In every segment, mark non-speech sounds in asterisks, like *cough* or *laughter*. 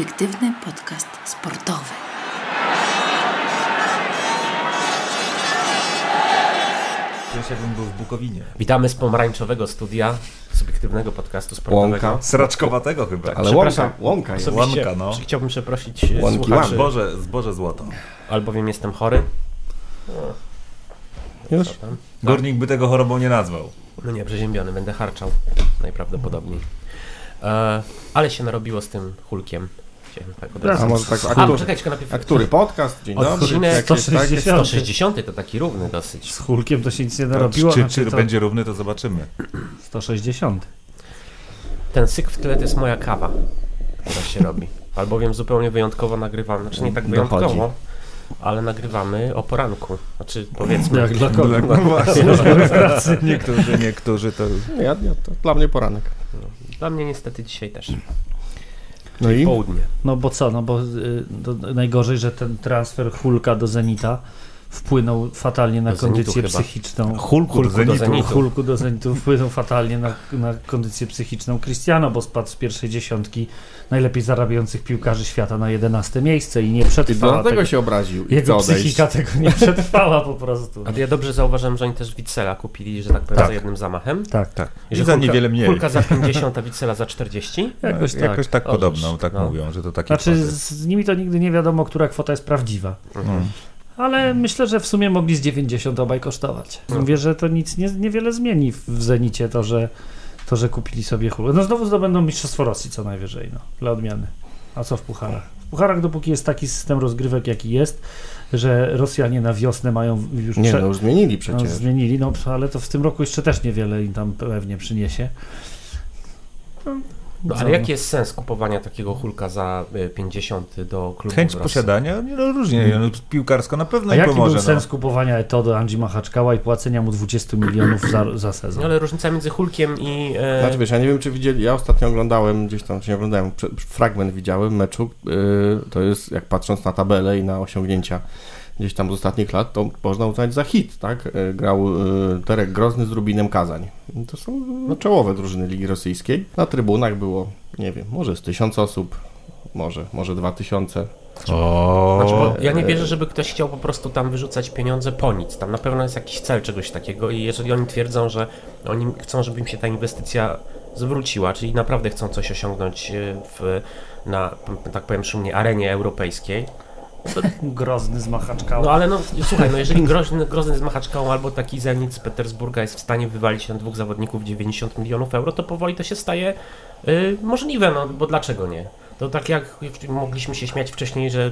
Subiektywny podcast sportowy. Przecież jakbym był w Bukowinie. Witamy z pomarańczowego studia subiektywnego podcastu sportowego. Łąka. Sraczkowatego chyba. Ale łąka, łąka jest. Osobiście Łąka, no. chciałbym przeprosić Łąki, słuchaczy, Zboże, zboże złoto. albowiem jestem chory. Już? Co tam? Górnik by tego chorobą nie nazwał. No nie, przeziębiony, będę harczał najprawdopodobniej. E, ale się narobiło z tym hulkiem. Chciałem tak od razu. A może tak, a, A, który, czekaj, najpierw... a który podcast? Dzień dobry. Odcinek Jakieś takie- 160. 160 to taki równy dosyć. Z Hulkiem to się nic nie narobiło. czy czy to będzie równy, to zobaczymy. 160. Ten syk w tle to jest moja kawa, która się robi. Albowiem zupełnie wyjątkowo nagrywamy. Znaczy nie tak wyjątkowo, Dochodzi. ale nagrywamy o poranku. Znaczy powiedzmy. Jak dla kogo? *laughs* No właśnie. *laughs* niektórzy, niektórzy to... Ja, ja, to dla mnie poranek. Dla mnie niestety dzisiaj też. No i? Południe. No bo co, no bo y, najgorzej, że ten transfer Hulka do Zenita wpłynął fatalnie na Do Zenitu kondycję chyba. psychiczną. Hulku, do Zenitu. Hulku do Zenitu wpłynął fatalnie na, na kondycję psychiczną Cristiano, bo spadł z pierwszej dziesiątki najlepiej zarabiających piłkarzy świata na 11 miejsce i nie I przetrwała dlatego tego. się obraził. I Jego odejść. psychika tego nie przetrwała po prostu. A ja dobrze zauważyłem, że oni też Witsela kupili, że tak powiem, Tak. za jednym zamachem. Tak, Tak. I I że za Hulka- niewiele mniej. Hulka za 50, a Witsela za 40. *laughs* jakoś tak. Jakoś tak podobno, tak no. mówią, że to takie Znaczy kwoty. z, nimi to nigdy nie wiadomo, która kwota jest prawdziwa. Mhm. Ale myślę, że w sumie mogli z 90 obaj kosztować. No. Mówię, że to nic nie, niewiele zmieni w, w Zenicie to, że, to, że kupili sobie Hulk. No znowu zdobędą Mistrzostwo Rosji co najwyżej, no, dla odmiany. A co w pucharach? W pucharach dopóki jest taki system rozgrywek jaki jest, że Rosjanie na wiosnę mają już Nie, prze- no już zmienili no, przecież. zmienili, no ale to w tym roku jeszcze też niewiele im tam pewnie przyniesie. No, Co, ale no. jaki jest sens kupowania takiego Hulka za y, 50 do klubu Chęć w Rosji? posiadania? No różnie. No, piłkarsko na pewno A jaki pomoże. był sens no. kupowania Eto do Andzi Machaczkała i płacenia mu 20 milionów za, za sezon? No, ale różnica między Hulkiem i... E, Znaczy wiesz, ja nie wiem czy widzieli, ja ostatnio oglądałem, gdzieś tam, czy nie oglądałem, fragment widziałem meczu, yy, to jest jak patrząc na tabelę i na osiągnięcia gdzieś tam z ostatnich lat, to można uznać za hit, tak? Yy, Grał yy, Terek Grozny z Rubinem Kazań. To są no, czołowe drużyny Ligi Rosyjskiej. Na trybunach było, nie wiem, może z tysiąc osób, może, może dwa tysiące. O, Znaczy, ja nie wierzę, żeby ktoś chciał po prostu tam wyrzucać pieniądze po nic. Tam na pewno jest jakiś cel czegoś takiego i jeżeli oni twierdzą, że oni chcą, żeby im się ta inwestycja zwróciła, czyli naprawdę chcą coś osiągnąć e, w, na, tak powiem szumnie, arenie europejskiej, Grozny z Machaczkała. No ale no słuchaj, no jeżeli groźny, grozny z Machaczką albo taki Zenit z Petersburga jest w stanie wywalić na dwóch zawodników 90 milionów euro, to powoli to się staje y, możliwe, no bo dlaczego nie? To tak jak mogliśmy się śmiać wcześniej, że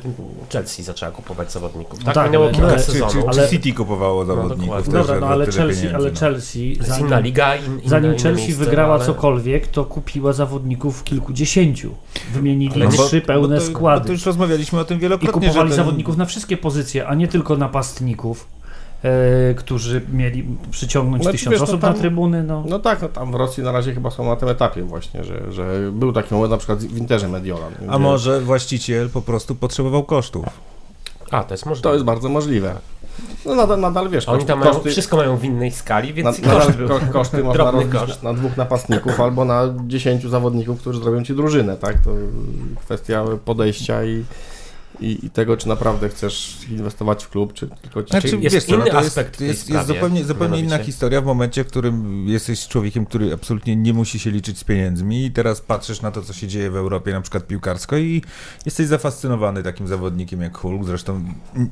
Chelsea zaczęła kupować zawodników. Tak, tak, minęło ale- kilka ale- czy, czy, sezonów. czy Ale- City kupowało zawodników dokładnie. też Dobra, no ale Chelsea, pieniędzy, ale no. Chelsea zanim, inna liga, in, inne, zanim Chelsea miejsce, wygrała no, ale- cokolwiek, to kupiła zawodników kilkudziesięciu. Wymienili No bo- trzy pełne bo to, Bo składy. to już rozmawialiśmy o tym I wielokrotnie, kupowali że ten- zawodników na wszystkie pozycje, a nie tylko napastników, którzy mieli przyciągnąć Znaczy, tysiąc wiesz, no osób tam- na trybuny. No. No tak, no tam w Rosji na razie chyba są na tym etapie właśnie, że, że był taki moment na przykład w Interze Mediolan. A gdzie- może właściciel po prostu potrzebował kosztów? A, to jest możliwe. To jest bardzo możliwe. No nadal, nadal wiesz, Oni koszty, tam mają, koszty, wszystko mają w innej skali, na, *laughs* więc nadal koszt ko, koszty można rozbić koszt. na dwóch napastników *laughs* albo na dziesięciu zawodników, którzy zrobią ci drużynę, tak? To kwestia podejścia i, i, i tego, czy naprawdę chcesz inwestować w klub, czy tylko ci... Znaczy, Czy jest wiesz co, no inny to jest, aspekt jest, jest sprawie, zupełnie, zupełnie inna historia w momencie, w którym jesteś człowiekiem, który absolutnie nie musi się liczyć z pieniędzmi i teraz patrzysz na to, co się dzieje w Europie, na przykład piłkarsko i jesteś zafascynowany takim zawodnikiem jak Hulk, zresztą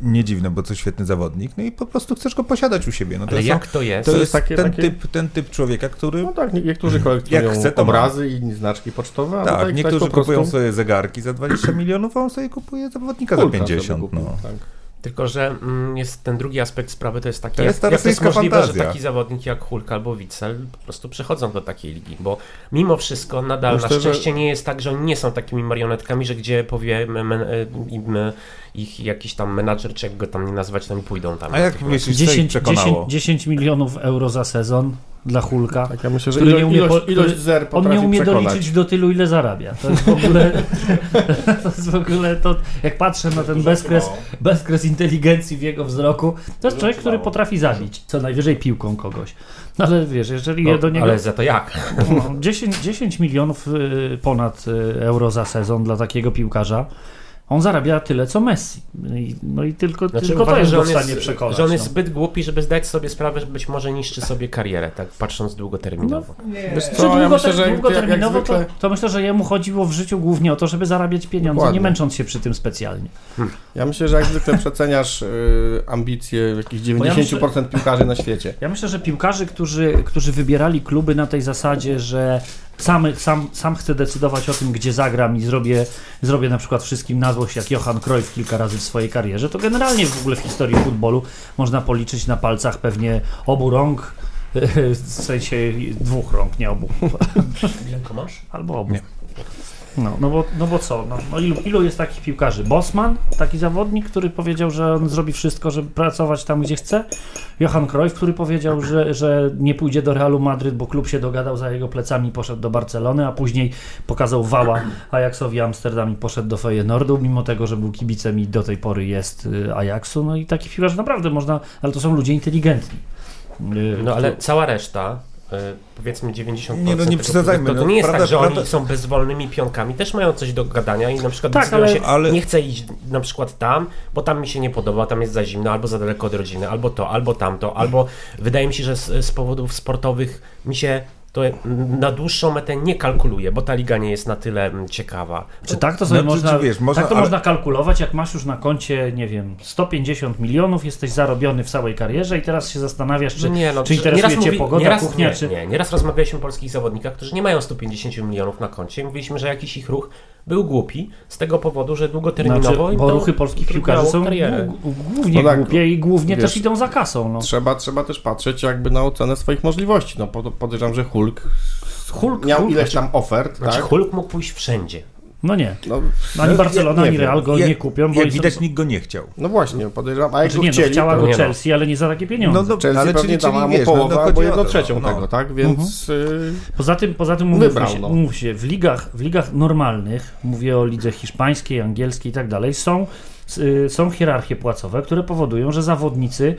nie dziwne, bo to świetny zawodnik, no i po prostu chcesz go posiadać u siebie. No to Ale są- jak to jest? to jest jest takie- ten, takie- Typ, ten typ człowieka, który... No tak, nie- niektórzy kolekcjonują Jak chce, to ma. obrazy i znaczki pocztowe, a tak, niektórzy po prostu kupują sobie zegarki za 20 milionów, a on sobie kupuje zawodnika za Hulka sobie 50. kupił, No. tak. Tylko, że mm, jest ten drugi aspekt sprawy, to jest taki, To jest jak, jak to jest możliwe, fantazja. że taki zawodnik jak Hulk albo Witzel po prostu przechodzą do takiej ligi, bo mimo wszystko nadal Myślę, na że- szczęście nie jest tak, że oni nie są takimi marionetkami, że gdzie powie men, men, im e, ich jakiś tam menadżer, czy jak go tam nie nazwać, to nie pójdą tam. A jak myślisz, co ich 10, przekonało? 10, 10 milionów euro za sezon dla Hulka. Tak, ja myślę, że nie umie ilość, ilość zer On nie umie przekonać. doliczyć do tylu, ile zarabia. To jest w ogóle, *laughs* to jest w ogóle to, jak patrzę na ten bezkres, bezkres inteligencji w jego wzroku, to jest człowiek, który potrafi zabić, co najwyżej piłką kogoś. No ale wiesz, jeżeli No, je do niego... Ale za to jak? No, 10, 10 milionów y, ponad y, euro za sezon dla takiego piłkarza. On zarabia tyle co Messi. No i tylko, Znaczy, tylko to uważam, jest że on w stanie jest, przekonać. że on jest no. zbyt głupi, żeby zdać sobie sprawę, że być może niszczy sobie karierę, tak patrząc długoterminowo. Wiesz Czy co, ja długo, myślę, że jak, jak długoterminowo, zwykle... to, to myślę, że jemu chodziło w życiu głównie o to, żeby zarabiać pieniądze, Dokładnie. nie męcząc się przy tym specjalnie. Ja myślę, że jak zwykle przeceniasz y, ambicje jakichś Bo ja 90% piłkarzy na świecie. Ja myślę, że piłkarzy, którzy, którzy wybierali kluby na tej zasadzie, że sam, sam, sam chcę decydować o tym, gdzie zagram i zrobię, zrobię na przykład wszystkim na złość, jak Johan Cruyff kilka razy w swojej karierze, to generalnie w ogóle w historii futbolu można policzyć na palcach pewnie obu rąk, *laughs* w sensie dwóch rąk, nie obu, Ile masz? albo obu. Nie. No, no, bo, no bo co? No, no ilu, ilu jest takich piłkarzy? Bosman, taki zawodnik, który powiedział, że on zrobi wszystko, żeby pracować tam, gdzie chce. Johan Cruyff, który powiedział, że, że nie pójdzie do Realu Madryt, bo klub się dogadał za jego plecami, poszedł do Barcelony, a później pokazał wała Ajaxowi Amsterdam i poszedł do Feyenoordu, mimo tego, że był kibicem i do tej pory jest y, Ajaxu. No i takich piłkarzy naprawdę można, ale to są ludzie inteligentni. Y, No ale cała reszta, powiedzmy 90%. Nie, no nie przesadzajmy, To, to no, nie jest prawda- tak, że prawda- oni są bezwolnymi pionkami, też mają coś do gadania i na przykład Tak, decydują ale- się, ale- nie chcę iść na przykład tam, bo tam mi się nie podoba, tam jest za zimno, albo za daleko od rodziny, albo to, albo tamto, albo wydaje mi się, że z, z powodów sportowych mi się to na dłuższą metę nie kalkuluje, bo ta liga nie jest na tyle mm, ciekawa. Czy tak to sobie No, czy- można, czy wiesz, można- tak to ale- można kalkulować, jak masz już na koncie, nie wiem, 150 milionów, jesteś zarobiony w całej karierze i teraz się zastanawiasz, czy, nie, no, czy interesuje cię mówi- pogoda, nieraz, kuchnia, nie, czy... Nie, nieraz rozmawialiśmy o polskich zawodnikach, którzy nie mają 150 milionów na koncie. Mówiliśmy, że jakiś ich ruch był głupi z tego powodu, że długoterminowo Znaczy, bo to ruchy polskich piłkarzy są karierę. głównie No tak, głupie i głównie wiesz, też idą za kasą. No. Trzeba, trzeba też patrzeć jakby na ocenę swoich możliwości. No pod- podejrzewam, że Hulk, Hulk, miał Hulk, ileś tam ofert, Znaczy tak? Hulk mógł pójść wszędzie. No nie, No, ani ja- Barcelona, nie ani. Real go Jak- nie kupią, bo Jak oni są- widać, nikt go nie chciał. no właśnie, podejrzewam, a jak Znaczy go nie, no, chcieli, chciała to go no. Chelsea, ale nie za takie pieniądze. No, no, Chelsea ale pewnie czyli, czyli dała mu no, połowę no, albo chodzi o jedną trzecią no. tego, tak? Więc y, Poza tym, poza tym umówmy, Wybrał, się, no. umówmy się, w ligach, w ligach normalnych, mówię o lidze hiszpańskiej, angielskiej i tak dalej, są, y, są hierarchie płacowe, które powodują, że zawodnicy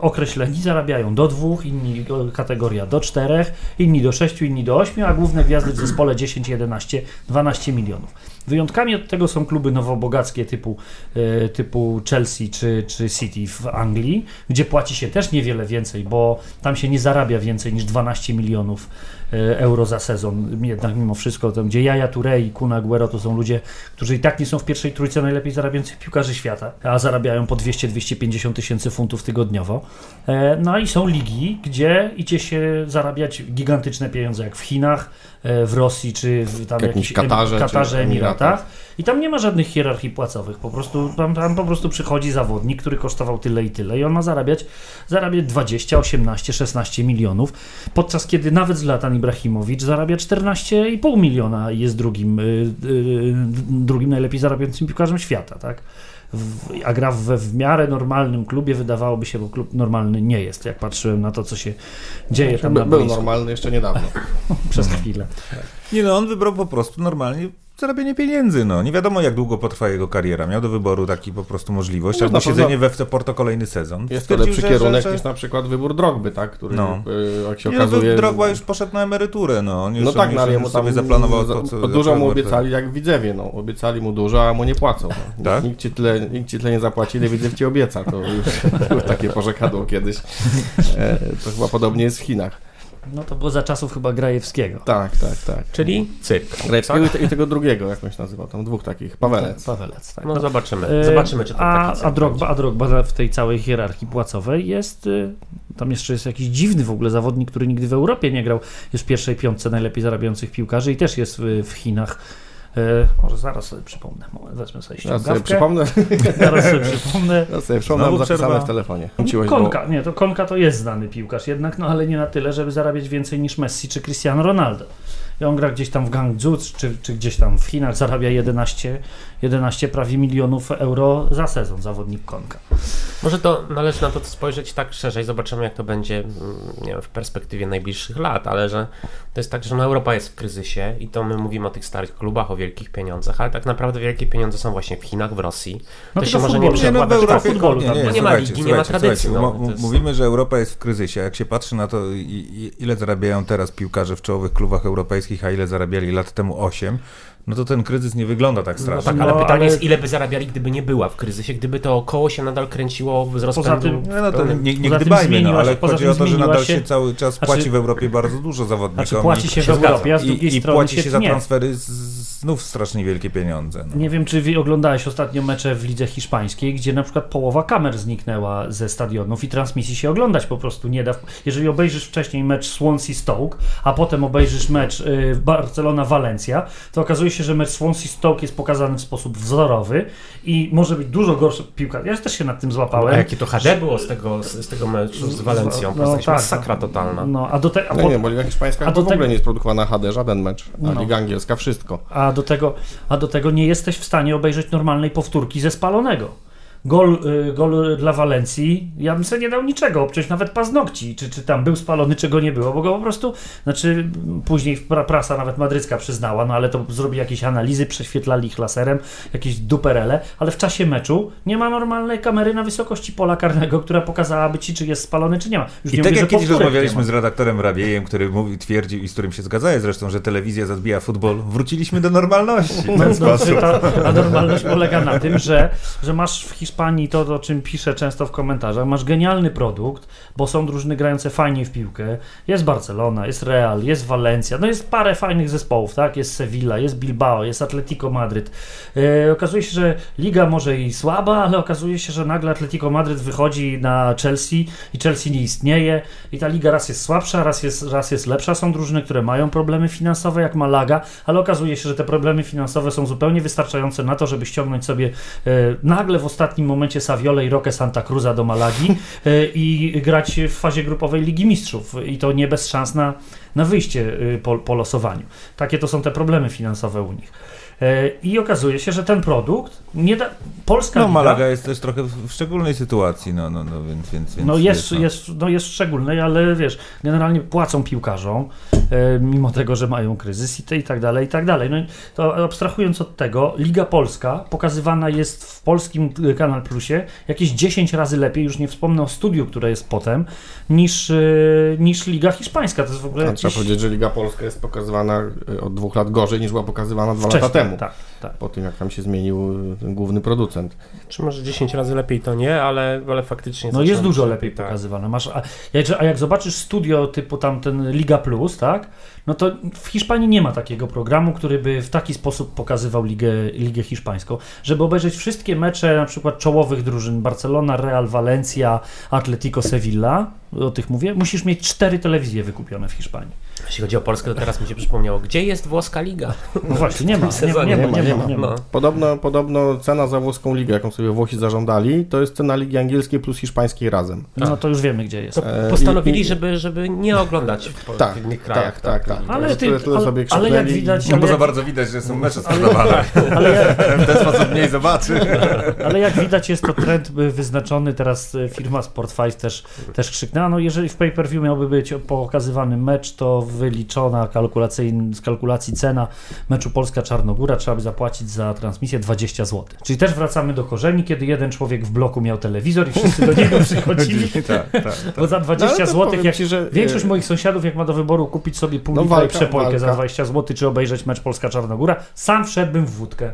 określeni zarabiają do dwóch, inni e, kategoria do czterech, inni do sześciu, inni do ośmiu, a główne gwiazdy w zespole 10, 11, 12 milionów. Wyjątkami od tego są kluby nowobogackie typu, e, typu Chelsea czy, czy City w Anglii, gdzie płaci się też niewiele więcej, bo tam się nie zarabia więcej niż 12 milionów e, euro za sezon. Jednak mimo wszystko, tam gdzie Jaja Touré i Kun Aguero to są ludzie, którzy i tak nie są w pierwszej trójce najlepiej zarabiających piłkarzy świata, a zarabiają po 200-250 tysięcy funtów tygodniowo. E, No i są ligi, gdzie idzie się zarabiać gigantyczne pieniądze, jak w Chinach, e, w Rosji, czy w tam W jakimś Katarze, Katarze Emiratach. I tam nie ma żadnych hierarchii płacowych. Po prostu tam, tam po prostu przychodzi zawodnik, który kosztował tyle i tyle i on ma zarabiać, zarabiać 20, 18, 16 milionów, podczas kiedy nawet Zlatan Ibrahimowicz zarabia 14,5 miliona i jest drugim, y, y, drugim najlepiej zarabiającym piłkarzem świata, tak? W, a gra w, w miarę normalnym klubie, wydawałoby się, bo klub normalny nie jest, jak patrzyłem na to, co się dzieje tam by, na był boisku normalny jeszcze niedawno. *laughs* przez chwilę. Nie no, on wybrał po prostu normalnie zarabianie pieniędzy, no. Nie wiadomo, jak długo potrwa jego kariera. Miał do wyboru taki po prostu możliwość, No, albo siedzenie we Porto kolejny sezon. Jest to lepszy że- kierunek że, że... niż na przykład wybór Drogby, tak? Który, No. y, jak się Nie, no, okazuje... Drogba już poszedł na emeryturę, no. On już, No tak, no, ale mu sobie tam zaplanował za- to, co... Dużo mu obiecali, jak Widzewie, no. Obiecali mu dużo, a mu nie płacą. No. Tak? Nikt, ci tyle, nikt ci tyle nie zapłaci, ile Widzew ci obieca. To już *laughs* było takie porzekadło kiedyś. E, to chyba podobnie jest w Chinach. No to było za czasów chyba Grajewskiego. Tak, tak, tak. Czyli cyrk. Grajewskiego i, te, i tego drugiego, jak on się nazywał, tam dwóch takich, Pawelec. Pawelec, tak. No zobaczymy. E, Zobaczymy, czy to a, taki a, Drogba, a Drogba w tej całej hierarchii płacowej jest, y, tam jeszcze jest jakiś dziwny w ogóle zawodnik, który nigdy w Europie nie grał, jest w pierwszej piątce najlepiej zarabiających piłkarzy i też jest w, w Chinach. E, może zaraz sobie przypomnę, wezmę sobie Ja sobie ściągawkę, przypomnę, *laughs* zaraz sobie przypomnę. *laughs* ja sobie przypomnę, zapisane w telefonie. Wróciłeś, bo- Konka, nie, to Konka to jest znany piłkarz jednak, no ale nie na tyle, żeby zarabiać więcej niż Messi czy Cristiano Ronaldo. i on gra gdzieś tam w Guangzhou, czy, czy gdzieś tam w Chinach, zarabia 11, 11 prawie milionów euro za sezon zawodnik Konka. Może to należy na to spojrzeć tak szerzej, zobaczymy jak to będzie mm, nie wiem, w perspektywie najbliższych lat, ale że to jest tak, że no Europa jest w kryzysie i to my mówimy o tych starych klubach, o wielkich pieniądzach, ale tak naprawdę wielkie pieniądze są właśnie w Chinach, w Rosji. No to się może nie futbol. Nie, no, w przekładać Europie- na futbolu tam nie, nie, ma słuchajcie, ligi, nie ma tradycji. no, jest- Mówimy, że Europa jest w kryzysie. Jak się patrzy na to, ile zarabiają teraz piłkarze w czołowych klubach europejskich, a ile zarabiali lat temu 8, no to ten kryzys nie wygląda tak No strasznie. tak, ale No, pytanie ale- jest, ile by zarabiali, gdyby nie była w kryzysie, gdyby to koło się nadal kręciło z rozpędu. tym- No, no to pełnym- nie, nie Poza tym gdybajmy, no, ale się- poza chodzi tym o to, że zmieniła nadal się- się cały czas Znaczy- płaci w Europie bardzo dużo zawodnikom. Znaczy płaci się w się. Europie, a z i, drugiej i, płaci się za nie. transfery z, znów strasznie wielkie pieniądze. No. Nie wiem, czy oglądałeś ostatnio mecze w lidze hiszpańskiej, gdzie na przykład połowa kamer zniknęła ze stadionów i transmisji się oglądać po prostu nie da. Jeżeli obejrzysz wcześniej mecz Swansea-Stoke, a potem obejrzysz mecz y, Barcelona-Valencia, to okazuje się, że mecz Swansea-Stoke jest pokazany w sposób wzorowy i może być dużo gorszy piłka. Ja też się nad tym złapałem. A jakie to HD było z tego, z, z tego meczu z Walencją? No, tak, masakra totalna. No, a do, te, a No po, nie, bo Liga Hiszpańska a do w ogóle tego- nie jest produkowana HD, żaden mecz, a No. Liga Angielska wszystko. A do, tego, a do tego nie jesteś w stanie obejrzeć normalnej powtórki ze spalonego. Gol, y, gol dla Walencji, ja bym sobie nie dał niczego, obciąć nawet paznokci, czy, czy tam był spalony, czego nie było, bo go po prostu, znaczy później pra- prasa nawet madrycka przyznała, no ale to zrobi jakieś analizy, prześwietlali ich laserem, jakieś duperele, ale w czasie meczu nie ma normalnej kamery na wysokości pola karnego, która pokazałaby ci, czy jest spalony, czy nie ma. Już I nie tak mówię, jak kiedyś rozmawialiśmy ma. z redaktorem Rabiejem, który mówi, twierdził i z którym się zgadzaję zresztą, że telewizja zabija futbol, wróciliśmy do normalności No, no, ta, ta normalność polega na tym, że, że masz w Hiszpanii to, o czym piszę często w komentarzach, masz genialny produkt, bo są drużyny grające fajnie w piłkę. Jest Barcelona, jest Real, jest Valencia, no jest parę fajnych zespołów, tak? Jest Sevilla, jest Bilbao, jest Atletico Madryt. E, okazuje się, że liga może i słaba, ale okazuje się, że nagle Atletico Madryt wychodzi na Chelsea i Chelsea nie istnieje i ta liga raz jest słabsza, raz jest, raz jest lepsza. Są drużyny, które mają problemy finansowe, jak Malaga, ale okazuje się, że te problemy finansowe są zupełnie wystarczające na to, żeby ściągnąć sobie e, nagle w ostatnim momencie Saviole i Roque Santa Cruza do Malagi e, i grać w fazie grupowej Ligi Mistrzów i to nie bez szans na, na wyjście e, po, po losowaniu. Takie to są te problemy finansowe u nich. E, I okazuje się, że ten produkt nie da. Polska No liga, Malaga jest też trochę w w szczególnej sytuacji, no, no, no więc, więc, więc no jest, no. jest, no jest szczególnej, ale wiesz, generalnie płacą piłkarzom, e, mimo tego, że mają kryzys i, te, i tak dalej, i tak dalej. No to abstrahując od tego, Liga Polska pokazywana jest w polskim Kanal Plusie jakieś 10 razy lepiej, już nie wspomnę o studiu, które jest potem, niż, e, niż Liga Hiszpańska. To jest w ogóle Tam trzeba jakiś... powiedzieć, że Liga Polska jest pokazywana od dwóch lat gorzej niż była pokazywana dwa wczesny, lata temu. Tak, tak. Po tym, jak tam się zmienił y, ten główny producent. Czy może 10 razy lepiej to nie, ale, ale faktycznie... No jest dużo lepiej tak. pokazywane. Masz, a, jak, a jak zobaczysz studio typu tam ten Liga Plus, tak? No to w Hiszpanii nie ma takiego programu, który by w taki sposób pokazywał ligę, ligę hiszpańską. Żeby obejrzeć wszystkie mecze na przykład czołowych drużyn Barcelona, Real, Valencia, Atletico, Sevilla, o tych mówię, musisz mieć cztery telewizje wykupione w Hiszpanii. Jeśli chodzi o Polskę, to teraz mi się przypomniało, gdzie jest włoska liga? No właśnie, nie ma, nie, ma, nie, ma, nie, ma, nie ma. No. Podobno, podobno cena za włoską ligę, jaką sobie Włosi zażądali, to jest cena Ligi Angielskiej plus hiszpańskiej razem. No to już wiemy, gdzie jest. To E, postanowili, i- i- żeby, żeby nie oglądać w, Tak, innych tak, krajach. tak, tak. Ale, ty, Tyle- tyle ale, sobie ale jak widać, No bo za bardzo widać, że są mecze sprzedawane. *laughs* W ten sposób mniej zobaczy. *laughs* Ale jak widać jest to trend y, wyznaczony, teraz y, firma Sport5 też, też krzyknęła, no jeżeli w pay-per-view miałby być pokazywany mecz, to wyliczona kalkulacyjn- z kalkulacji cena meczu Polska-Czarnogóra trzeba by zapłacić za transmisję 20 zł. Czyli też wracamy do korzeni, kiedy jeden człowiek w bloku miał telewizor i wszyscy do niego *laughs* przychodzili, tak, tak. bo za 20 No, zł, jak ci, że, większość e, moich sąsiadów, jak ma do wyboru kupić sobie pół No, litra i walka, przepojkę za walka. 20 zł, czy obejrzeć mecz Polska-Czarnogóra, sam wszedłbym w wódkę.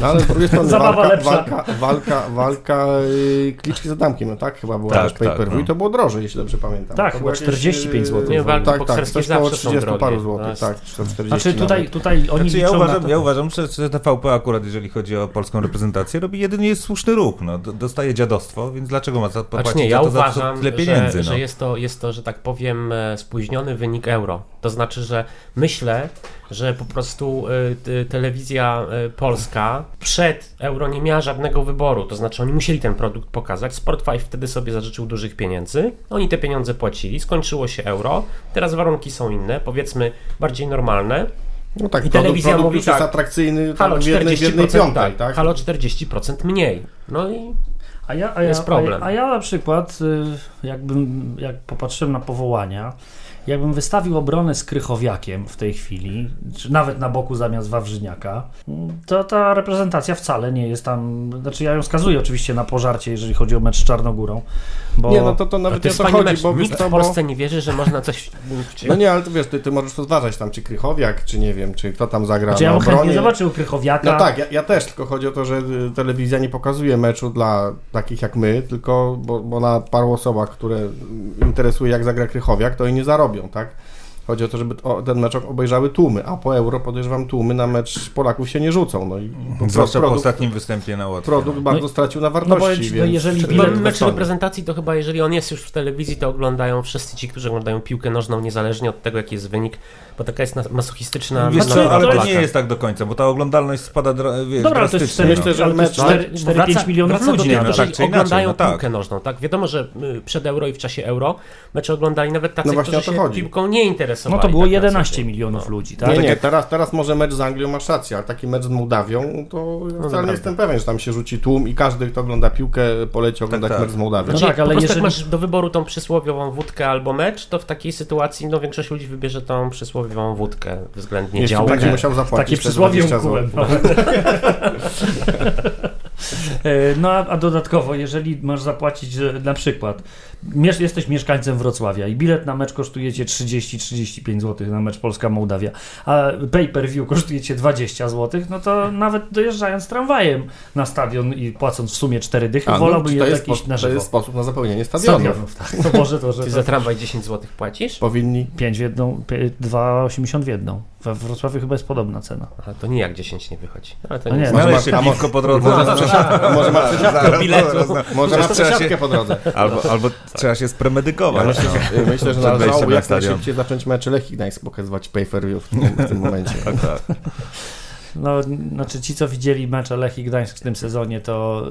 No ale z drugiej strony Zabawa walka, lepsza. walka, walka, walka y, kliczki za damkiem, no tak? Chyba była Tak, też pay per tak, view no. i to było drożej, jeśli dobrze pamiętam. Tak, to chyba było jakieś, 45 zł. Nie, walki tak, tak, bokserskie coś koło zawsze są 30 paru złotych, No, tak, 40 Znaczy tutaj, nawet. tutaj oni Znaczy, ja, uważam, to. ja uważam, że, że TVP akurat, jeżeli chodzi o polską reprezentację, robi jedynie słuszny ruch. No, dostaje dziadostwo, więc dlaczego ma za- popłacić Znaczy nie, ja za to za uważam, tyle pieniędzy? że, no. że jest, to, jest to, że tak powiem, e, spóźniony wynik euro. To znaczy, że myślę, że po prostu t- telewizja e, polska przed euro nie miała żadnego wyboru, to znaczy oni musieli ten produkt pokazać. Sport5 wtedy sobie zażyczył dużych pieniędzy, oni te pieniądze płacili, skończyło się euro, teraz warunki są inne, powiedzmy bardziej normalne. No tak, I produkt, telewizja produkt mówi już jest tak, atrakcyjny tam Halo w jednej, w jednej 40%, piątej, tak, tak? halo 40% mniej. No i A ja, a ja, Jest problem. A ja, a ja na przykład, y, jakbym, jak popatrzyłem na powołania, jakbym wystawił obronę z Krychowiakiem w tej chwili, czy nawet na boku zamiast Wawrzyniaka, to ta reprezentacja wcale nie jest tam, znaczy ja ją skazuję oczywiście na pożarcie, jeżeli chodzi o mecz z Czarnogórą, bo... Nie, no to, to nawet to nie to chodzi, mecz. bo Nikt w bo... Polsce nie wierzy, że można coś... No nie, ale to wiesz, ty, ty możesz rozważać tam, czy Krychowiak, czy nie wiem, czy kto tam zagra Znaczy ja bym chętnie zobaczył Krychowiaka. No tak, ja, ja też, tylko chodzi o to, że y, telewizja nie pokazuje meczu dla takich jak my, tylko bo, bo na paru osobach, które interesuje jak zagra Krychowiak, to i nie zarobią, tak? Chodzi o to, żeby ten mecz obejrzały tłumy, a po euro podejrzewam tłumy na mecz Polaków się nie rzucą. No i Zwłaszcza po produkt, ostatnim występie na Łotwie. produkt bardzo No i- stracił na no bo wartości, no więc... jeżeli Chyba bilet mecz reprezentacji to chyba jeżeli on jest już w telewizji, to oglądają wszyscy ci, którzy oglądają piłkę nożną, niezależnie od tego, jaki jest wynik, bo taka jest masochistyczna Wiesz co, ale to nie jest tak do końca, bo ta oglądalność spada wiesz, Dobra, to jest drastycznie. Myślę, że mecz- cztery- No, 4-5 wraca- milionów do ludzi. no, którzy tak inaczej, oglądają no tak. piłkę nożną, tak? Wiadomo, że y, przed euro i w czasie euro mecze oglądali nawet tacy, No którzy się chodzi. piłką nie interesowali. No to było tak na 11 co dzień. milionów No. ludzi, tak? Nie, tak nie, jak- teraz, teraz może mecz z Anglią masz rację, ale taki mecz z Mołdawią, to ja wcale dobra. nie jestem pewien, że tam się rzuci tłum i każdy, kto ogląda piłkę, poleci oglądać tak. mecz z Mołdawią. No Znaczy, tak, ale jeżeli- jak masz do wyboru tą przysłowiową wódkę albo mecz, to w takiej sytuacji no, większość ludzi wybierze tą przysłowiową wódkę względnie Jeśli działkę. będzie musiał zapłacić Takie przysłowie 20 ukułem. zł. E, *laughs* No a, a dodatkowo, jeżeli masz zapłacić że na przykład, miesz, jesteś mieszkańcem Wrocławia i bilet na mecz kosztuje cię 30-35 zł na mecz Polska-Mołdawia, a pay per view kosztuje cię 20 zł, no to nawet dojeżdżając tramwajem na stadion i płacąc w sumie 4 dychy, A, no, wolałbym to, jednak iść na to żywo. jest sposób na zapełnienie stadionów. Stadionów, tak. To może to, że Ty to za tramwaj 10 zł płacisz? Powinni. 5 w jedną, pie- 2,80 w jedną. We Wrocławiu chyba jest podobna cena. Aha, to nie jak 10 nie wychodzi. Ale to No nie, nie, no Może jeszcze ma- a piwko po drodze. Może ma przesiadkę, *laughs* może ma przesiadkę, do biletu. może ma przesiadkę po drodze. Albo, albo trzeba się Ja spremedykować. myślę, no. że, myślę, że Przed należałoby wejściem na jak najszybciej zacząć mecze Lechii Gdańsk pokazywać pay per view w tym, w tym momencie. *laughs* Tak, tak. No, znaczy ci, co widzieli mecze Lechii Gdańsk w tym sezonie, to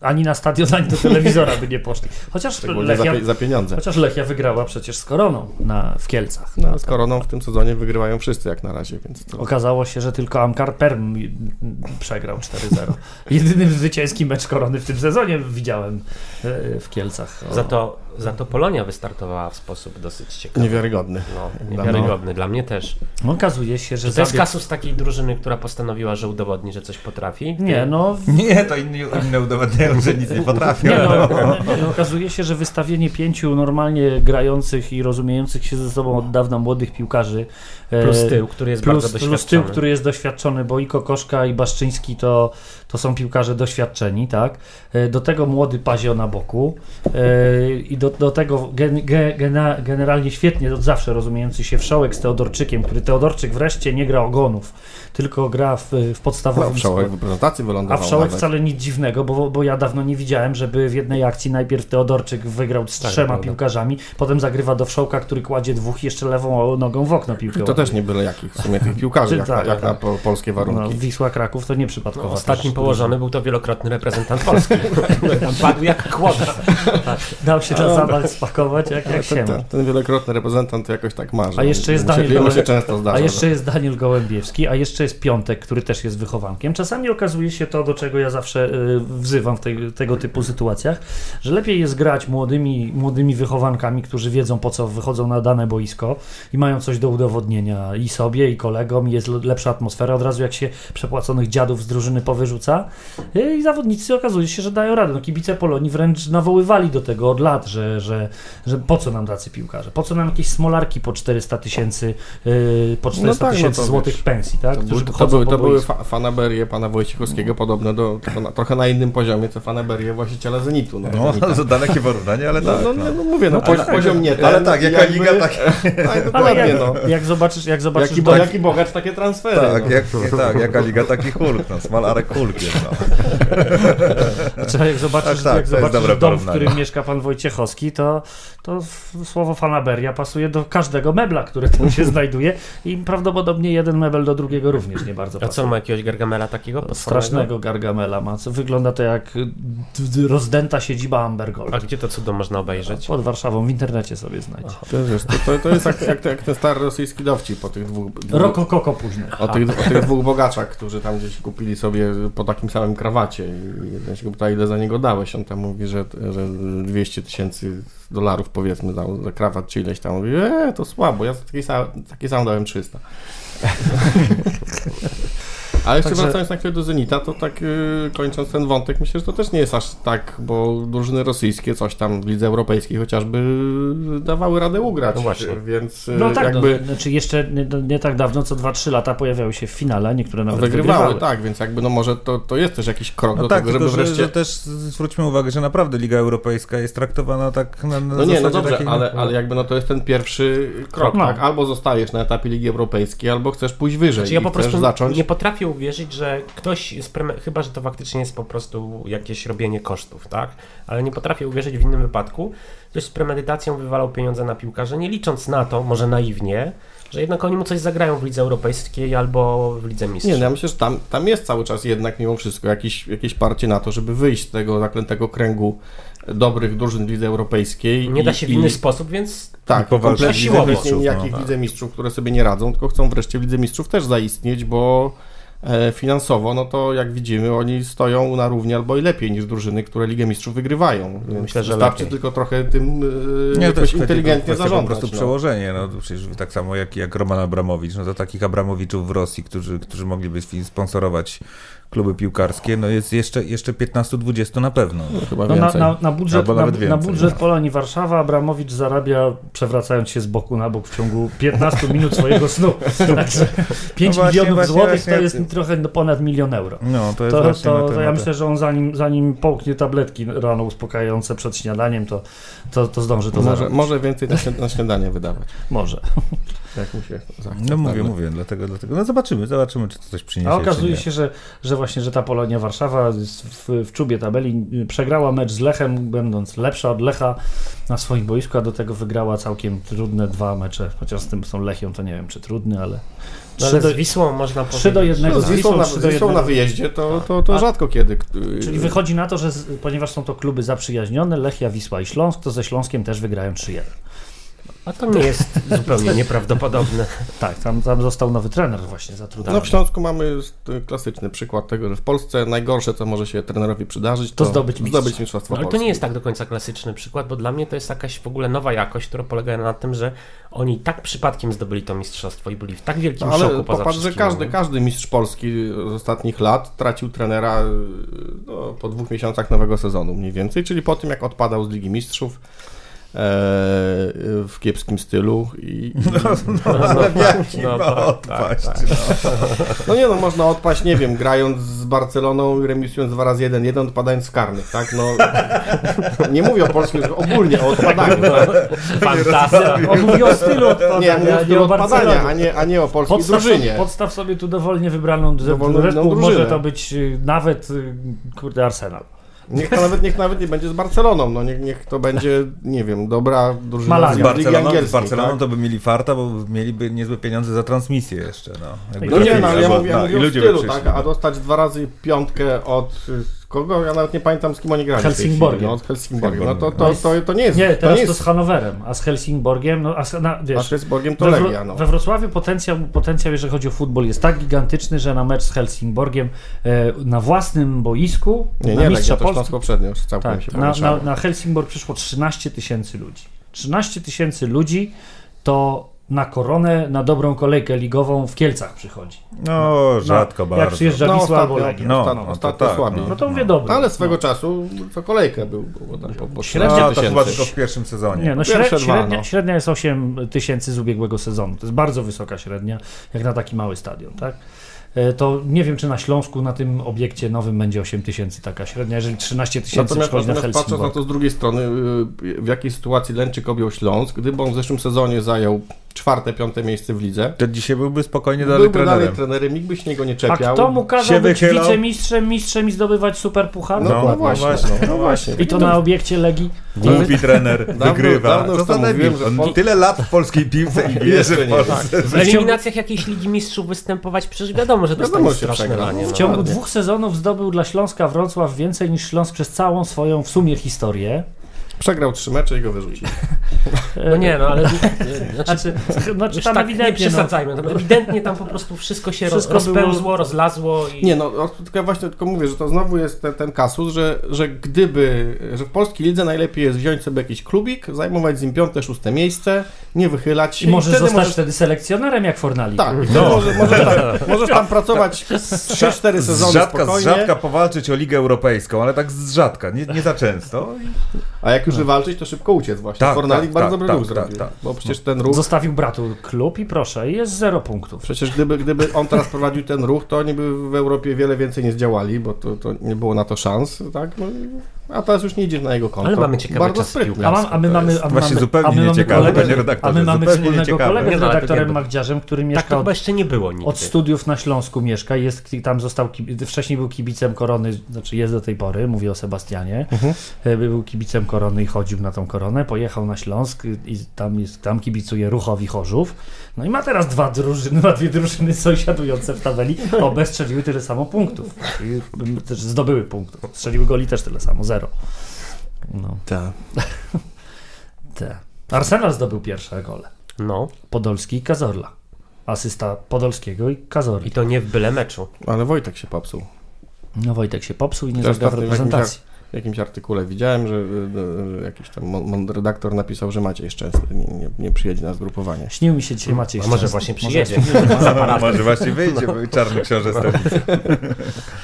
ani na stadion, ani do telewizora by nie poszli. Chociaż za, Lechia, za pieniądze. chociaż Lechia wygrała przecież z Koroną na, w Kielcach. No, z Koroną w tym sezonie wygrywają wszyscy jak na razie, więc to... Okazało się, że tylko Amkar Perm przegrał 4-0. Jedyny zwycięski mecz Korony w tym sezonie widziałem e, w Kielcach. O. Za to, za to Polonia wystartowała w sposób dosyć ciekawy. Niewiarygodny. No, niewiarygodny. Dla mnie też. No, okazuje się, że Czy to jest zabieg- kasus takiej drużyny, która postanowiła, że udowodni, że coś potrafi? Nie, no Nie, to inni, inne udowadniają, że nic nie *laughs* potrafią. Nie, no, no, okazuje się, że wystawienie pięciu normalnie grających i rozumiejących się ze sobą od dawna młodych piłkarzy Plus tył, który jest plus, bardzo plus doświadczony. tył, który jest doświadczony, bo i Kokoszka i Baszczyński to, to są piłkarze doświadczeni, tak? E, Do tego młody Pazio na boku e, i do, do tego gen, ge, gena, generalnie świetnie od zawsze rozumiejący się Wszołek z Teodorczykiem, który Teodorczyk wreszcie nie gra ogonów, tylko gra w, w No, podstawowym Wszołek w prezentacji a wylądował wszołek nawet. wcale nic dziwnego, bo, bo ja dawno nie widziałem, żeby w jednej akcji najpierw Teodorczyk wygrał z Tak, trzema prawda. piłkarzami, potem zagrywa do wszołka, który kładzie dwóch i jeszcze lewą nogą w okno piłkę. To też nie byle jakich w sumie tych piłkarzy, jak, Tak, na, jak tak. na po, polskie no, warunki. Wisła Kraków to nie przypadkowo. No, ostatnim położony był to wielokrotny reprezentant *laughs* Polski. Tam padł jak kłoda. Dał się na zawał spakować jak, jak się ten, ma. ten, ten wielokrotny reprezentant to jakoś tak marzy. A jeszcze jest Daniel. A jeszcze jest Daniel Gołębiewski, a jeszcze jest Piątek, który też jest wychowankiem. Czasami okazuje się to, do czego ja zawsze y, wzywam w tej, tego typu sytuacjach, że lepiej jest grać młodymi, młodymi wychowankami, którzy wiedzą po co wychodzą na dane boisko i mają coś do udowodnienia i sobie, i kolegom, i jest le- lepsza atmosfera. Od razu jak się przepłaconych dziadów z drużyny powyrzuca y, i zawodnicy okazuje się, że dają radę. No, kibice Polonii wręcz nawoływali do tego od lat, że, że, że po co nam tacy piłkarze, po co nam jakieś smolarki po 400 tysięcy y, po 400 tak, no tysięcy to złotych wiesz, pensji, tak? To, były, to, były, to fa fanaberie pana Wojciechowskiego, podobne do, na, trochę na innym poziomie, co fanaberie właściciela Zenitu. No, No, Zenita. to dalekie porównanie, ale no, tak. no, no. no, mówię, no, No, ale- poziom nie ten. ale tak, jaka jakby- liga, tak. *laughs* Tak, Ale jak, no. jak zobaczysz, jak zobaczysz Jaki, dom- jaki bogacz, takie transfery. Tak, no. jak, tak, jaka liga, taki Hulk. No, smalarek Hulk jest. No. *laughs* Czy jak zobaczysz, Tak, tak, jak zobaczysz dom, w którym mieszka pan Wojciechowski, to, to słowo fanaberia pasuje do każdego mebla, który tam się *laughs* znajduje i prawdopodobnie jeden mebel do drugiego również nie bardzo A co, pasuje. ma jakiegoś Gargamela takiego? potwornego? Strasznego gargamela ma, co wygląda to jak y, rozdęta siedziba Amber Gold. A gdzie to cudo można obejrzeć? Pod Warszawą w internecie sobie znajdź. To, to, to, jest jak, jak, jak ten stary rosyjski dowcip o tych dwóch, dwóch, Rokokoko później. o tych, o tych dwóch bogaczach, którzy tam gdzieś kupili sobie po takim samym krawacie i jeden się pyta, ile za niego dałeś. On tam mówi, że, że 200 tysięcy dolarów powiedzmy za krawat czy ileś tam. Mówi, eee, to słabo, ja taki sam, taki sam dałem 300. *laughs* Ale jeszcze Także- wracając na chwilę do Zenita, to tak yy, kończąc ten wątek, myślę, że to też nie jest aż tak, bo drużyny rosyjskie coś tam w lidze europejskiej chociażby dawały radę ugrać. No właśnie. Więc yy, No tak, jakby no, znaczy jeszcze nie, nie tak dawno, co 2-3 lata pojawiały się w finale, niektóre nawet wygrywały, wygrywały. tak, więc jakby no może to, to jest też jakiś krok No do tak, tego, żeby wreszcie... że też zwróćmy uwagę, że naprawdę Liga Europejska jest traktowana tak na, na No nie, no dobrze, takiej... ale, ale jakby no to jest ten pierwszy krok, No. tak? Albo zostajesz na etapie Ligi Europejskiej, albo chcesz pójść wyżej Znaczy ja i po prostu zacząć... nie potrafię uwierzyć, że ktoś z preme... chyba, że to faktycznie jest po prostu jakieś robienie kosztów, tak? Ale nie potrafię uwierzyć w innym wypadku, ktoś z premedytacją wywalał pieniądze na piłkarze, nie licząc na to, może naiwnie, że jednak oni mu coś zagrają w lidze europejskiej albo w lidze mistrzów. Nie, no ja myślę, że tam, tam jest cały czas jednak mimo wszystko jakieś, jakieś parcie na to, żeby wyjść z tego zaklętego kręgu dobrych drużyn w lidze europejskiej. Nie da i- się w i- inny sposób, więc Tak, I kompletnie w Lidze kompletnie Mistrzów, nijakich no. Lidze Mistrzów, które sobie nie radzą, tylko chcą wreszcie w Lidze Mistrzów też zaistnieć, bo finansowo, no to jak widzimy, oni stoją na równi albo i lepiej niż drużyny, które Ligę Mistrzów wygrywają. Więc Myślę, że wystarczy lepiej. tylko trochę tym e, Nie, to jakoś inteligentnie zarządzać. po prostu no. przełożenie. No, przecież tak samo jak, jak Roman Abramowicz. No to takich Abramowiczów w Rosji, którzy, którzy mogliby sponsorować kluby piłkarskie, no jest jeszcze, jeszcze 15-20 na pewno. No, chyba No na, więcej. na, na budżet, na, nawet na więcej, budżet no. Polonii Warszawa Abramowicz zarabia przewracając się z boku na bok w ciągu 15 *laughs* minut swojego snu. Także 5 No właśnie, milionów właśnie, złotych właśnie. to jest trochę ponad milion euro. No, to jest To, właśnie to, to ja myślę, że on zanim, zanim połknie tabletki rano uspokajające przed śniadaniem, to, to, to zdąży to może, zarobić. może więcej na śniadanie wydawać, Może. Jak mu się zachce. No mówię, nagle. mówię, dlatego, dlatego. No zobaczymy, zobaczymy, czy to coś przyniesie. A okazuje się, że, że właśnie, że ta Polonia Warszawa w, w czubie tabeli y, przegrała mecz z Lechem, będąc lepsza od Lecha na swoim boisku, a do tego wygrała całkiem trudne dwa mecze, chociaż z tym są Lechią, to nie wiem, czy trudny, ale no, ale do, z Wisłą można powiedzieć. trzy do jednego. No, z Wisłą, na, z do Wisłą na wyjeździe to, to, to A- rzadko kiedy. Czyli wychodzi na to, że z, ponieważ są to kluby zaprzyjaźnione, Lechia, Wisła i Śląsk, to ze Śląskiem też wygrają 3-1. A to nie jest zupełnie *laughs* nieprawdopodobne. Tak, tam, tam został nowy trener właśnie zatrudniony. No w Śląsku mamy klasyczny przykład tego, że w Polsce najgorsze, co może się trenerowi przydarzyć, to, To zdobyć zdobyć mistrzostwo Ale to nie jest tak do końca klasyczny przykład, bo dla mnie to jest jakaś w ogóle nowa jakość, która polega na tym, że oni tak przypadkiem zdobyli to mistrzostwo i byli w tak wielkim No, szoku ale poza popatrz, że każdy, każdy mistrz Polski z ostatnich lat tracił trenera y, no, po dwóch miesiącach nowego sezonu mniej więcej, czyli po tym jak odpadał z Ligi Mistrzów w kiepskim stylu i, Ale *laughs* jaki no, ma tak, odpaść. tak, no nie no, można odpaść, nie wiem, grając z Barceloną i remisując dwa razy jeden, jeden odpadając z karnych, tak, no nie mówię o polskim, ogólnie o odpadaniu, tak? Fantazja. On mówi o stylu Nie, odpadania, mówię o a nie stylu o odpadania, a nie, a nie o polskiej Podstaw drużynie. sobie, podstaw sobie tu dowolnie wybraną Dowolną drużynę. może to być y, nawet, y, kurde, Arsenal. Niech to nawet, niech nawet nie będzie z Barceloną, no niech, niech to będzie, nie wiem, dobra drużyna. Z z Barceloną, z Barceloną tak? to by mieli farta, bo mieliby niezłe pieniądze za transmisję jeszcze. No, Jakby No nie, no ale ja mówię, ja no, mówię i o ludzie by stylu, tak, a no. dostać dwa razy piątkę od y, kogo? Ja nawet nie pamiętam z kim oni grali. Helsingborgiem. No, od Helsingborgiem. No to, to, to, to nie jest. Nie, to teraz to, jest z Hanowerem, a z Helsingborgiem, no a z, na, a z wiesz, Helsingborgiem to we, Legia, no. we Wrocławiu potencjał, potencjał, jeżeli chodzi o futbol, jest tak gigantyczny, że na mecz z Helsingborgiem e, na własnym boisku, Nie, na nie, mistrza Legia to Polski, poprzednio, już całkiem tak, się na, na, na Helsingborg przyszło 13 tysięcy ludzi. 13 tysięcy ludzi to na koronę, na dobrą kolejkę ligową w Kielcach przychodzi. No, rzadko Jak bardzo. przyjeżdża No, Wisła albo Legia. No, no, to ostatnio tak, słabiej. No to mówię dobra. Ale swego no. czasu co kolejkę był, było tam po, po Średnia No, 13 to chyba tysięcy. tylko w pierwszym sezonie. Nie, no dwa, średnia, no. średnia jest 8 tysięcy z ubiegłego sezonu. To jest bardzo wysoka średnia, jak na taki mały stadion, tak? E, To nie wiem, czy na Śląsku na tym obiekcie nowym będzie 8 tysięcy taka średnia, jeżeli 13 tysięcy Natomiast, przychodzi na natomiast patrząc na to z drugiej strony, y, w jakiej sytuacji Lęczyk objął Śląsk, gdyby on w zeszłym sezonie zajął czwarte, piąte miejsce w lidze. To dzisiaj byłby spokojnie dalej Byłby trenerem. dalej trenerem, nikt by się niego nie A czepiał. kto mu Się kazał być wychylał. wicemistrzem, mistrzem i zdobywać super puchar? No, No, no, no właśnie, właśnie, no, no właśnie. I to na obiekcie Legii? Głupi trener, Dawno- wygrywa. dawno Co to mówiłem, że On Pol- tyle lat w polskiej piłce i wie, Jeszcze że w nie, Polsce... W eliminacjach jakiejś Ligi Mistrzów występować, przecież wiadomo, że dostanie straszne przegra. lanie. W No. ciągu dwóch sezonów zdobył dla Śląska Wrocław więcej niż Śląsk przez całą swoją w sumie historię. Przegrał trzy mecze i go wyrzucili. *laughs* no nie, no ale... Znaczy, Znaczy, znaczy już tam tak nie ewidentnie, no, przesadzajmy, no, ewidentnie tam po prostu wszystko się Wszystko roz, rozpełzło, było- rozlazło i... Nie no, tylko ja właśnie tylko mówię, że to znowu jest ten, ten kasus, że, że gdyby, że w polskiej lidze najlepiej jest wziąć sobie jakiś klubik, zajmować z nim piąte, szóste miejsce, nie wychylać się I możesz wtedy zostać możesz- wtedy selekcjonerem jak Fornali. Tak, no. *laughs* może, możesz, tam, możesz tam pracować *laughs* 3-4 Z sezony rzadka, z spokojnie, rzadka powalczyć o Ligę Europejską, ale tak z rzadka, nie, nie za często. a jak już wywalczyć, to szybko uciec właśnie. Tak, Fornalik tak, bardzo tak, dobry tak, ruch tak, zrobił, tak. bo przecież ten ruch, Zostawił bratu klub i proszę, i jest zero punktów. przecież gdyby, gdyby on teraz prowadził ten ruch, to oni by w Europie wiele więcej nie zdziałali, bo to, to nie było na to szans, tak? No, a teraz już nie idziesz na jego konto. Ale mamy ciekawe Bardzo czasy. A, mam, a my mamy, a my Właśnie mamy, zupełnie a my nieciekawe, panie redaktorze, A my mamy wspólnego kolegę z no, to redaktorem nie- Magdziarzem, który Tak mieszka to od, chyba jeszcze nie było nigdy. od studiów na Śląsku mieszka, jest tam został, wcześniej był kibicem Korony, znaczy jest do tej pory, mówię o Sebastianie, E, był kibicem Korony i chodził na tą Koronę, pojechał na Śląsk i tam, jest, tam kibicuje Ruchowi Chorzów, no i ma teraz dwa drużyny, ma dwie drużyny sąsiadujące w tabeli, obe strzeliły tyle samo punktów, I też zdobyły punktów, strzeliły goli też tyle samo, zero. No, Tak. *laughs* te. Arsenal zdobył pierwsze gole. No, Podolski i Kazorla. Asysta Podolskiego i Kazorli. i to nie w byle meczu. Ale Wojtek się popsuł. No Wojtek się popsuł i nie Też zagra w reprezentacji. W jakimś artykule widziałem, że, jakiś tam redaktor napisał, że Maciej Szczęsny nie, nie, nie przyjedzie na zgrupowanie. Śnił mi się dzisiaj Maciej A może Szczęsny. właśnie przyjedzie. *laughs* Może właśnie wyjdzie bo czarny książę stolicy.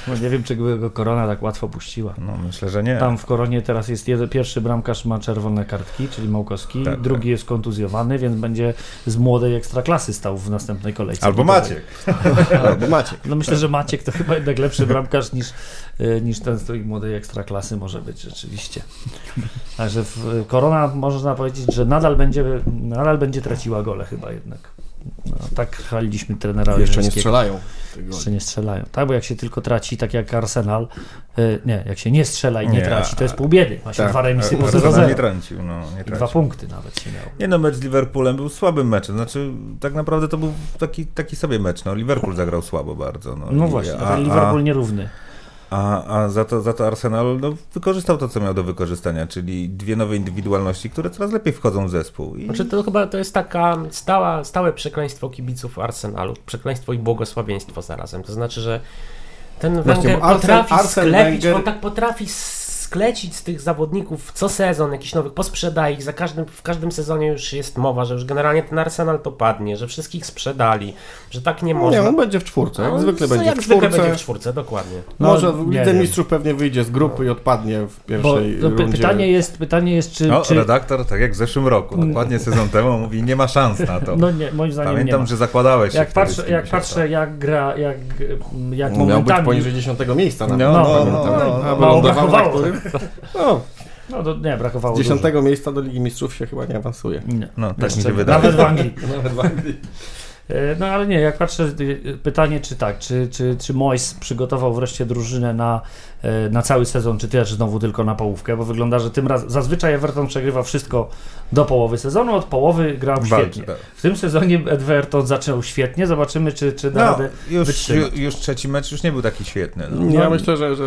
No, *laughs* nie wiem, czy by go korona tak łatwo puściła. No myślę, że nie. Tam w koronie teraz jest jeden, pierwszy bramkarz ma czerwone kartki, czyli Małkowski, Tak, drugi jest kontuzjowany, więc będzie z młodej ekstraklasy stał w następnej kolejce. Albo Maciek. *laughs* Albo Maciek. No myślę, że Maciek to chyba jednak lepszy bramkarz niż, niż ten z tej młodej ekstraklasy może być rzeczywiście. Także w, Korona można powiedzieć, że nadal będzie, nadal będzie traciła gole chyba jednak. No, tak chwaliliśmy trenera Jeszcze nie strzelają. Jeszcze nie strzelają. Tak, bo jak się tylko traci, tak jak Arsenal, y, nie, jak się nie strzela i nie, Nie, traci, to jest pół biedy. Ma się tak, dwa remisy po Arsenal 0 nie trącił, no, nie I dwa tracił. punkty nawet się miało. Nie no, mecz z Liverpoolem był słabym meczem. Znaczy, tak naprawdę to był taki, taki sobie mecz. No, Liverpool zagrał słabo bardzo. No, No I- właśnie, a, Liverpool nierówny. A, a za, to, za to Arsenal no, wykorzystał to, co miał do wykorzystania, czyli dwie nowe indywidualności, które coraz lepiej wchodzą w zespół. I... Znaczy to chyba to jest taka stała, stałe przekleństwo kibiców Arsenalu. Przekleństwo i błogosławieństwo zarazem. To znaczy, że ten Arsen- potrafi Arsen sklepić, Wenger- on tak potrafi sklecić z tych zawodników co sezon, jakiś nowych, posprzedaje ich, za każdym, w każdym sezonie już jest mowa, że już generalnie ten Arsenal to padnie, że wszystkich sprzedali, że tak nie Nie, można. on będzie w czwórce. Jak No, zwykle co będzie jak w zwykle czwórce. będzie w czwórce, dokładnie. No, Może nie wiem. Mistrzów pewnie wyjdzie z grupy i odpadnie w Bo pierwszej no, py- rundzie. pytanie jest, pytanie jest czy, No, czy redaktor, tak jak w zeszłym roku, dokładnie sezon temu, mówi, nie ma szans na to. no nie, moim zdaniem nie Pamiętam, ma. że zakładałeś się Jak patrzę, jak patrzę jak gra, jak, jak Miał być momentami... poniżej 10 miejsca No, nawet. no, No, no, no, no, no. A mało No, No to nie, brakowało z 10 dużo. miejsca do Ligi Mistrzów się chyba nie awansuje. Nie. No, tak mi się nie. wydaje. Nawet w Anglii. *laughs* Nawet w Anglii. E, No ale nie, jak patrzę, y, pytanie czy tak, czy, czy, czy Moyes przygotował wreszcie drużynę na, e, na cały sezon, czy też znowu tylko na połówkę, bo wygląda, że tym razem, zazwyczaj Everton przegrywa wszystko do połowy sezonu, od połowy grał Walczy, świetnie. tak. W tym sezonie Everton zaczął świetnie, zobaczymy czy, czy da No, radę już, już trzeci mecz już nie był taki świetny. No. Nie, Ja myślę, że, że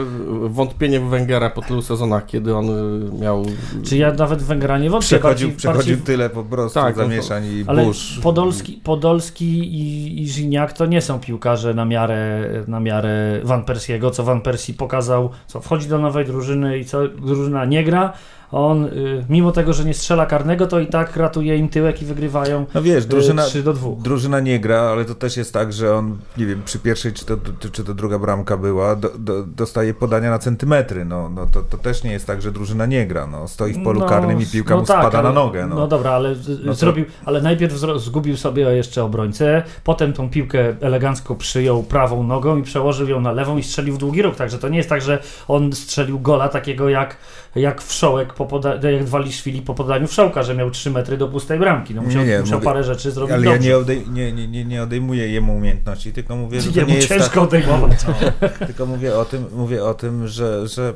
wątpienie w Węgera po tylu sezonach, kiedy on y, miał... Czy ja nawet w Węgra nie wątpię, Przechodził, bardziej- przechodził bardziej- tyle po prostu Tak, no zamieszań i Ale burz. Podolski, Podolski i, i Żiniak to nie są piłkarze na miarę, na miarę Van Persiego, co Van Persie pokazał, co wchodzi do nowej drużyny i co drużyna nie gra, on y, mimo tego, że nie strzela karnego, to i tak ratuje im tyłek i wygrywają No wiesz, drużyna, 3 do 2. drużyna nie gra, ale to też jest tak, że on, nie wiem, przy pierwszej czy to, czy to druga bramka była, do, do, dostaje podania na centymetry. No, no to, to też nie jest tak, że drużyna nie gra. No, stoi w polu karnym i piłka mu spada tak, ale, na nogę. No. no dobra, ale No zrobił, ale najpierw zgubił sobie jeszcze obrońcę, potem tą piłkę elegancko przyjął prawą nogą i przełożył ją na lewą i strzelił w długi róg, także to nie jest tak, że on strzelił gola takiego jak, jak wszołek po po poda- jak Waliszwili po podaniu wszołka, że miał 3 metry do pustej bramki. No, musiał, Nie, nie, musiał mówię- parę rzeczy zrobić Ale ja dobrze. nie, odej- nie, nie, nie, nie odejmuję jemu umiejętności, tylko mówię, że to Jemu nie jest ciężko tak, odejmować. *laughs* tylko mówię o tym, mówię o tym że, że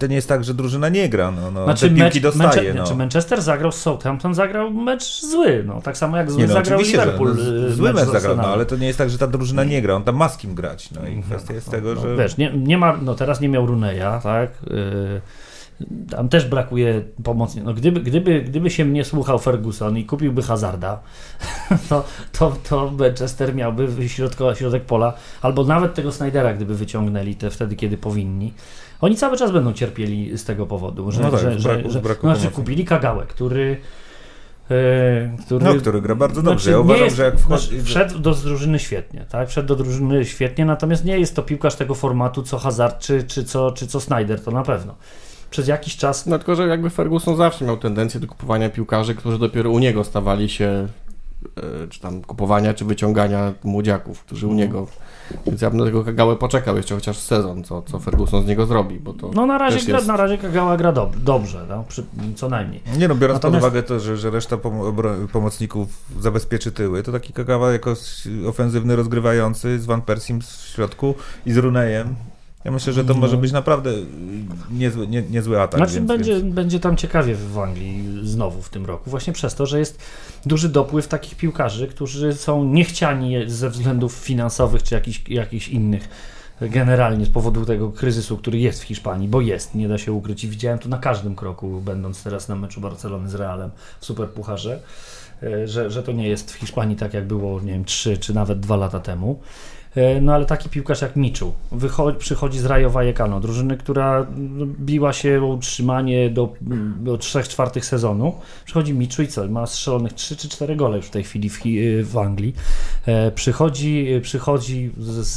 to nie jest tak, że drużyna nie gra, no, no Znaczy, piłki mecz, dostaje, Manche- no. znaczy Manchester zagrał z Southampton, zagrał mecz zły, no tak samo jak zły Nie no, zagrał oczywiście, że Liverpool. no, y, zły mecz z zagrał, no, ale to nie jest tak, że ta drużyna nie gra, on tam ma z kim grać, no i kwestia jest tego, No, że... Wiesz, nie, nie ma, no teraz nie miał Runeja, tak? Yy, tam też brakuje pomocy. No, gdyby, gdyby, gdyby się mnie słuchał Ferguson i kupiłby Hazarda, *laughs* to, to, to Manchester miałby środko, środek pola, albo nawet tego Snydera, gdyby wyciągnęli te wtedy, kiedy powinni. Oni cały czas będą cierpieli z tego powodu, że, No tak, że, braku- że, braku znaczy kupili Kagałę, który yy, który, No, który gra bardzo dobrze. znaczy, ja uważam, jest- że jak wchodzi... znaczy, Wszedł do drużyny świetnie, tak? Wszedł do drużyny świetnie, natomiast nie jest to piłkarz tego formatu co Hazard czy, czy, co, czy co Snyder, to na pewno. Przez jakiś czas. No tylko, że jakby Ferguson zawsze miał tendencję do kupowania piłkarzy, którzy dopiero u niego stawali się, e, czy tam kupowania, czy wyciągania młodziaków, którzy u Mhm. niego. Więc ja bym na tego Kagałę poczekał jeszcze chociaż sezon, co, co Ferguson z niego zrobi, bo to No na razie, gra, jest... na razie Kagała gra dob- dobrze, no, przy, co najmniej. Nie no, biorąc Natomiast- pod uwagę to, że, że reszta pom- pomocników zabezpieczy tyły, to taki Kagawa jako ofensywny rozgrywający z Van Persim w środku i z Runejem. Ja myślę, że to No. może być naprawdę niezły, nie, niezły atak. Znaczy więc, będzie, więc... będzie tam ciekawie w Anglii znowu w tym roku, właśnie przez to, że jest duży dopływ takich piłkarzy, którzy są niechciani ze względów finansowych czy jakichś, jakichś innych generalnie z powodu tego kryzysu, który jest w Hiszpanii, bo jest, nie da się ukryć i widziałem to na każdym kroku, będąc teraz na meczu Barcelony z Realem w Superpucharze, e, że, że to nie jest w Hiszpanii tak jak było, nie wiem, 3 czy nawet 2 lata temu. E, No ale taki piłkarz jak Miczu wychodzi, przychodzi z Rayo Vallecano, drużyny, która biła się o utrzymanie do, do 3 czwartych sezonu. Przychodzi Miczu i co? Ma strzelonych 3 czy 4 gole już w tej chwili w, w Anglii. E, Przychodzi, przychodzi z...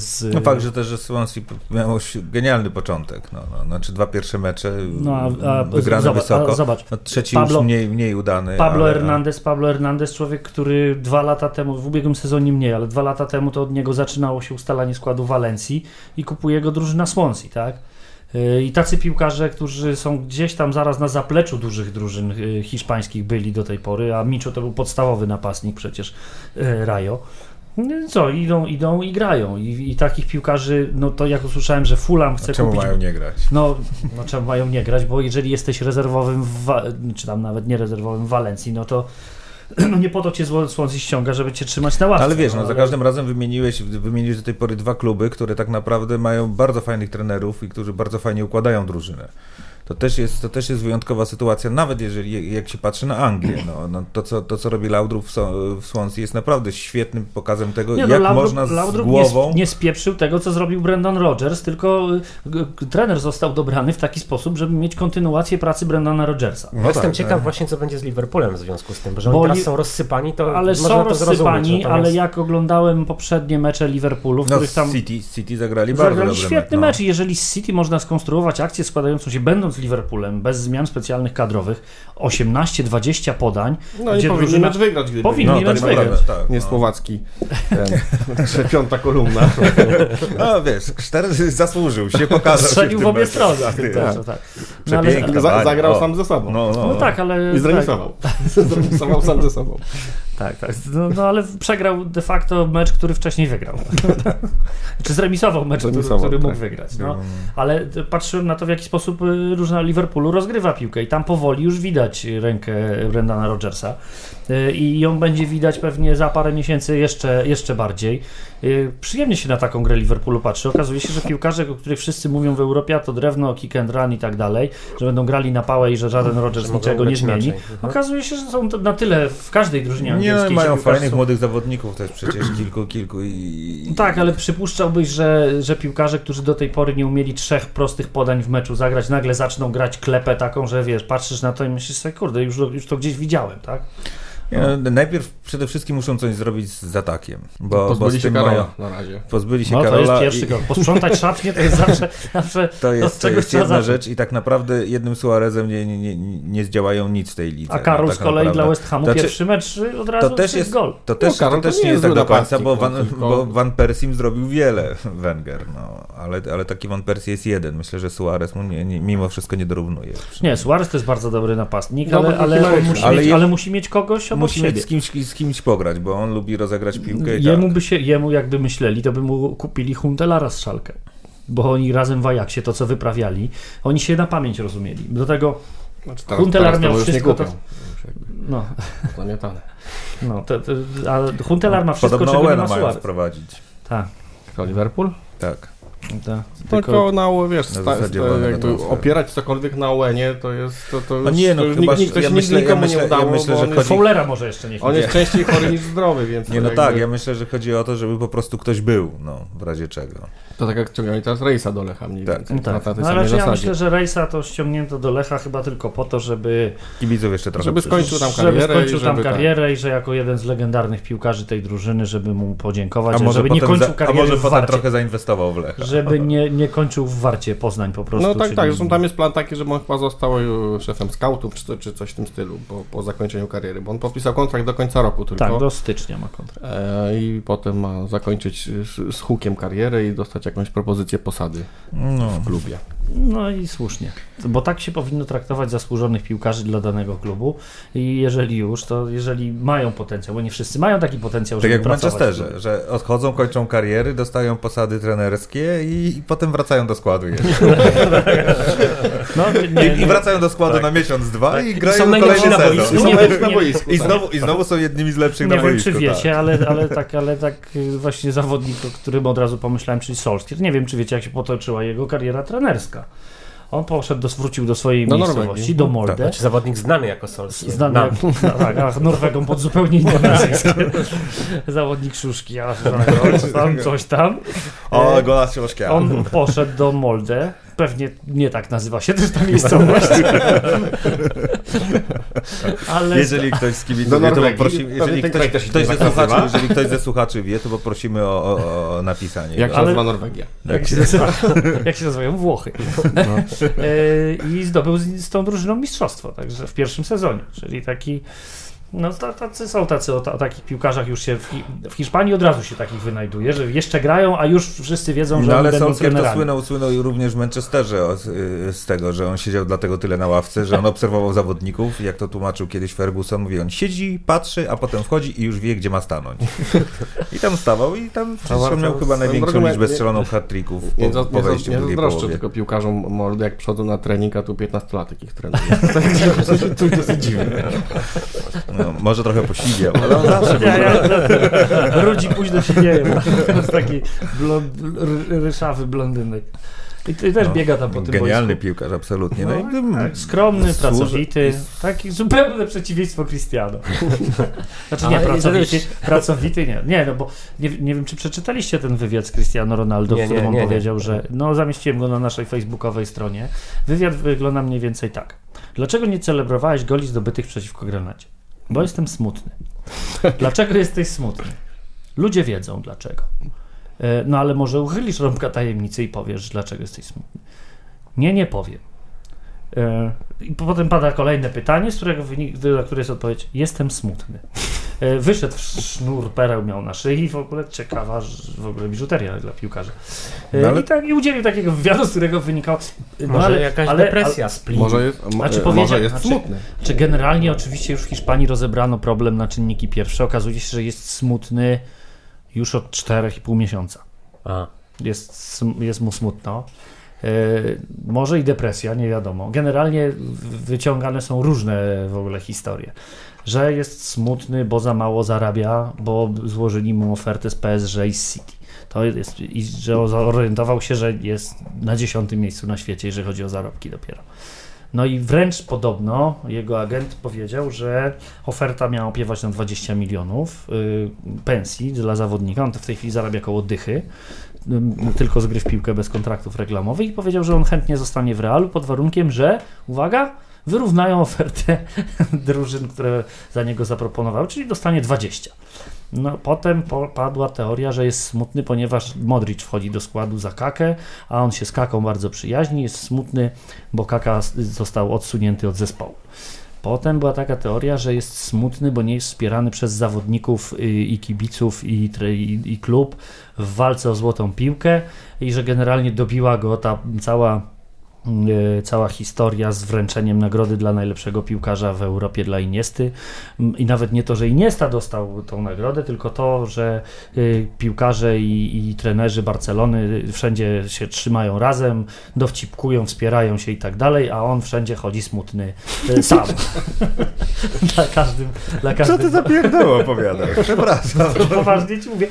z No fakt, że też, że Swansea miało genialny początek. No, no, znaczy dwa pierwsze mecze No, a- a- wygrane zobacz- wysoko. a zobacz, no, trzeci Pablo- już mniej, mniej udany. Pablo ale, Hernandez, Pablo Hernandez, człowiek, który dwa lata temu, w ubiegłym sezonie mniej, ale dwa lata temu to od niego zaczynało się ustalanie składu Walencji i kupuje go drużyna Swansea, tak? Yy, I tacy piłkarze, którzy są gdzieś tam zaraz na zapleczu dużych drużyn yy, hiszpańskich byli do tej pory, a Micho to był podstawowy napastnik przecież. No i co, idą, idą i grają. I, I takich piłkarzy, no to jak usłyszałem, że Fulham chce A czemu kupić mają nie grać? no, no czemu mają nie grać, bo jeżeli jesteś rezerwowym, w czy tam nawet nie rezerwowym w Walencji, no to *clears throat* no nie po to cię Swansea ściąga, żeby cię trzymać na ławce. Ale wiesz, no, za ale- każdym razem wymieniłeś, wymieniłeś do tej pory dwa kluby, które tak naprawdę mają bardzo fajnych trenerów i którzy bardzo fajnie układają drużynę. To też jest, to też jest wyjątkowa sytuacja, nawet jeżeli jak się patrzy na Anglię. No, no, to, co, to, co robi Laudrup w, So- w Swansea jest naprawdę świetnym pokazem tego, Nie, no, jak Laudrup, można z Laudrup głową... nie, nie spieprzył tego, co zrobił Brendan Rodgers, tylko y, trener został dobrany w taki sposób, żeby mieć kontynuację pracy Brendana Rodgersa. No Jestem tak, ciekaw tak. właśnie, co będzie z Liverpoolem w związku z tym, bo że Bo oni teraz są rozsypani, to Ale można są to rozsypani, zrozumieć. ale natomiast- jak oglądałem poprzednie mecze Liverpoolu, w No, których tam City, City zagrali bardzo Zagrali dobry świetny no. mecz. i Jeżeli z City można skonstruować akcję składającą się, będąc Liverpoolem, bez zmian specjalnych kadrowych, 18-20 podań, No i powinni mecz wygrać, gdyby Powinni No, nie, tak mecz naprawdę, wygrać. tak, nie no. słowacki, ten, *laughs* piąta kolumna. *laughs* No wiesz, Szter zasłużył się, pokazał strzelił się w obie strony. Tak, tak. tak. No, ale, zagrał o. sam ze sobą. No, no, no tak, ale... I zremisował. *laughs* zremisował sam ze sobą. Tak, tak. No, no ale przegrał de facto mecz, który wcześniej wygrał. *laughs* Czy zremisował mecz, który, Zremisował, który mógł tak. wygrać. No. Ale y, patrzyłem na to, w jaki sposób y, różna Liverpoolu rozgrywa piłkę i tam powoli już widać rękę Brendana Rodgersa i ją będzie widać pewnie za parę miesięcy jeszcze, jeszcze bardziej. Y, Przyjemnie się na taką grę Liverpoolu patrzy. Okazuje się, że piłkarze, o których wszyscy mówią w Europie, a to drewno, kick and run i tak dalej, że będą grali na pałę i że żaden Rodgers niczego nie zmieni. Mhm. Okazuje się, że są to na tyle w każdej drużynie Nie, angielskiej. no, mają fajnych są- młodych zawodników też przecież kilku, kilku i... tak, ale przypuszczałbyś, że, że piłkarze, którzy do tej pory nie umieli trzech prostych podań w meczu zagrać, nagle zaczną grać klepę taką, że wiesz, patrzysz na to i myślisz sobie, kurde, już, już to gdzieś widziałem, tak? Nie, no, najpierw przede wszystkim muszą coś zrobić z atakiem, bo, bo Pozbyli z się Karola mają, na razie. pozbyli się No to Karola jest pierwszy i. Posprzątać *laughs* szatnie to jest zawsze, zawsze to jest, to jest jedna zacząć. rzecz i tak naprawdę jednym Suarezem nie, nie, nie, nie zdziałają nic w tej lidze. A Karol no, z tak kolei naprawdę. dla West Hamu Znaczy, pierwszy mecz y, od razu To też jest, gol. to też, No, Karol to też to nie nie jest tak do końca, bo Van, no, bo Van Persim zrobił wiele, Wenger, no, ale, ale taki Van Persie jest jeden. Myślę, że Suarez mu nie, nie, mimo wszystko nie dorównuje. Nie, Suarez to jest bardzo dobry napastnik, ale, ale, musi mieć, je- ale musi mieć kogoś obok Musi siebie. mieć z kimś, z kimś pograć, bo on lubi rozegrać piłkę i Jemu tak. by się, jemu jakby myśleli, to by mu kupili Huntelara z Szalkę. Bo oni razem w Ajaxie to, co wyprawiali, oni się na pamięć rozumieli. Do tego, Znaczy, Huntelar to miał wszystko, to- no, Zamiatane. no to, to, a Huntelar ma wszystko, Podobno czego nie ma mają Suarez. wprowadzić. Tak, To Liverpool? Tak. Tak. Tylko na wiesz, na sta, zasadzie sta, wolnego jakby opierać cokolwiek na Łenie, to jest to, to No już, nie, no to już chyba, nikt, to ja się myślę- nikomu ja myślę- nie ja udało, myślę, bo że on, chodzi- jest, Fowlera może jeszcze niech on nie. jest częściej chory niż zdrowy, więc Nie, no jakby- tak, ja myślę, że chodzi o to, żeby po prostu ktoś był, no, w razie czego. To tak jak ciągnęli teraz Rejsa do Lecha mniej Tak. więcej. No Na tak. tej No, ale ja myślę, że Rejsa to ściągnięto do Lecha chyba tylko po to, żeby, Kibiców jeszcze trochę Żeby skończył tam żeby karierę skończył i tam żeby tak. karierę i że jako jeden z legendarnych piłkarzy tej drużyny, żeby mu podziękować, A że może żeby nie kończył za, a kariery może potem trochę zainwestował w Lecha. Żeby nie, nie kończył w Warcie Poznań po prostu. No tak, czyli- tak, zresztą tam jest plan taki, żeby on chyba został e, szefem scoutów czy, czy coś w tym stylu po, po zakończeniu kariery, bo on podpisał kontrakt do końca roku tylko. Tak, do stycznia ma kontrakt. E, I potem ma zakończyć z, z hukiem karierę i dostać jakąś propozycję posady No. w klubie. No i słusznie, bo tak się powinno traktować zasłużonych piłkarzy dla danego klubu i jeżeli już, to jeżeli mają potencjał, bo nie wszyscy mają taki potencjał, Tak żeby jak w Manchesterze, że odchodzą, kończą kariery, dostają posady trenerskie i, i potem wracają do składu jeszcze. *laughs* No, nie, I, I wracają do składu na miesiąc, dwa i grają są kolejny najlepsi na sezon. boisku. Nie Są wiem, najlepsi na nie- boisku, I tak. znowu, I znowu są jednymi z lepszych Nie na wiem, boisku. czy wiecie, tak. ale, ale, tak, ale tak właśnie zawodnik, o którym od razu pomyślałem, czyli Solskjaer. Nie wiem, czy wiecie, jak się potoczyła jego kariera trenerska. On poszedł, do, wrócił do swojej Do miejscowości, do Molde. Znaczy zawodnik znany jako Solskjaer. Znany Nam. jak, tak, a Norwegą pod zupełnie inne *laughs* nazwisko. Zawodnik Szuszki, a *laughs* coś tam, coś tam. O, gola Szyłoszkia. On poszedł do Molde. Pewnie nie tak nazywa się też ta miejscowość. *laughs* Ale Jeżeli ktoś z kibiców wie, to poprosimy, jeżeli ktoś, ze tak słuchaczy, jeżeli ktoś ze słuchaczy wie, to poprosimy o, o, o napisanie. Jak się Ale- nazywa Norwegia? jak się, nazywa, *laughs* jak się nazywają Włochy. *laughs* E, I zdobył z, z tą drużyną mistrzostwo, także w pierwszym sezonie, czyli taki. No, ta- tacy są tacy, o, ta, o takich piłkarzach już się w, w Hiszpanii od razu się takich wynajduje, że jeszcze grają, a już wszyscy wiedzą, że No ale będą Solskjaer to słynął, słynął również w Manchesterze o- z, y, z tego, że on siedział dlatego tyle na ławce, że on obserwował zawodników, jak to tłumaczył kiedyś Ferguson, mówi, on siedzi, patrzy, a potem wchodzi i już wie, gdzie ma stanąć. *laughs* I tam stawał i tam przecież on miał chyba największą drogą, liczbę nie- strzeloną hat-tricków Nie, po, za, po nie, wejściu nie w drugiej zazdroszczę połowie. tylko piłkarzom mordy, jak przychodzą na trening, a tu 15-latek ich trenuje. *laughs* *laughs* to dosyć dziwne. No, może trochę posiwiał, ale on zawsze był Ja, ja, Rudzi późno się dzieje. To jest taki blond, ryszawy blondynek. I, I też No, biega tam po tym genialny boisku. piłkarz, absolutnie. No, No, tak, skromny, Służy- pracowity, taki zupełne przeciwieństwo Cristiano. *laughs* Znaczy nie pracowity, pracowity nie. Nie, no bo nie, nie wiem, czy przeczytaliście ten wywiad z Cristiano Ronaldo, Nie, w którym nie, on powiedział, że no zamieściłem go na naszej facebookowej stronie. Wywiad wygląda mniej więcej tak. Dlaczego nie celebrowałeś goli zdobytych przeciwko Granadzie? Bo jestem smutny. Dlaczego jesteś smutny? Ludzie wiedzą dlaczego. E, No ale może uchylisz rąbka tajemnicy i powiesz, dlaczego jesteś smutny. Nie, nie powiem. E, I potem pada kolejne pytanie, z którego wynik, na które jest odpowiedź: Jestem smutny. E, Wyszedł sznur pereł, miał na szyi, w ogóle ciekawa że w ogóle biżuteria dla piłkarzy. E, No ale- I tak i udzielił takiego wywiadu, z którego wynikało. No Może ale- jakaś ale- depresja, split. Może jest, mo- Znaczy może jest znaczy- smutny. Czy generalnie oczywiście już w Hiszpanii rozebrano problem na czynniki pierwsze. Okazuje się, że jest smutny już od 4,5 miesiąca. A. Jest, jest mu smutno. E, może i depresja, nie wiadomo. Generalnie wyciągane są różne w ogóle historie. Że jest smutny, bo za mało zarabia, bo złożyli mu ofertę z PSG i z City. To jest, i że zorientował się, że jest na dziesiątym miejscu na świecie, jeżeli chodzi o zarobki dopiero. No i wręcz podobno jego agent powiedział, że oferta miała opiewać na 20 milionów y, pensji dla zawodnika. On w tej chwili zarabia koło dychy, y, tylko z gry w piłkę bez kontraktów reklamowych i powiedział, że on chętnie zostanie w Realu pod warunkiem, że, uwaga, wyrównają ofertę *laughs* drużyn, które za niego zaproponowały, czyli dostanie 20. No, potem po, padła teoria, że jest smutny, ponieważ Modric wchodzi do składu za Kakę, a on się z Kaką bardzo przyjaźni, jest smutny, bo Kaka został odsunięty od zespołu. Potem była taka teoria, że jest smutny, bo nie jest wspierany przez zawodników y, i kibiców i, i, i klub w walce o złotą piłkę i że generalnie dobiła go ta cała, cała historia z wręczeniem nagrody dla najlepszego piłkarza w Europie dla Iniesty. I nawet nie to, że Iniesta dostał tą nagrodę, tylko to, że y, piłkarze i, i trenerzy Barcelony wszędzie się trzymają razem, dowcipkują, wspierają się i tak dalej, a on wszędzie chodzi smutny y, sam. *laughs* dla każdym, dla Co każdym ty za pierdoło opowiadasz? *laughs* Przepraszam. Poważnie ci mówię,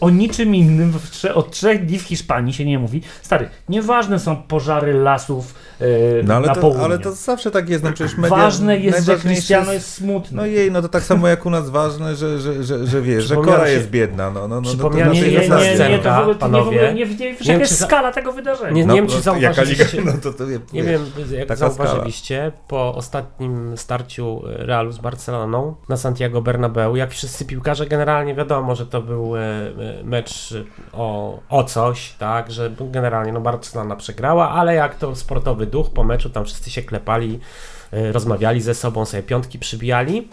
o niczym innym w trze- od trzech dni w Hiszpanii się nie mówi. Stary, nieważne są pożary lasów e, No ale na to, południe. ale to zawsze tak jest, no przecież media... Ważne jest, że Cristiano jest smutny. No jej, no to tak samo jak u nas ważne, że, że, że, że wiesz, że Kora się- jest biedna, no, no, no, no to nie, nie, nie, nie, to w ogóle, to nie, w Panowie. ogóle nie, nie, jaka wiem, jest czy skala tego wydarzenia. Nie, No, *laughs* nie wiem, czy no, jaka liga, zauważyliście. no to, to Nie wiem, jak zauważyliście, po ostatnim starciu Realu z Barceloną na Santiago Bernabeu, jak wszyscy piłkarze, generalnie wiadomo, że to był e, mecz o, o coś, tak, że generalnie no Barcelona przegrała, ale jak to sportowy duch po meczu, tam wszyscy się klepali, e, rozmawiali ze sobą, sobie piątki przybijali.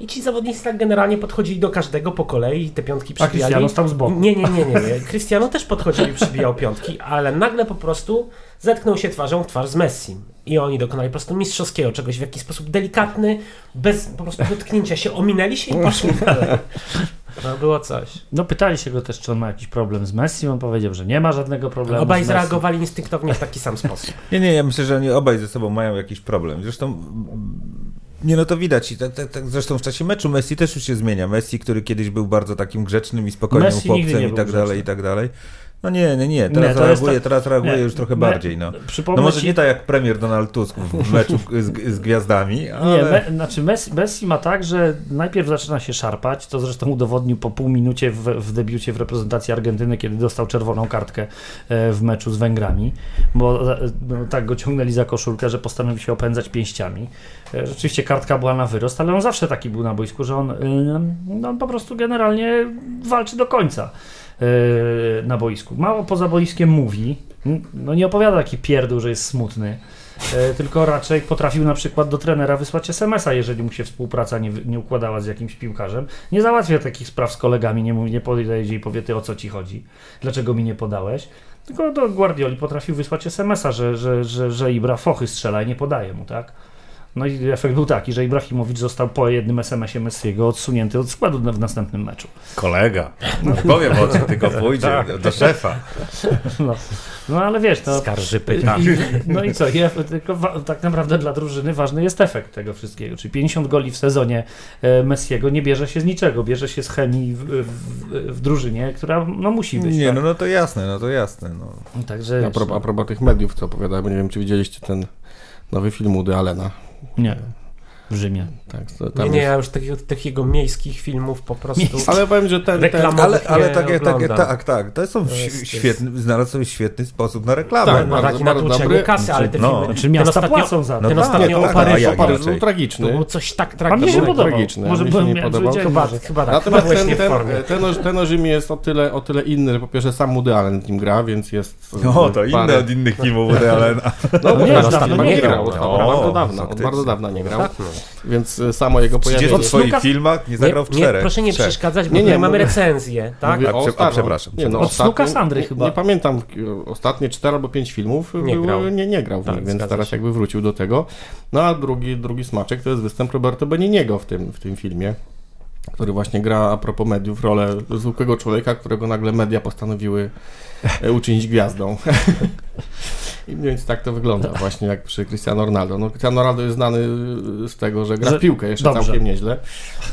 I ci zawodnicy tak generalnie podchodzili do każdego po kolei i te piątki A przybijali. Cristiano stał z boku. Nie, nie, nie, nie. nie. Cristiano też podchodził i przybijał piątki, ale nagle po prostu zetknął się twarzą w twarz z Messim. I oni dokonali po prostu mistrzowskiego czegoś w jakiś sposób delikatny, bez po prostu dotknięcia się, ominęli się i poszli dalej. No, było coś. No pytali się go też, czy on ma jakiś problem z Messi, on powiedział, że nie ma żadnego problemu Obaj z Messi. zareagowali instynktownie w taki sam sposób. *laughs* Nie, nie, ja myślę, że oni obaj ze sobą mają jakiś problem. Zresztą nie no to widać i tak, tak, tak, zresztą w czasie meczu Messi też już się zmienia. Messi, który kiedyś był bardzo takim grzecznym i spokojnym Messi nigdy chłopcem nie i był tak dalej, i tak dalej. No nie, nie, nie, teraz Nie, reaguje, tak- teraz reaguje nie, już trochę me- bardziej, no. No może ci- nie tak jak premier Donald Tusk w *laughs* meczu z, z gwiazdami, ale... Nie, me, znaczy Messi, Messi ma tak, że najpierw zaczyna się szarpać, to zresztą udowodnił po pół minucie w, w debiucie w reprezentacji Argentyny, kiedy dostał czerwoną kartkę e, w meczu z Węgrami, bo e, no, tak go ciągnęli za koszulkę, że postanowił się opędzać pięściami. E, Rzeczywiście kartka była na wyrost, ale on zawsze taki był na boisku, że on, no, on po prostu generalnie walczy do końca na boisku. Mało poza boiskiem mówi, no nie opowiada taki pierdół, że jest smutny, e, tylko raczej potrafił na przykład do trenera wysłać SMS-a, jeżeli mu się współpraca nie, nie układała z jakimś piłkarzem. Nie załatwia takich spraw z kolegami, nie, mówi- nie podejdzie i powie ty o co ci chodzi, dlaczego mi nie podałeś. Tylko do Guardioli potrafił wysłać SMS-a, że, że, że, że Ibra fochy strzela i nie podaje mu, tak? No i efekt był taki, że Ibrahimowicz został po jednym SMS-ie Messiego odsunięty od składu w następnym meczu. Kolega, nie powiem o czym, tylko *laughs* pójdzie do szefa. No, no ale wiesz, to... Skarży pyta. I, no i co, ja, tylko wa- tak naprawdę dla drużyny ważny jest efekt tego wszystkiego. Czyli 50 goli w sezonie e, Messiego nie bierze się z niczego, bierze się z chemii w, w, w drużynie, która no, musi być. Nie, tak? no, no to jasne, no to jasne. No. Także A propos, a propos tych mediów, co opowiadałem, nie wiem, czy widzieliście ten nowy film Woody Allena. Nie, w Rzymie. Tak, to tam Nie, nie, ja już takiego, tych jego miejskich filmów po prostu... Ale powiem, że ten, ten, Ale, ale nie tak, tak, tak, tak, tak, to są To jest- świetny, znalazł sobie świetny sposób na reklamę. Tak, No bardzo, taki na bardzo tłuczenie dobry. kasy, ale te No. filmy... Znaczy ten miasta ostatnio, płacą za to. No ten tak, ostatnio tak, o tak, Paryżu, Paryż inaczej? był tragiczny. to było coś tak mi się tragicznego. podobał. tragiczny, Może mi się byłem, nie podobał. Chyba, chyba tak, Natomiast ten, ten, ten, o- ten o Rzymie jest o tyle, o tyle inny, że po pierwsze sam Woody Allen w nim gra, więc jest... No, to inne parę- od innych filmów Woody *laughs* Allena. No, nie, grał, od O, bardzo dawna, nie grał, Tak, no. więc samo jego W pojawienie... 30 swoich filmach nie zagrał w nie, nie, czterech. proszę nie Trzech. przeszkadzać, bo Nie, nie, mamy recenzję, tak? Mówię A, o a, przepraszam, Nie, no, Od Snuka Sandry chyba. Nie pamiętam, ostatnie cztery albo pięć filmów Nie były, grał. Nie, nie grał w Tak, więc teraz się. jakby wrócił do tego. No a drugi, drugi smaczek to jest występ Roberto Beniniego w tym, w tym filmie, który właśnie gra a propos mediów rolę zwykłego człowieka, którego nagle media postanowiły e, uczynić gwiazdą. *laughs* I mniej więcej tak to wygląda, właśnie jak przy Cristiano Ronaldo. No, Cristiano Ronaldo jest znany z tego, że gra w piłkę jeszcze dobrze. całkiem nieźle,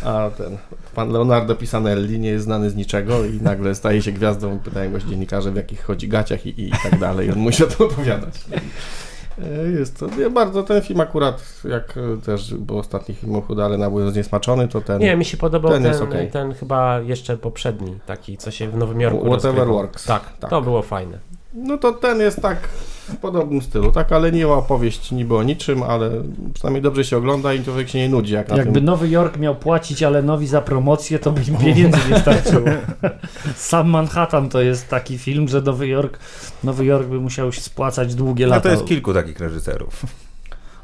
a ten pan Leonardo Pisanelli nie jest znany z niczego i nagle staje się gwiazdą. Pytają go dziennikarze, w jakich chodzi gaciach i, i tak dalej. On musi o tym opowiadać. E, Jest to nie, bardzo ten film akurat, jak e, też, bo ostatni film o Hudalena był zniesmaczony, to ten... Nie, mi się podobał ten ten, jest ten, chyba jeszcze poprzedni, taki, co się w Nowym Jorku Whatever rozgrywał. works. Tak, Tak. to było fajne. No to ten jest tak w podobnym stylu, tak, ale nie ma opowieść niby o niczym, ale przynajmniej dobrze się ogląda i człowiek się nie nudzi, jak na Jakby tym. Nowy Jork miał płacić Allenowi za promocję, to by im pieniędzy nie starczyło. *laughs* Sam Manhattan to jest taki film, że Nowy Jork, Nowy Jork by musiał się spłacać długie No lata. to jest kilku takich reżyserów.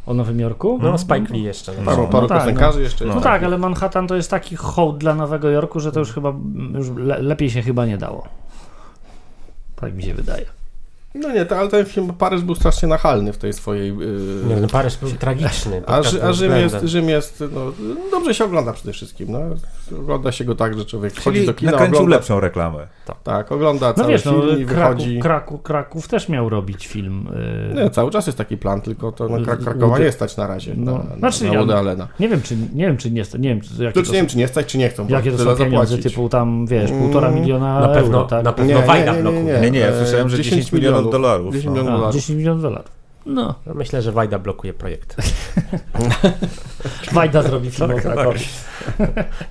O Nowym Jorku? No, Spike Lee jeszcze. No. Paru, No paru tak, piosenkarzy jeszcze No jest. tak, ale Manhattan to jest taki hołd dla Nowego Jorku, że to już chyba już le, lepiej się chyba nie dało. Tak mi się wydaje. No nie, to, ale ten film Paryż był strasznie nachalny w tej swojej... Yy... Nie, no Paryż był tragiczny. A, Rzy- a Rzym, jest. Rzym jest, no, dobrze się ogląda przede wszystkim, no. Ogląda się go tak, że człowiek wchodzi Czyli do kina, nakręcił ogląda, lepszą reklamę. tak, ogląda No cały wiesz, no, film i Kraków, wychodzi... Kraków, Kraków też miał robić film. yy, Nie, cały czas jest taki plan, tylko to no, Krak- L- Krakowa nie stać na razie No, na, na, znaczy na ja- Woody Allena. Nie wiem, czy nie wiem, czy nie, nie wiem, czy, jakie To, to, czy nie wiem, czy nie stać, czy nie chcą, jakie to są pieniądze, typu tam, wiesz, Mm, półtora miliona Na pewno, euro, tak? na pewno Wajda blokuje. Nie, nie, ja e, słyszałem, że 10 milionów dolarów, 10 no. milionów A, dolarów. 10 milionów dolarów. No, No, myślę, że Wajda blokuje projekt. *laughs* Wajda zrobi film o Krakowie.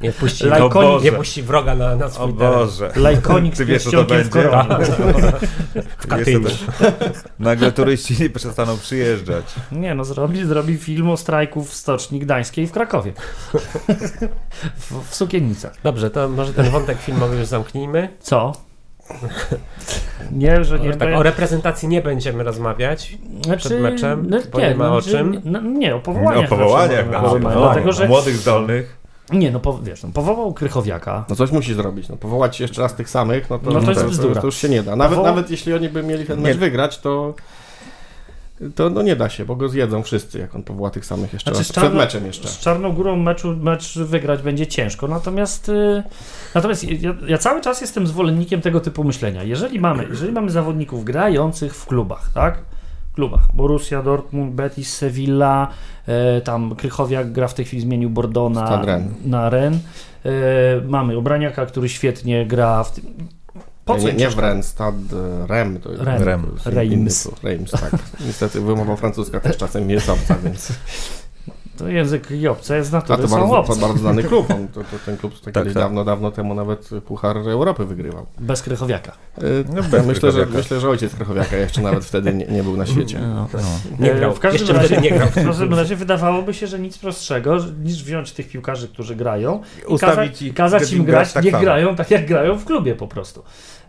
Nie puści, Lajkonik- nie puści wroga na, na O swój teren. Boże. Lajkonik z Ty wiesz, co to pierścionkiem w będzie? koronie. W Katyniu. *laughs* Nagle turyści nie przestaną przyjeżdżać. Nie no, zrobi, zrobi film o strajku w Stoczni Gdańskiej w Krakowie. *laughs* W, w Sukienicach. Dobrze, to może ten wątek filmowy już zamknijmy. Co? Nie, że nie... tak, o reprezentacji nie będziemy rozmawiać. znaczy, przed meczem, no, bo nie ma o znaczy, czym. No, nie, o powołaniach. o powołaniach możemy przykład. rozmawiać, Dlatego, że... Młodych, zdolnych. Nie, no po, wiesz, no, powołał Krychowiaka. No coś musi zrobić, no powołać jeszcze raz tych samych, no to, No to jest to, bzdura. to już się nie da. Nawet, Powoła- nawet jeśli oni by mieli ten mecz Nie. wygrać, to to no nie da się, bo go zjedzą wszyscy, jak on powoła tych samych jeszcze Znaczy, raz. Przed meczem jeszcze. Z Czarnogórą meczu, mecz wygrać będzie ciężko, natomiast, y, natomiast ja, ja cały czas jestem zwolennikiem tego typu myślenia. Jeżeli mamy, jeżeli mamy zawodników grających w klubach, tak? W klubach. Borussia, Dortmund, Betis, Sevilla, e, tam Krychowiak gra w tej chwili zmienił Bordeaux na, Stade Rennes. na Ren. E, mamy Obraniaka, który świetnie gra w tym. Po co nie, nie przeszkadza- w Rennes, Stad Rem. To jest, Rem. Rem. To jest Reims. Reims, tak. Niestety wymowa francuska też czasem jest obca, więc... To język i obce z A natury to są bardzo, bardzo znany klub. On, to, to, ten klub tak, Tak, tak. dawno, dawno temu nawet Puchar Europy wygrywał. Bez Krychowiaka. E, No, ja bez myślę, że, Krychowiaka. myślę, że ojciec Krychowiaka jeszcze nawet wtedy nie, nie był na świecie. No. Nie E, grał. W każdym razie, nie grał. W każdym razie wydawałoby się, że nic prostszego że- niż wziąć tych piłkarzy, którzy grają i Ustawić kaza- ich, kazać im grać grać, tak niech grają tak jak grają w klubie po prostu.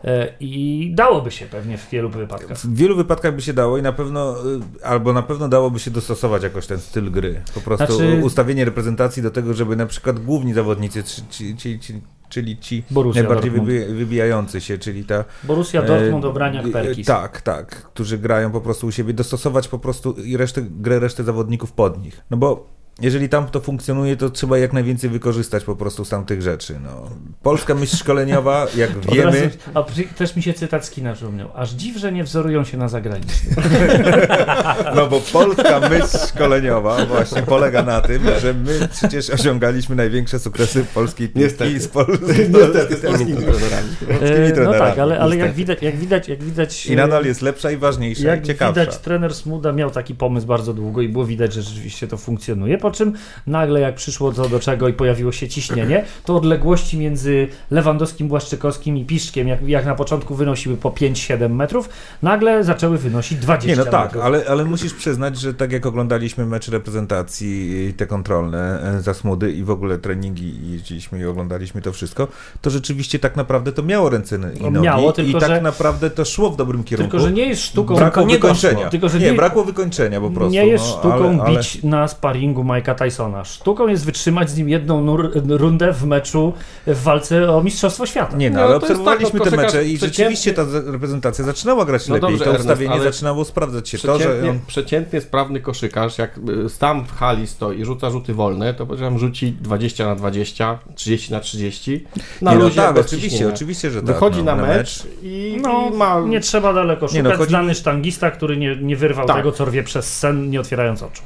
E, I dałoby się pewnie w wielu wypadkach. W wielu wypadkach by się dało i na pewno, y, albo na pewno dałoby się dostosować jakoś ten styl gry. Po prostu Znaczy- ustawienie reprezentacji do tego, żeby na przykład główni zawodnicy, ci, ci, ci, czyli ci Borussia najbardziej Dortmund. wybi- wybijający się, czyli ta... Borussia Dortmund, e, Obraniak, e, Perkis. Tak, tak, którzy grają po prostu u siebie, dostosować po prostu i resztę, grę reszty zawodników pod nich. No bo jeżeli tam to funkcjonuje, to trzeba jak najwięcej wykorzystać po prostu z tamtych rzeczy. No. Polska myśl szkoleniowa, jak Od wiemy... razu- A przy- też mi się cytat z kina przypomniał. Aż dziw, że nie wzorują się na zagranicznych. *laughs* No bo polska myśl szkoleniowa właśnie polega na tym, że my przecież osiągaliśmy największe sukcesy polskiej piłki z Pol- *laughs* Niestety, z polskimi trenerami. polskimi E, no tak, ale, ale jak widać, jak widać, jak widać. I nadal jest lepsza i ważniejsza Jak i ciekawsza. widać, trener Smuda miał taki pomysł bardzo długo i było widać, że rzeczywiście to funkcjonuje. Po czym nagle, jak przyszło co do czego i pojawiło się ciśnienie, to odległości między Lewandowskim, Błaszczykowskim i Piszczkiem, jak, jak na początku wynosiły po 5-7 metrów, nagle zaczęły wynosić 20 Nie, no tak, metrów. ale, ale musisz przyznać, że tak jak oglądaliśmy mecz reprezentacji te kontrolne e, za Smudy i w ogóle treningi i jeździliśmy i oglądaliśmy to wszystko, to rzeczywiście tak naprawdę to miało ręce i No nogi miało, tylko i tak że- naprawdę to szło w dobrym kierunku. Tylko, że nie jest sztuką. brakło nie wykończenia. doszło. Tylko, że nie, nie, brakło wykończenia po prostu. nie jest no, sztuką ale, ale... bić na sparingu Mike'a Tysona. Sztuką jest wytrzymać z nim jedną rundę w meczu w walce o Mistrzostwo Świata. Nie, no, No, ale to jest obserwowaliśmy tak, no, te mecze i przeciętny- rzeczywiście ta reprezentacja zaczynała grać No lepiej. dobrze, to Ernest, ustawienie ale zaczynało sprawdzać się. To, że Przeciętnie, on... przeciętnie sprawny koszykarz, jak y, tam w hali stoi i rzuca rzuty wolne, to powiedziałem rzuci 20 na 20, 30 na 30. Na nie, no tak, oczywiście, oczywiście, że tak. Wychodzi no, na mecz i, No, i ma... nie trzeba daleko szukać. Nie, no, chodzi- Znany sztangista, który nie, nie wyrwał Tak. tego, co rwie przez sen, nie otwierając oczu.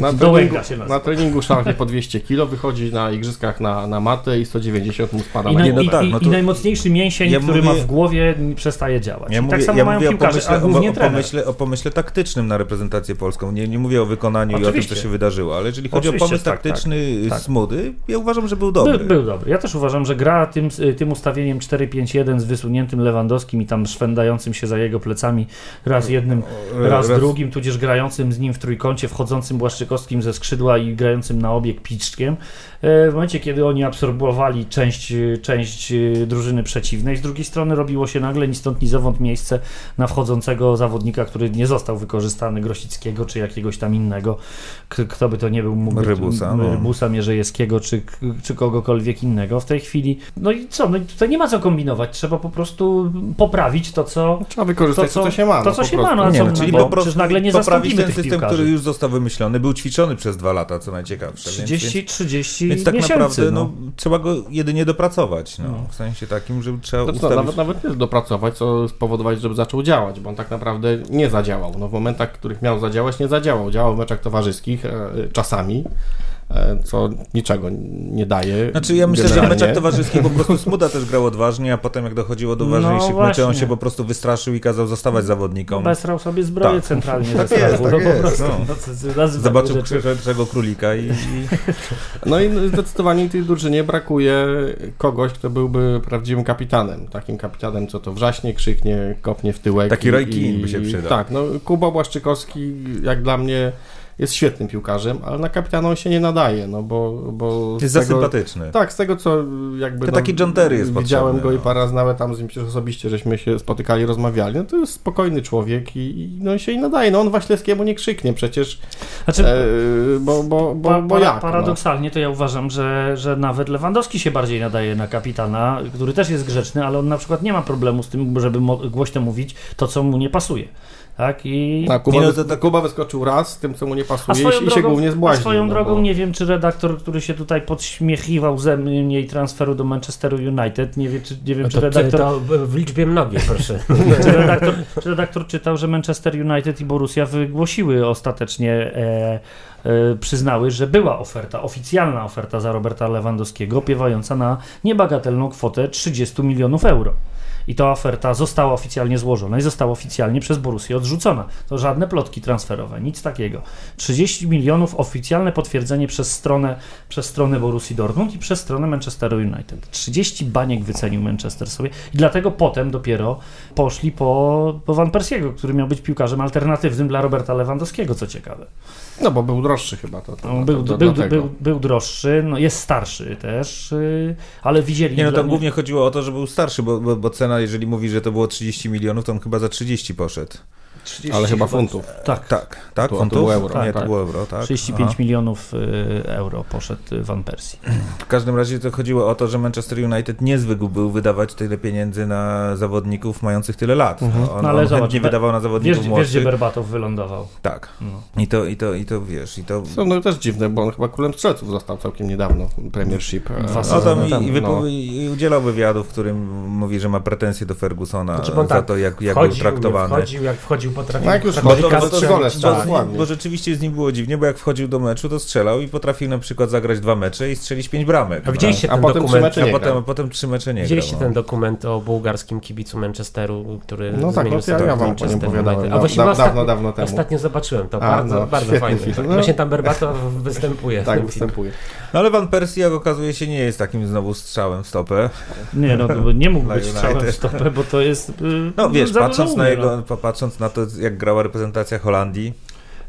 Na treningu, na treningu szarpie po 200 kg, wychodzi na igrzyskach na, na matę i 190 mu spada I, na no i, tak, i, no i to- najmocniejszy mięsień, Ja który mówię- ma w głowie, przestaje działać. Ja I mówię, tak samo ja mają mówię o, piłkarze, pomyśle, a głównie o, o, trener. pomyśle, o pomyśle taktycznym na reprezentację polską. Nie, nie mówię o wykonaniu i o tym, Oczywiście. co się wydarzyło, ale jeżeli chodzi o Oczywiście, pomysł tak, tak, taktyczny tak. Smudy, ja uważam, że był dobry. Był, był dobry. Ja też uważam, że gra tym, tym ustawieniem 4-5-1 z wysuniętym Lewandowskim i tam szwendającym się za jego plecami raz jednym, raz, drugim, tudzież grającym z nim w trójkącie, wchodzącym Błaszczykowskim ze skrzydła i grającym na obieg Piczkiem. E, W momencie, kiedy oni absorbowali część, część e, drużyny przeciwnej, z drugiej strony robiło się nagle ni stąd ni zowąd miejsce na wchodzącego zawodnika, który nie został wykorzystany, Grosickiego czy jakiegoś tam innego, kto by to nie był, mógł Rybusa, no. Rybusa Mierzejewskiego czy, czy kogokolwiek innego. W tej chwili, no i co, no tutaj nie ma co kombinować, trzeba po prostu poprawić to, co, Trzeba wykorzystać To, to, co- co się ma. to, no, co po się ma, no, Nie, co- no, czyli bo po prostu nagle nie poprawić ten system, piłkarzy. który już został wymyślony, był ćwiczony przez dwa lata, co najciekawsze. więc- 30, więc, 30 więc tak miesięcy. naprawdę no. no, trzeba go jedynie dopracować. No, No. W sensie takim, że trzeba co, ustawić... nawet, nawet nie dopracować, co spowodować, żeby zaczął działać, bo on tak naprawdę nie zadziałał. No, w momentach, w których miał zadziałać, nie zadziałał. Działał w meczach towarzyskich e, czasami, co niczego nie daje. Znaczy ja myślę, że w generalnie. meczach towarzyskich po prostu *laughs* Smuda też grał odważnie, a potem jak dochodziło do No ważniejszych meczów, on się po prostu wystraszył i kazał zostawać zawodnikom. Besrał sobie zbroję Tak. centralnie Tak jest, tak no po jest, prostu. no. No, Zobaczył rzeczy. krzyczącego królika i... i... *laughs* No i zdecydowanie tej drużynie brakuje kogoś, kto byłby prawdziwym kapitanem. Takim kapitanem, co to wrzaśnie, krzyknie, kopnie w tyłek. Taki Roy by się przydał. Tak, no Kuba Błaszczykowski jak dla mnie jest świetnym piłkarzem, ale na kapitana on się nie nadaje, no bo... bo Jest tego- sympatyczny. Tak, z tego co jakby... To taki John Terry jest Widziałem go i no. parę razy nawet tam z nim przecież osobiście, żeśmy się spotykali, rozmawiali. No to jest spokojny człowiek i, i no się i nadaje. No on Waślewskiemu nie krzyknie przecież, Znaczy, e, bo, bo, bo, Pa- bo jak? no? Paradoksalnie to ja uważam, że, że nawet Lewandowski się bardziej nadaje na kapitana, który też jest grzeczny, ale on na przykład nie ma problemu z tym, żeby głośno mówić to, co mu nie pasuje. Tak? I, A Kuba, Nie, no tak- Kuba wyskoczył raz z tym, co mu nie a pasuje i, się drogą, głównie a zbłaźnił. swoją no drogą bo- nie wiem, czy redaktor, który się tutaj podśmiechiwał ze mnie transferu do Manchesteru United, nie, wie, czy, nie wiem, czy To, to, redaktor to w liczbie mnogiej, proszę. *laughs* czy, redaktor, czy redaktor czytał, że Manchester United i Borussia wygłosiły ostatecznie, e, przyznały, że była oferta, oficjalna oferta za Roberta Lewandowskiego, opiewająca na niebagatelną kwotę 30 milionów euro. I ta oferta została oficjalnie złożona i została oficjalnie przez Borussię odrzucona. To żadne plotki transferowe, nic takiego. 30 milionów oficjalne potwierdzenie przez stronę, przez stronę Borussii Dortmund i przez stronę Manchesteru United. 30 baniek wycenił Manchester sobie i dlatego potem dopiero poszli po, po Van Persiego, który miał być piłkarzem alternatywnym dla Roberta Lewandowskiego, co ciekawe. No bo był droższy chyba to. to, On to, był, to, był, był, był droższy, no jest starszy też, yy, ale widzieli... Nie, no tam mnie- głównie chodziło o to, że był starszy, bo, bo, bo cena, jeżeli mówi, że to było 30 milionów, to on chyba za 30 poszedł. 30 Ale chyba funtów. Tak, Tak, tak, To- to funtów? było euro, Nie, tak, to tak. było euro, tak. 35 Aha. milionów y, euro poszedł Van Persie. W każdym razie to chodziło o to, że Manchester United nie zwykł był wydawać tyle pieniędzy na zawodników mających tyle lat. Mhm. On, No, ale on zobacz, chętnie wydawał na Wiesz, zawodników wiesz, gdzie młodszych. Berbatow wylądował? Tak. No. I to, i to, i to wiesz, i to... Co, no też dziwne, bo on chyba królem strzelców został całkiem niedawno, Premiership. e, Dwa No tam i, i, no. wypo- i udzielał wywiadu, w którym mówi, że ma pretensje do Fergusona Znaczy, on za tak to, jak, jak był Wchodził, nie traktowany. wchodził, jak wchodził, potrafił... No jak już wchodził, to- to gole bo, rzeczywiście z nim było dziwnie, bo jak wchodził do meczu, to strzelał i potrafił na przykład zagrać dwa mecze i strzelić pięć bramek. A widzieliście A ten potem trzy dokument? mecze A potem, a potem trzy mecze nie Widzieliście ten no. dokument o bułgarskim kibicu Manchesteru, który No tak, zmienił no to ja, sobie ja wam Manchester opowiadałem. A właściwie da, ostatnio, dawno, dawno temu. ostatnio zobaczyłem to. A, bardzo, no, bardzo. Tak. No. Właśnie tam Berbato występuje. Tak, występuje. No ale Van Persie, jak okazuje się, nie jest takim znowu strzałem w stopę. Nie, no to nie mógł być strzałem w stopę, bo to jest... y, No wiesz, patrząc na, jego, pa- patrząc na to, jak grała reprezentacja Holandii,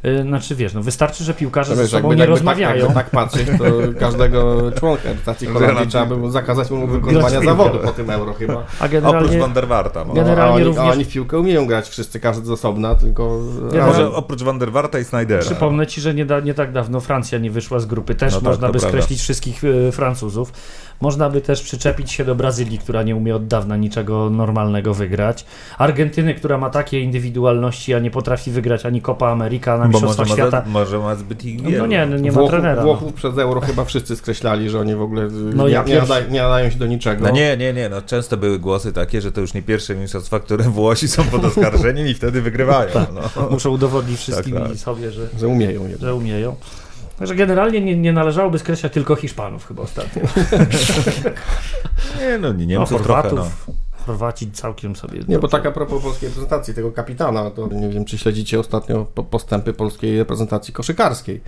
no. Y, Znaczy wiesz, no wystarczy, że piłkarze To ze wiesz, sobą jakby, nie jakby, rozmawiają. Tak, tak patrzeć, to *laughs* każdego członka reprezentacji Holandii trzeba by zakazać mu wykonywania zawodu po tym euro chyba. A oprócz generalnie... Van der Warta. No, Generalnie a, oni, również- a oni w piłkę umieją grać wszyscy, każdy z osobna, tylko... Może oprócz Van der Warta i Snydera. Przypomnę ci, że nie, da, nie tak dawno Francja nie wyszła z grupy. Też No tak, można to by prawda. skreślić wszystkich e, Francuzów. Można by też przyczepić się do Brazylii, która nie umie od dawna niczego normalnego wygrać. Argentyny, która ma takie indywidualności, a nie potrafi wygrać ani Copa America, ani Bo Mistrzostwa może ma, Świata. za, może ma zbyt ich No, wielu. no nie, no nie ma Włochów, trenera. No. Włochów przez euro chyba wszyscy skreślali, że oni w ogóle No nie, nie, pierwszy- nada, nie nadają się do niczego. No nie, nie, nie, no często były głosy takie, że to już nie pierwsze mistrzostwa, które Włosi są pod oskarżeniem i wtedy wygrywają. No. Muszą udowodnić wszystkim Tak, tak. sobie, że, Że umieją że umieją. Także generalnie nie, nie należałoby skreślać tylko Hiszpanów chyba ostatnio. *laughs* Nie, no nie, No, Niemców trochę, no. Chorwaci całkiem sobie. Nie, bo tak a propos polskiej reprezentacji, tego kapitana, to nie wiem, czy śledzicie ostatnio po- postępy polskiej reprezentacji koszykarskiej.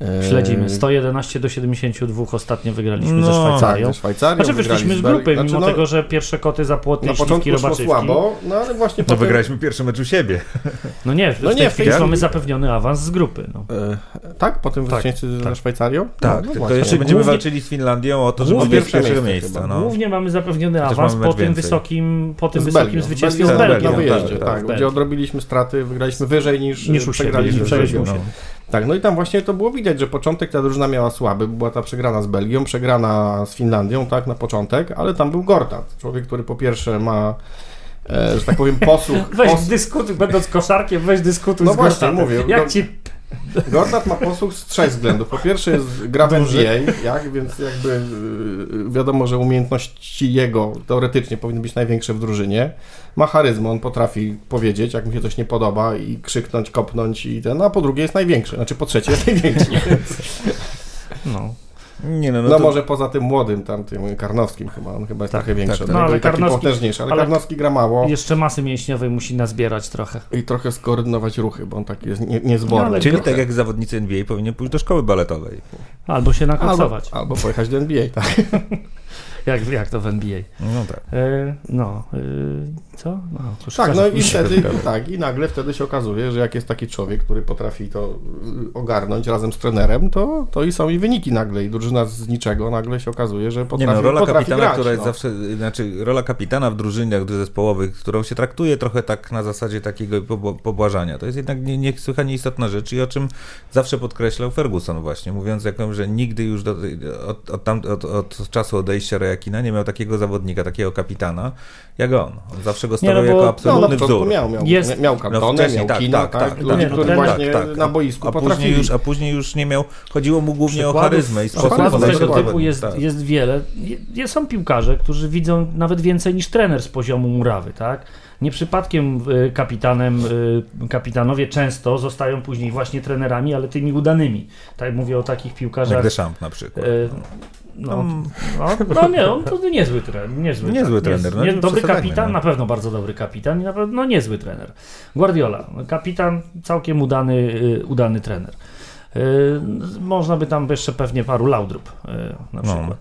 E, Śledzimy. 111 do 72 ostatnio wygraliśmy ze No, Tak, Szwajcarią. ze Szwajcarią. Znaczy wyszliśmy z grupy, Znaczy, mimo no, tego, że pierwsze koty za płotny, Na początku szło słabo, no ale właśnie No potem... wygraliśmy pierwszy mecz u siebie. *laughs* No nie, w No tej nie, w chwili mamy zapewniony awans z grupy. No. E, tak? Potem Tak, zwycięstwie ze tak. Szwajcarią? Tak, no, tylko właśnie. jeszcze Znaczy, będziemy głównie- walczyli z Finlandią o to, żeby być z pierwszego pierwsze miejsca. miejsce No. Głównie mamy zapewniony Chociaż awans mamy po tym więcej. wysokim, po tym Z wysokim Belgią. zwycięstwie z Belgią. Na wyjeździe, tak, tak, tak. gdzie odrobiliśmy straty, wygraliśmy wyżej niż, przegraliśmy. Tak, no i tam właśnie to było widać, że początek ta drużyna miała słaby, bo była ta przegrana z Belgią, przegrana z Finlandią, tak, na początek, ale tam był Gortat, człowiek, który po pierwsze ma, e, że tak powiem, posłuch, *laughs* Weź pos, dyskutuj, będąc koszarkiem, weź dyskutuj No z właśnie, Gortatem. mówię, Jak no- ci... Gortat ma posłuch z trzech względów. Po pierwsze jest gra w. NBA, jak, więc jakby y, wiadomo, że umiejętności jego teoretycznie powinny być największe w drużynie. Ma charyzmę, on potrafi powiedzieć, jak mu się coś nie podoba i krzyknąć, kopnąć i ten, a po drugie jest największy, znaczy po trzecie jest największy. *laughs* No. Nie no, No, no, to, może poza tym młodym, tam tym Karnowskim chyba, on chyba jest Tak, trochę większy, tak, tak, tak. No, ale Karnowski- potężniejszy, ale, ale- Karnowski gra mało Jeszcze masy mięśniowej musi nazbierać trochę. i trochę skoordynować ruchy, bo on taki jest nie, No, niezborny. ale Czyli trochę. tak jak zawodnicy NBA powinien pójść do szkoły baletowej. Albo się albo, nakopsować. albo pojechać do NBA, tak. *laughs* Jak, jak to w NBA. No tak. E, no, e, co? No, Tak, no i wtedy, tak, i nagle wtedy się okazuje, że jak jest taki człowiek, który potrafi to y, ogarnąć razem z trenerem, to, to i są i wyniki nagle, i drużyna z niczego nagle się okazuje, że Nie potrafi, no, rola potrafi kapitana, grać, która jest no. zawsze, znaczy rola kapitana w drużynach zespołowych, którą się traktuje trochę tak na zasadzie takiego pobła- pobłażania, to jest jednak nie- niesłychanie istotna rzecz i o czym zawsze podkreślał Ferguson właśnie, mówiąc jaką, że nigdy już do, od, od, tam, od, od czasu odejścia Rejakina nie miał takiego zawodnika, takiego kapitana jak on. On zawsze go stawiał no bo- jako No, absolutny początku wzór. miał, miał, Jest- miał No kantonę, wcześniej, miał tak, kina, tak, tak, tak, ludzi, tak, którzy no, właśnie tak, tak. na boisku a później, już, a później już nie miał, chodziło mu głównie o charyzmę i sposób Przykładów podejścia tego typu jest, tak. jest wiele. Są piłkarze, którzy widzą nawet więcej niż trener z poziomu murawy, tak? Nie przypadkiem y, kapitanem, y, kapitanowie często zostają później właśnie trenerami, ale tymi udanymi. Tak mówię o takich Jak piłkarzach. Deschamps na przykład. y, No, no, no nie, on to niezły trener. Niezły, Niezły trener, no nie, nie dobry kapitan, no. na pewno bardzo dobry kapitan i na pewno no, niezły trener. Guardiola, kapitan, całkiem udany, udany trener. Y, Można by tam jeszcze pewnie paru Laudrup y, na No. przykład.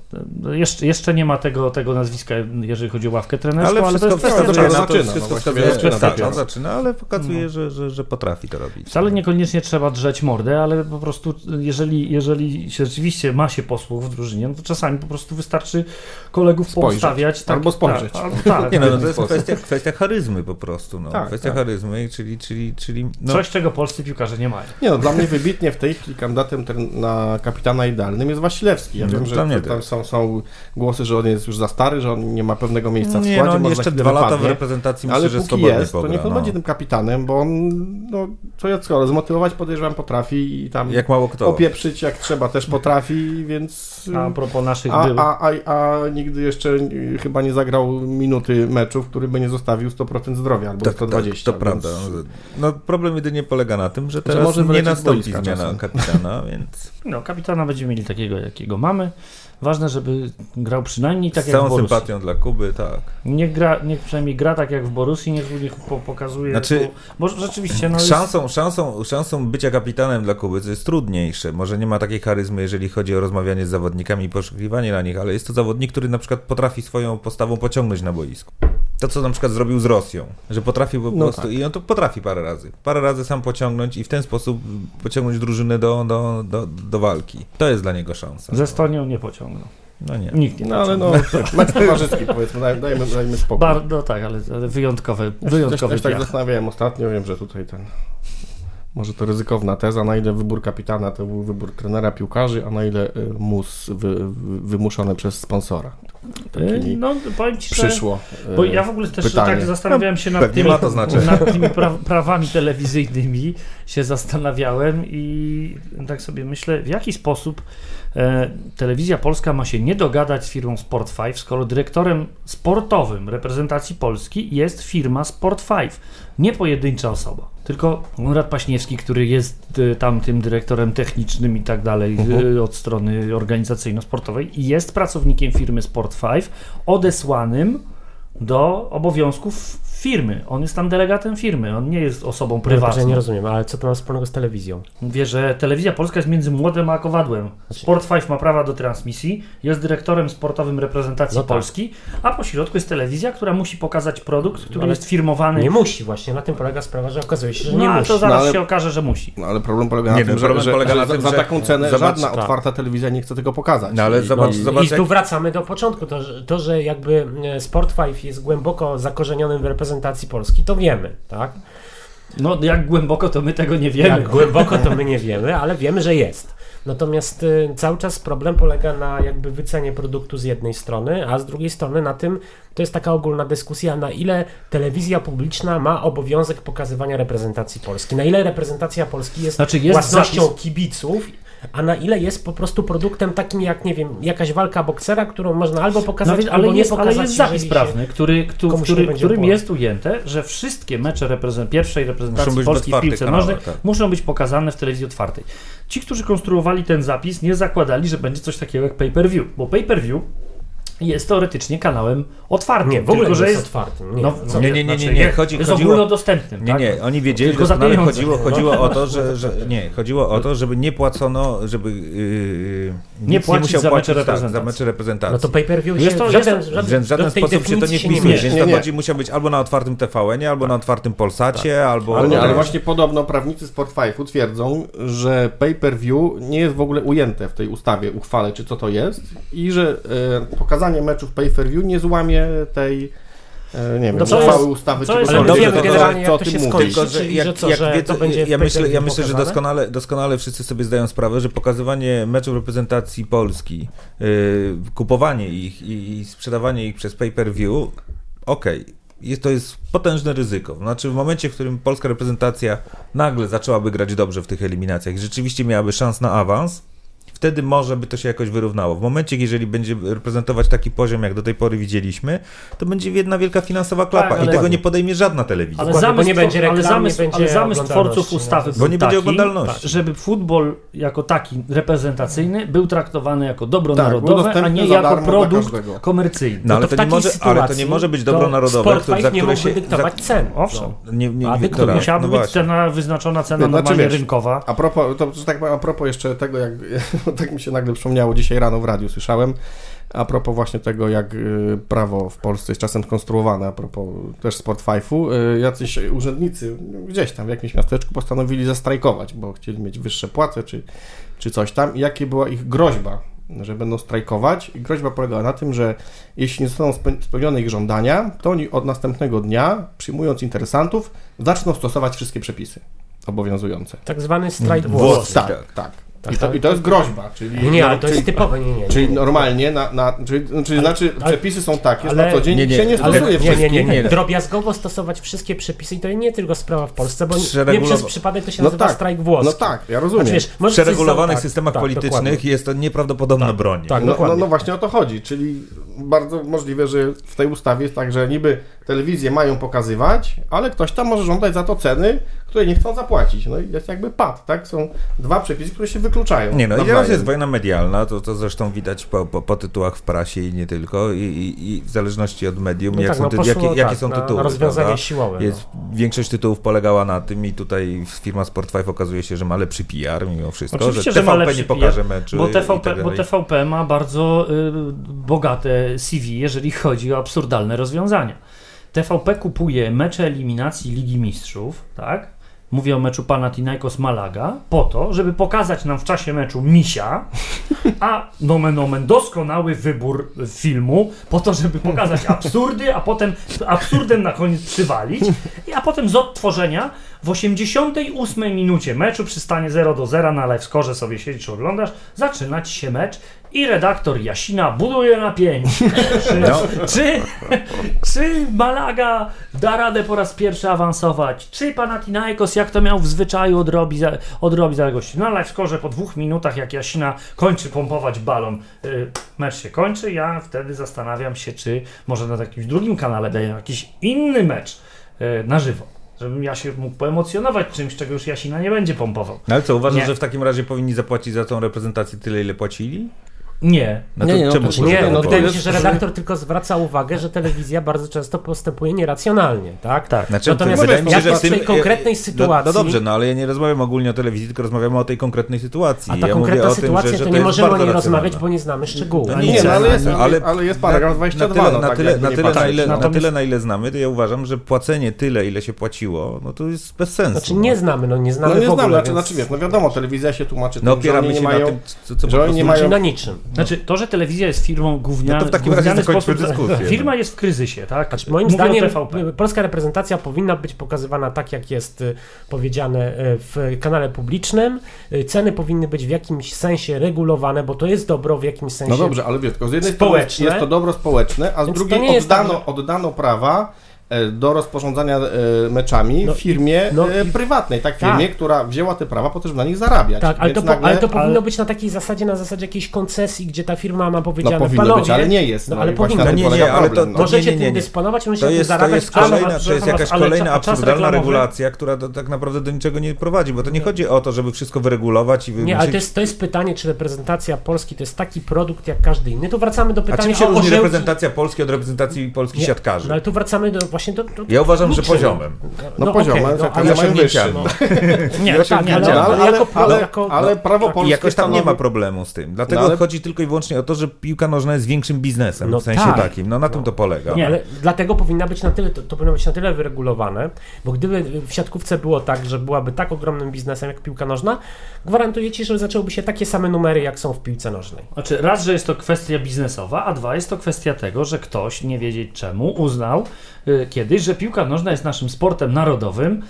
Y, Jeszcze, jeszcze nie ma tego, tego nazwiska, jeżeli chodzi o ławkę trenerską, ale, Ale to jest kwestia to, zaczyna, no wszystko wskazuje, zaczyna zaczyna, ale pokazuje, że, że, że potrafi to robić. Wcale niekoniecznie trzeba drzeć mordę, ale po prostu jeżeli, jeżeli się rzeczywiście ma się posłuch w drużynie, no to czasami po prostu wystarczy kolegów Spojrzeć. postawiać. Tak, Albo spojrzeć. Tak, albo, tak, Nie no, no to jest kwestia, kwestia charyzmy po prostu. No. Tak, kwestia tak. charyzmy, czyli, czyli, czyli no, Coś, czego polscy piłkarze nie mają. Nie no, dla mnie wybitnie w tej chwili kandydatem na kapitana idealnym jest Wasilewski. Ja No, wiem, że tam też. są, są głosy, że on jest już za stary, że on nie ma pewnego miejsca w nie, składzie, no, on może jeszcze dwa lata w wypadnie. reprezentacji myślę, Ale że póki jest, to pogra. niech on no. będzie tym kapitanem, bo on, no, co ja co, zmotywować podejrzewam potrafi i tam Jak mało kto. opieprzyć jak trzeba też potrafi, więc... A a propos naszych A, a, a, a nigdy jeszcze chyba nie zagrał minuty meczu, w którym by nie zostawił 100% zdrowia, albo Tak, 120. tak, to prawda. więc- No problem jedynie polega na tym, że teraz może nie nastąpi zmiana. Kapitana, więc No, kapitana będziemy mieli takiego, jakiego mamy. Ważne, żeby grał przynajmniej tak z jak w całą sympatią dla Kuby, tak. Niech, gra, niech przynajmniej gra tak jak w Borussii, niech, niech po, pokazuje. Znaczy, bo, bo rzeczywiście, no jest, Szansą, szansą, szansą bycia kapitanem dla Kuby to jest trudniejsze. Może nie ma takiej charyzmy, jeżeli chodzi o rozmawianie z zawodnikami i poszukiwanie na nich, ale jest to zawodnik, który na przykład potrafi swoją postawą pociągnąć na boisku. To, co na przykład zrobił z Rosją, że potrafił po No prostu, tak. i on to potrafi parę razy, parę razy sam pociągnąć i w ten sposób pociągnąć drużynę do, do, do, do walki. To jest dla niego szansa. ze Estonią nie pociągnął. No nie. Nikt nie No ale no, mecz towarzyski powiedzmy, daj- dajmy, dajmy spokój. Bar, no tak, ale, ale wyjątkowe, Ja się też, wyjątkowy też tak zastanawiałem ostatnio, wiem, że tutaj ten Może to ryzykowna teza, na ile wybór kapitana to był wybór trenera piłkarzy, a na ile y, mus wy, wy, wymuszony przez sponsora. Taki No, powiem ci, że... Przyszło. y, Bo ja w ogóle też pytanie. tak zastanawiałem się nad tymi, to znaczenie. nad tymi pra, prawami telewizyjnymi, się zastanawiałem i tak sobie myślę, w jaki sposób e, telewizja polska ma się nie dogadać z firmą Sport5, skoro dyrektorem sportowym reprezentacji Polski jest firma Sport5, nie pojedyncza osoba. Tylko Konrad Paśniewski, który jest e, tam tym dyrektorem technicznym i tak dalej e, od strony organizacyjno-sportowej i jest pracownikiem firmy Sport5 odesłanym do obowiązków firmy. On jest tam delegatem firmy, on nie jest osobą Ja prywatną. nie rozumiem, ale co to ma wspólnego z telewizją? Wie, że telewizja polska jest między młodem a kowadłem. Znaczy- Sport5 ma prawa do transmisji, jest dyrektorem sportowym reprezentacji No tak. Polski, a po środku jest telewizja, która musi pokazać produkt, który Ale jest firmowany. Nie musi właśnie, na tym polega sprawa, że okazuje się, że no nie musi. to zaraz No, ale- się okaże, że musi. No ale problem polega na Nie, tym, no, że, problem że, polega na za, tym, za że- taką cenę zobacz, żadna tak. otwarta telewizja nie chce tego pokazać. No ale I- zobacz, i- zobacz I tu jak, wracamy do początku. To, że- to że jakby e, Sport 5 jest głęboko zakorzenionym w reprezentacji Polski, to wiemy, tak? No jak głęboko to my tego nie wiemy. Jak głęboko to my nie wiemy, ale wiemy, że jest. Natomiast y, cały czas problem polega na jakby wycenie produktu z jednej strony, a z drugiej strony na tym, to jest taka ogólna dyskusja, na ile telewizja publiczna ma obowiązek pokazywania reprezentacji Polski, na ile reprezentacja Polski jest, Znaczy, jest własnością zapis- kibiców, a na ile jest po prostu produktem takim jak, nie wiem, jakaś walka boksera, którą można albo No, pokazać, wiesz, albo ale, nie jest, pokazać. ale jest zapis prawny, który, który, będzie którym jest ujęte, że wszystkie mecze reprezent, pierwszej reprezentacji Muszą być w Polski w otwartych piłce nożnej tak. muszą być pokazane w telewizji otwartej. Ci, którzy konstruowali ten zapis, nie zakładali, że będzie coś takiego jak pay-per-view, bo pay-per-view jest teoretycznie kanałem otwartym. Nie, w ogóle tylko, że jest, otwartym. Nie, no, co- Nie, nie, nie, nie, znaczy, nie, chodzi- jest chodziło- ogólnodostępnym. Nie, tak? nie, oni wiedzieli Tylko za doskonale, pieniądze. chodziło, chodziło o to, że, że nie, chodziło o to, żeby nie płacono, żeby yy, Nie płacić musiał za płacić mecze tak, za reprezentacji. mecze reprezentacji. No to pay-per-view Jest się to- żaden, to- żaden, Że w żaden sposób się to nie wpisuje, więc Nie, to nie. bardziej musiał być albo na otwartym TVN-ie, albo na otwartym Polsacie, albo... Ale, nie, ale tak. właśnie podobno prawnicy Sport 5 twierdzą, że pay-per-view nie jest w ogóle ujęte w tej ustawie, uchwale, czy co to jest i że e, pokazanie meczów pay-per-view nie złamie tej e, nie wiem, No uchwały jest- ustawy, co czy jest- Ale wiemy to- generalnie, co o jak to tym się skończy, Tylko, że jak, że co, jak że wie, to będzie ja myślę, ja myślę, że doskonale, doskonale wszyscy sobie zdają sprawę, że pokazywanie meczów reprezentacji Polski, yy, kupowanie ich i, i sprzedawanie ich przez pay-per-view, okej, jest, to jest potężne ryzyko. Znaczy w momencie, w którym polska reprezentacja nagle zaczęłaby grać dobrze w tych eliminacjach i rzeczywiście miałaby szans na awans, wtedy może by to się jakoś wyrównało. W momencie, jeżeli będzie reprezentować taki poziom, jak do tej pory widzieliśmy, to będzie jedna wielka finansowa klapa Tak, i ale- tego nie podejmie żadna telewizja. Ale Dokładnie, bo zamysł, nie będzie ale reklam, zamysł, nie będzie ale zamysł twórców no. ustawy Bo nie będzie taki, oglądalności. żeby futbol jako taki reprezentacyjny był traktowany jako dobro Tak, narodowe, a nie jako produkt komercyjny. No ale to to, nie może, ale to nie może być dobro narodowe, 5 za nie które się... dyktować za, cen. Owszem. No. nie, nie, A dobra, Musiałaby no być cena wyznaczona, cena Znaczy, normalnie wiesz, rynkowa. A propos, to tak powiem, a propos jeszcze tego, jak *laughs* tak mi się nagle przypomniało dzisiaj rano w radiu, słyszałem, a propos właśnie tego, jak y, prawo w Polsce jest czasem konstruowane, a propos też Sport 5, y, jacyś urzędnicy gdzieś tam w jakimś miasteczku postanowili zastrajkować, bo chcieli mieć wyższe płace czy, czy coś tam i jakie była ich groźba, że będą strajkować i groźba polegała na tym, że jeśli nie zostaną spe- spełnione ich żądania, to oni od następnego dnia, przyjmując interesantów, zaczną stosować wszystkie przepisy obowiązujące. Tak zwany strajk Włoski. włoski. Tak, tak. Tak. Tak, I to, tak. I to jest groźba, czyli... Nie, no, ale to czyli, jest typowe, nie, nie. nie. Czyli normalnie, na, na, czyli, czyli znaczy ale- przepisy są takie, że ale- na co dzień Nie, nie, się nie ale- stosuje nie, nie, nie, nie. nie. Drobiazgowo stosować wszystkie przepisy i to nie tylko sprawa w Polsce, bo nie, przez przypadek to się No nazywa tak, strajk włoski. No tak, ja rozumiem. Znaczy, wiesz, W przeregulowanych tak, systemach tak, politycznych dokładnie. jest to nieprawdopodobna broń. tak. no, no, no właśnie o to chodzi, czyli bardzo możliwe, że w tej ustawie jest tak, że niby telewizje mają pokazywać, ale ktoś tam może żądać za to ceny, które nie chcą zapłacić. No i jest jakby pad, tak? Są dwa przepisy, które się wykluczają. Nie no, i teraz jest wojna medialna, to, to zresztą widać po, po, po tytułach w prasie i nie tylko, i, i, i w zależności od medium, No jak tak, są no poszło, jakie, jakie tak, są na tytuły. rozwiązanie prawda? siłowe. Jest, Większość tytułów polegała na tym i tutaj firma Sport5 okazuje się, że ma lepszy PR mimo wszystko, Oczywiście, że że ma TVP lepszy nie pokaże PR, meczu Bo TVP, tak bo. TVP ma bardzo y, bogate CV, jeżeli chodzi o absurdalne rozwiązania. TVP kupuje mecze eliminacji Ligi Mistrzów, tak? Mówię o meczu Panathinaikos Malaga, po to, żeby pokazać nam w czasie meczu misia, a nomen omen doskonały wybór filmu, po to, żeby pokazać absurdy, a potem absurdem na koniec przywalić, a potem z odtworzenia w 88 minucie meczu przy stanie 0 do 0 na live score sobie siedzisz, czy oglądasz, zaczyna ci się mecz i redaktor Jasina buduje napięcie. Czy, *laughs* No. czy, czy Malaga da radę po raz pierwszy awansować? Czy Panathinaikos, jak to miał w zwyczaju, odrobi, za, odrobi zaległości? Na live po dwóch minutach, jak Jasina kończy pompować balon, y, mecz się kończy, ja wtedy zastanawiam się, czy może na jakimś drugim kanale daję jakiś inny mecz y, na żywo. Żebym ja się mógł poemocjonować czymś, czego już Jasina nie będzie pompował. No ale co, uważasz, Nie. że w takim razie powinni zapłacić za tą reprezentację tyle, ile płacili? Nie. No Nie, to nie, no czemu to- się Nie, no wydaje mi się, że redaktor tylko zwraca uwagę, że telewizja bardzo często postępuje nieracjonalnie, tak? Tak. Znaczy, Natomiast wydaje mi że w tym, tej konkretnej no, sytuacji... No dobrze, no ale ja nie rozmawiam ogólnie o telewizji, tylko rozmawiamy o tej konkretnej sytuacji. A ta ja konkretna mówię o tym, sytuacja, że, że to nie możemy o niej rozmawiać, bo nie znamy szczegółów. No nie, Nie, no ale jest, ale- ale, jest paragraf 22, na tyle, no, na, tak tyle, jakby na, tyle, na, ile, na tyle, na ile znamy, to ja uważam, że płacenie tyle, ile się płaciło, no to jest bez sensu. Znaczy nie znamy, no nie znamy No nie w ogóle, znam, znaczy, znaczy wiesz, no wiadomo, telewizja się tłumaczy No tym, że oni opieramy nie się mają... na tym, co, po prostu... nie Znaczy mają- na niczym. Znaczy, to, że telewizja jest firmą gównianą. No to w takim razie zakończmy dyskusję, no. Firma jest w kryzysie, tak? Znaczy, moim Mówię zdaniem polska reprezentacja powinna być pokazywana tak, jak jest y, powiedziane y, w kanale publicznym. Y, Ceny powinny być w jakimś sensie regulowane, bo to jest dobro w jakimś sensie. No dobrze, ale wiesz, tylko z jednej społeczne. strony jest to dobro społeczne, a z Więc drugiej oddano, tak, oddano prawa do rozporządzania e, meczami No, firmie no e, i- prywatnej, tak, firmie, Tak. która wzięła te prawa po to, żeby na nich zarabiać. Tak, ale to, nagle- ale to powinno być na takiej zasadzie, na zasadzie jakiejś koncesji, gdzie ta firma ma no, powiedziane, powinno panowie, być, ale nie jest. No, No, ale powinno tym polega Nie, nie, ale problem. to- no. możecie nie, nie, tym nie. dysponować, możecie To tym jest, to zarabiać, jest ale- kolejna, ale- to jest jakaś ale kolejna a absurdalna regulacja, która do, tak naprawdę do niczego nie prowadzi, bo to nie chodzi o to, żeby wszystko wyregulować i Nie, wymyślić... ale to jest, to jest pytanie, czy reprezentacja Polski to jest taki produkt jak każdy inny. Tu wracamy do A pytania czym się różni reprezentacja Polski od reprezentacji polskich Nie, siatkarzy? No ale tu wracamy do, właśnie do, do Ja uważam, że poziomem. No, okej, poziomem, no, tak, ale- ale mają wyższy. osiągnięciami. *laughs* Nie, No tak, nie, ale-. No, ale, jako- ale, jako- ale prawo tak. I polskie jakoś tam nie ma problemu z tym. Dlatego No, ale- chodzi tylko i wyłącznie o to, że piłka nożna jest większym biznesem, No w sensie tak. takim. No na tym to polega. Nie, ale dlatego powinna być na tyle, to, to powinno być na tyle wyregulowane, bo gdyby w siatkówce było tak, że byłaby tak ogromnym biznesem jak piłka nożna, gwarantuję ci, że zaczęłyby się takie same numery, jak są w piłce nożnej. Znaczy, raz, że jest to kwestia biznesowa, a dwa, jest to kwestia tego, że ktoś, nie wiedzieć czemu, uznał y, kiedyś, że piłka nożna jest naszym sportem narodowym,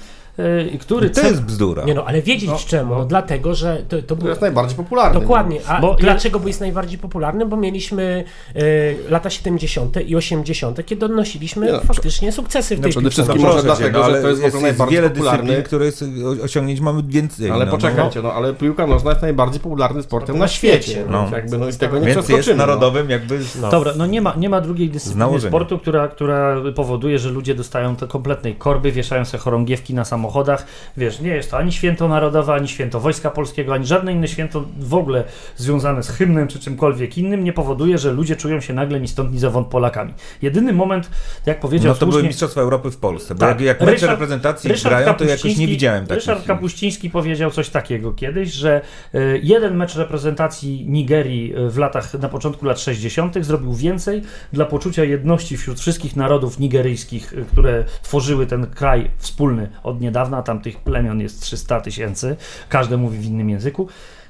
który... To jest bzdura. Nie no, ale wiedzieć No, czemu? No, dlatego, że to, to To było... jest najbardziej popularny. Dokładnie. A Bo- dlaczego bo jest najbardziej popularny? Bo mieliśmy e, lata 70. i 80., kiedy odnosiliśmy no, faktycznie sukcesy w no tej przede wszystkim No może dlatego, no, że ale to jest ogóle najbardziej wiele popularny. dyscyplin, które jest, osiągnięć mamy więcej. Ale no, poczekajcie, no ale piłka nożna jest najbardziej popularnym sportem na świecie. No. No. Jakby, no i tego No. nie Więc jest no. narodowym jakby... No. Dobra, no nie ma, nie ma drugiej dyscypliny sportu, która, która powoduje, że ludzie dostają te kompletnej korby, wieszają sobie chorągiewki na samochodach. Wiesz, nie jest to ani święto narodowe, ani święto Wojska Polskiego, ani żadne inne święto w ogóle związane z hymnem czy czymkolwiek innym nie powoduje, że ludzie czują się nagle ni stąd, ni zowąd Polakami. Jedyny moment, jak powiedział No to były słusznie... Mistrzostwa Europy w Polsce, bo Tak. jak, jak mecze reprezentacji Ryszard grają, to jakoś nie widziałem takich. Ryszard Kapuściński powiedział coś takiego kiedyś, że y, jeden mecz reprezentacji Nigerii y, w latach, na początku lat 60. zrobił więcej dla poczucia jedności wśród wszystkich narodów nigeryjskich, y, które tworzyły ten kraj wspólny od niedawna. Tam tych plemion jest 300 tysięcy, każdy mówi w innym języku.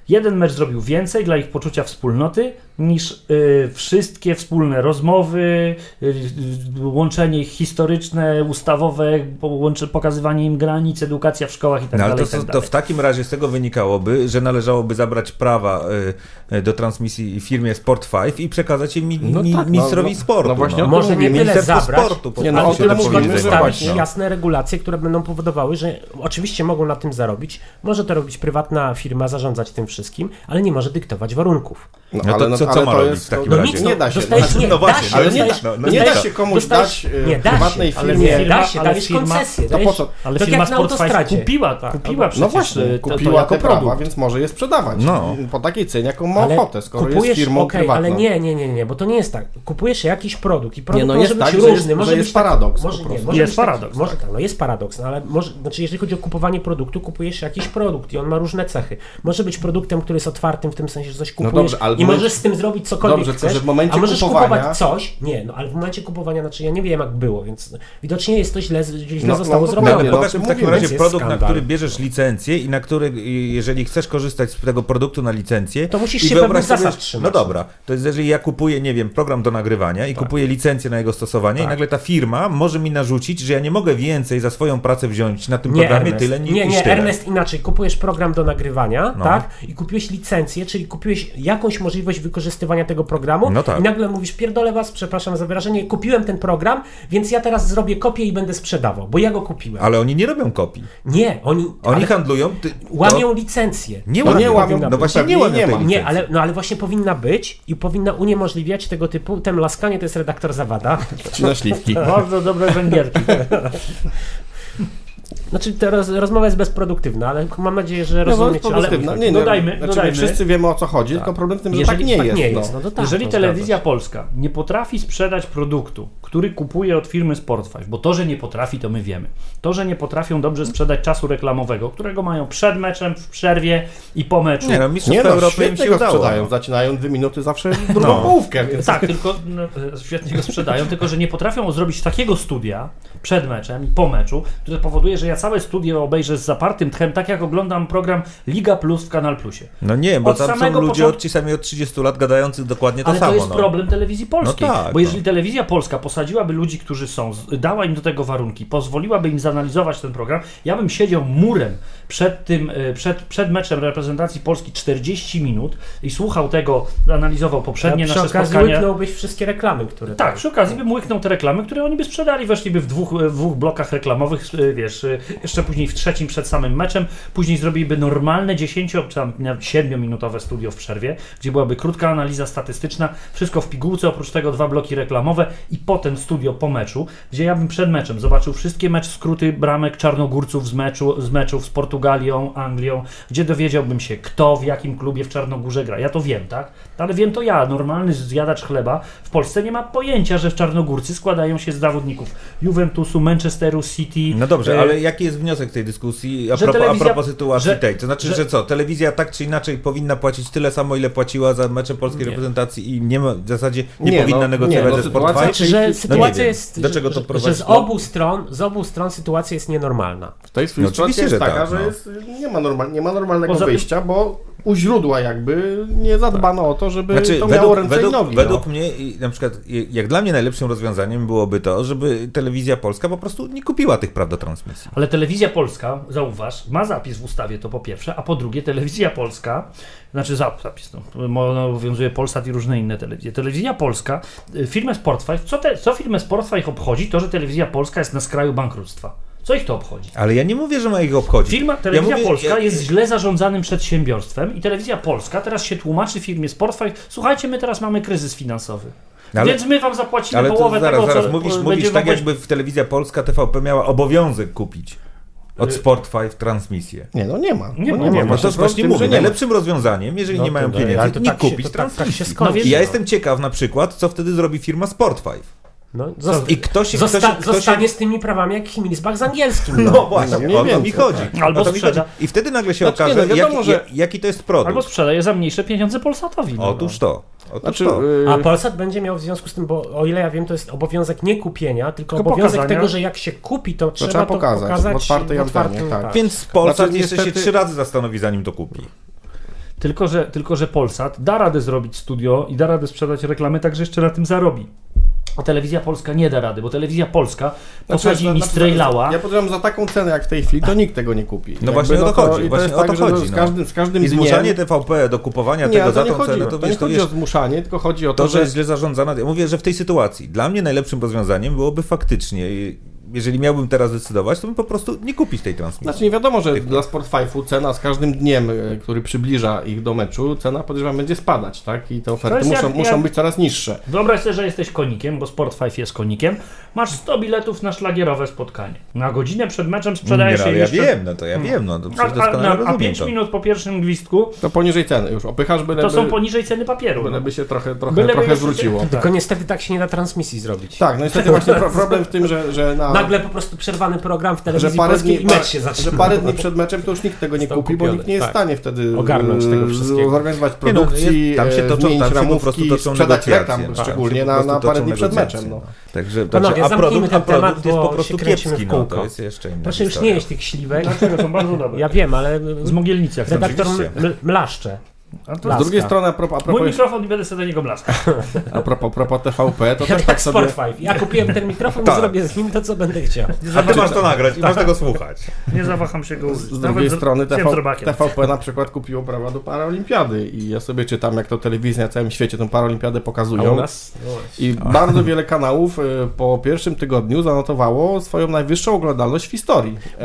Jeden mecz zrobił więcej dla ich poczucia wspólnoty niż y, wszystkie wspólne rozmowy, y, y, łączenie ich historyczne, ustawowe, połącze, pokazywanie im granic, edukacja w szkołach i tak No ale to, i tak to w takim razie z tego wynikałoby, że należałoby zabrać prawa y, y, do transmisji firmie Sport 5 i przekazać je mi, No mi, tak, no, ministrowi no, sportu. no właśnie Może nie tyle zabrać, sportu. po Nie, no, że zrobić, Wstawić właśnie. jasne regulacje, które będą powodowały, że oczywiście mogą na tym zarobić, może to robić prywatna firma, zarządzać tym wszystkim, ale nie może dyktować warunków. No to co- co ma to robić w takim No razie? nic, nie no, da się. dostajesz, no, nie, no da właśnie, się, ale nie, dostajesz- no, no nie nie da się komuś dostajesz- dać nie, da prywatnej ale firmie. nie, da się, ale dajesz firma- koncesję, to po co? Ale tak firma jak na Sport 5 autostradzie. kupiła, Tak, kupiła no przecież No właśnie, y, to, to kupiła prawa, produkt. więc może je sprzedawać. No. Po takiej cenie, jaką ma Ale ochotę, skoro kupujesz, jest firmą okej, prywatną. ale nie, nie, nie, nie, bo to nie jest tak. Kupujesz jakiś produkt i produkt Nie, no może jest być tak, różny, jest- może jest paradoks Może, nie, Jest paradoks, Może tak. no jest paradoks, no ale może, znaczy jeżeli chodzi o kupowanie produktu, kupujesz jakiś produkt i on ma różne cechy. Może być produkt produktem, który jest otwartym w tym sensie, że coś kupujesz dobrze, ale i możesz z tym zrobić cokolwiek Dobrze, chcesz, że w momencie a możesz kupowania- kupować coś, nie, no ale w momencie kupowania, znaczy ja nie wiem jak było, więc widocznie jest to źle, źle No, zostało no to No, zrobione. ale Mówię, no, pokaż mi w takim razie produkt, na skandal. który bierzesz licencję i na który, i jeżeli chcesz korzystać z tego produktu na licencję... To musisz i się wyobraź pewnych sobie- zasad trzymać. No dobra, to jest jeżeli ja kupuję, nie wiem, program do nagrywania i kupuję licencję na jego stosowanie i Tak. nagle ta firma może mi narzucić, że ja nie mogę więcej za swoją pracę wziąć na tym Nie, programie Ernest. tyle ni- nie, niż nie, tyle. Ernest, inaczej. Kupujesz program do nagrywania, No. tak? I kupiłeś licencję, czyli kupiłeś jakąś możliwość wykorzystywania tego programu. No tak. I nagle mówisz, pierdolę was, przepraszam za wyrażenie, kupiłem ten program, więc ja teraz zrobię kopię i będę sprzedawał, bo ja go kupiłem. Ale oni nie robią kopii. Nie, oni, Oni handlują... Ty, łamią to- licencję. Nie łamią, nie łamią, no właśnie nie łamią nie ma. Nie, ale, no, ale właśnie powinna być i powinna uniemożliwiać tego typu, tem laskanie to jest redaktor Zawada. Na śliwki. *laughs* Bardzo dobre węgierki. *laughs* Znaczy ta roz, rozmowa jest bezproduktywna, ale mam nadzieję, że No, rozumiecie. jest ale. Nie, no, dodajmy- znaczy, dodajmy. Wszyscy wiemy o co chodzi, tylko problem w tym, że jeżeli tak nie tak jest. nie no. jest, no to tak. Jeżeli no, telewizja polska nie potrafi sprzedać produktu, który kupuje od firmy Sport5, bo to, że nie potrafi, to my wiemy. To, że nie potrafią dobrze sprzedać czasu reklamowego, którego mają przed meczem, w przerwie i po meczu. Nie no, Nie mistrzostwa no, Europy im świetnie się udało. sprzedają, no. zacinają dwie minuty zawsze drugą No. połówkę, więc... Tak, tylko no, świetnie go sprzedają, tylko że nie potrafią zrobić takiego studia przed meczem i po meczu, które powoduje, że ja całe studio obejrzę z zapartym tchem, tak jak oglądam program Liga Plus w Kanal Plusie. No nie, bo Od tam są ludzie początku- od czasami od 30 lat gadających dokładnie to Ale samo. to jest no. problem telewizji polskiej. No tak, bo jeżeli no. telewizja polska posadziłaby ludzi, którzy są, dała im do tego warunki, pozwoliłaby im zanalizować ten program, ja bym siedział murem przed tym, e, przed, przed meczem reprezentacji Polski 40 minut i słuchał tego, analizował poprzednie A przy nasze okazji spotkania. łyknąłbyś wszystkie reklamy, które Tak, przy okazji bym łyknął te reklamy, które oni by sprzedali, weszliby w dwóch, w dwóch blokach reklamowych, e, wiesz, e, jeszcze później w trzecim przed samym meczem, później zrobiliby normalne 10 czy tam 7-minutowe studio w przerwie, gdzie byłaby krótka analiza statystyczna, wszystko w pigułce, oprócz tego dwa bloki reklamowe i potem studio po meczu, gdzie ja bym przed meczem zobaczył wszystkie mecz skróty bramek czarnogórców z, meczu, z meczów z Portugalią, Anglią, gdzie dowiedziałbym się, kto w jakim klubie w Czarnogórze gra. Ja to wiem, tak? Ale wiem to ja, normalny zjadacz chleba w Polsce nie ma pojęcia, że w Czarnogórcy składają się z zawodników Juventusu, Manchesteru City. No dobrze, e, ale jaki jest wniosek tej dyskusji a że propos, a propos sytuacji że- tej? To znaczy, że- że, co, telewizja tak czy inaczej powinna płacić tyle samo, ile płaciła za mecze polskiej Nie. reprezentacji i nie ma, w zasadzie nie, Nie, powinna no, negocjować nie, no, ze sytuacja- Spotify? Znaczy, że sytuacja wiem. jest. Do czego że, to że, prowadzi? że z No. obu stron, z obu stron sytuacja jest nienormalna. W tej No oczywiście, jest że taka, tak, że no. Jest, nie, ma normal, nie ma normalnego Poza tym- wyjścia, bo u źródła jakby nie zadbano o to, żeby Znaczy, to według, miało ręce według, i nogi. według no. mnie, i na przykład, jak dla mnie najlepszym rozwiązaniem byłoby to, żeby telewizja polska po prostu nie kupiła tych praw do transmisji. Ale telewizja polska, zauważ, ma zapis w ustawie, to po pierwsze, a po drugie, telewizja polska, znaczy za- zapis, no, obowiązuje Polsat i różne inne telewizje. Telewizja polska, y, firmę Sport5, co, te, co firmę Sport5 obchodzi, to, że telewizja polska jest na skraju bankructwa. Co ich to obchodzi? Ale ja nie mówię, że ma ich obchodzić. Firma Telewizja mówię- Polska ja- jest źle zarządzanym przedsiębiorstwem i Telewizja Polska teraz się tłumaczy firmie Sport5, słuchajcie, my teraz mamy kryzys finansowy. Ale- Więc my wam zapłacimy Ale to połowę zaraz, tego, zaraz, co mówisz, mówisz tak, jakby w telewizja polska TVP miała obowiązek kupić od Y- Sport5 transmisję. Nie, no nie ma. Nie no, ma, nie ma. ma. No To to jest właśnie mówię, najlepszym rozwiązaniem, jeżeli No nie to mają no, pieniędzy, to to nie tak się- kupić to tak- tak się transmisji. skończy. No ja jestem ciekaw na przykład, co wtedy zrobi firma Sport5. No, zosta- I ktoś, ktoś, zosta- ktoś, zostanie z tymi prawami jak Himmelsbach z angielskim. No właśnie, No, mniej o to mi chodzi. Albo o to mi chodzi. I wtedy nagle się Znaczy, nie, okaże, no wiadomo, jaki, że- ja- jaki to jest produkt. Albo sprzedaje za mniejsze pieniądze Polsatowi. No, Otóż to. Otóż Znaczy, to. y, A Polsat będzie miał w związku z tym, bo o ile ja wiem, to jest obowiązek nie kupienia, tylko, Tylko obowiązek pokazania. tego, że jak się kupi, to, trzeba, trzeba to pokazać pokazać w otwartej otwartym, antenie, tak. Więc Polsat Znaczy, jeszcze niestety- się trzy razy zastanowi, zanim to kupi. Tylko że, tylko, że Polsat da radę zrobić studio i da radę sprzedać reklamy, także jeszcze na tym zarobi. A telewizja polska nie da rady, bo telewizja polska posadzi Znaczy, mi na- na- strejlała. Ja podejrzewam, za taką cenę jak w tej chwili, to nikt tego nie kupi. Jakby, właśnie o to chodzi, I to właśnie o to tak, chodzi, Z no. każdym, z każdym I zmuszanie dniem... TVP do kupowania Nie, tego za to nie tą chodzi, cenę, o- to to nie wiesz, to chodzi wiesz, o zmuszanie, tylko chodzi o to, to, że że... jest źle zarządzana. Ja mówię, że w tej sytuacji dla mnie najlepszym rozwiązaniem byłoby faktycznie, jeżeli miałbym teraz decydować, to bym po prostu nie kupić tej transmisji. Znaczy nie wiadomo, że dla Sport 5 cena z każdym dniem, e, który przybliża ich do meczu, cena podejrzewam będzie spadać, tak? I te oferty muszą, jak- muszą jak- być coraz niższe. Wyobraź sobie, że jesteś konikiem, bo Sport5 jest konikiem. Masz 100 biletów na szlagierowe spotkanie. Na godzinę przed meczem sprzedajesz no, ale ja jeszcze... wiem, no to ja wiem, no to A, przecież a, na, a rozumiem 5 to. minut po pierwszym gwizdku To poniżej ceny już. Opychasz byle to są poniżej ceny papieru. no. byle by się trochę, trochę, Byleby trochę jeszcze- zwróciło. Tak. Tylko niestety tak się nie da transmisji zrobić. Tak, no niestety właśnie pro, *laughs* problem w tym, że, że na, No nagle po prostu przerwany program w że telewizji parę, polskiej dni, i mecz się zaczyna. że parę dni przed meczem to już nikt tego nie kupi, bo kupiony, nikt nie jest tak. w stanie wtedy Ogarnąć e, tego wszystkiego. zorganizować Nie no, produkcji, tam się e, toczą- zmienić tam się po ramówki, prostu toczą sprzedać negocjacje. reklam, Tak, szczególnie po na, na parę dni przed meczem. No. no. Także, Panowie, a zamknijmy produkt, ten temat, jest bo po prostu się kręcimy kiepski, w no, kółko. to jest jeszcze inna Proszę już nie jeść tych śliwek. Dlaczego są bardzo dobre? Ja wiem, ale Z Mogielnicy, jak redaktor mlaszcze. Z drugiej strony, a propos, a Mój propos, mikrofon i będę sobie do niego blaskał. *laughs* a propos, a propos TVP, to Ja też tak tak sobie... Sport 5. Ja kupiłem ten mikrofon i Tak. zrobię z nim to, co będę chciał. A ty masz to nagrać i masz tego słuchać. Nie zawaham się go użyć. Z drugiej strony TV. TVP na przykład kupiło prawa do Paraolimpiady i ja sobie czytam, jak to telewizja na całym świecie tę Paraolimpiadę A u pokazują. nas? I bardzo wiele kanałów y, po pierwszym tygodniu zanotowało swoją najwyższą oglądalność w historii. A,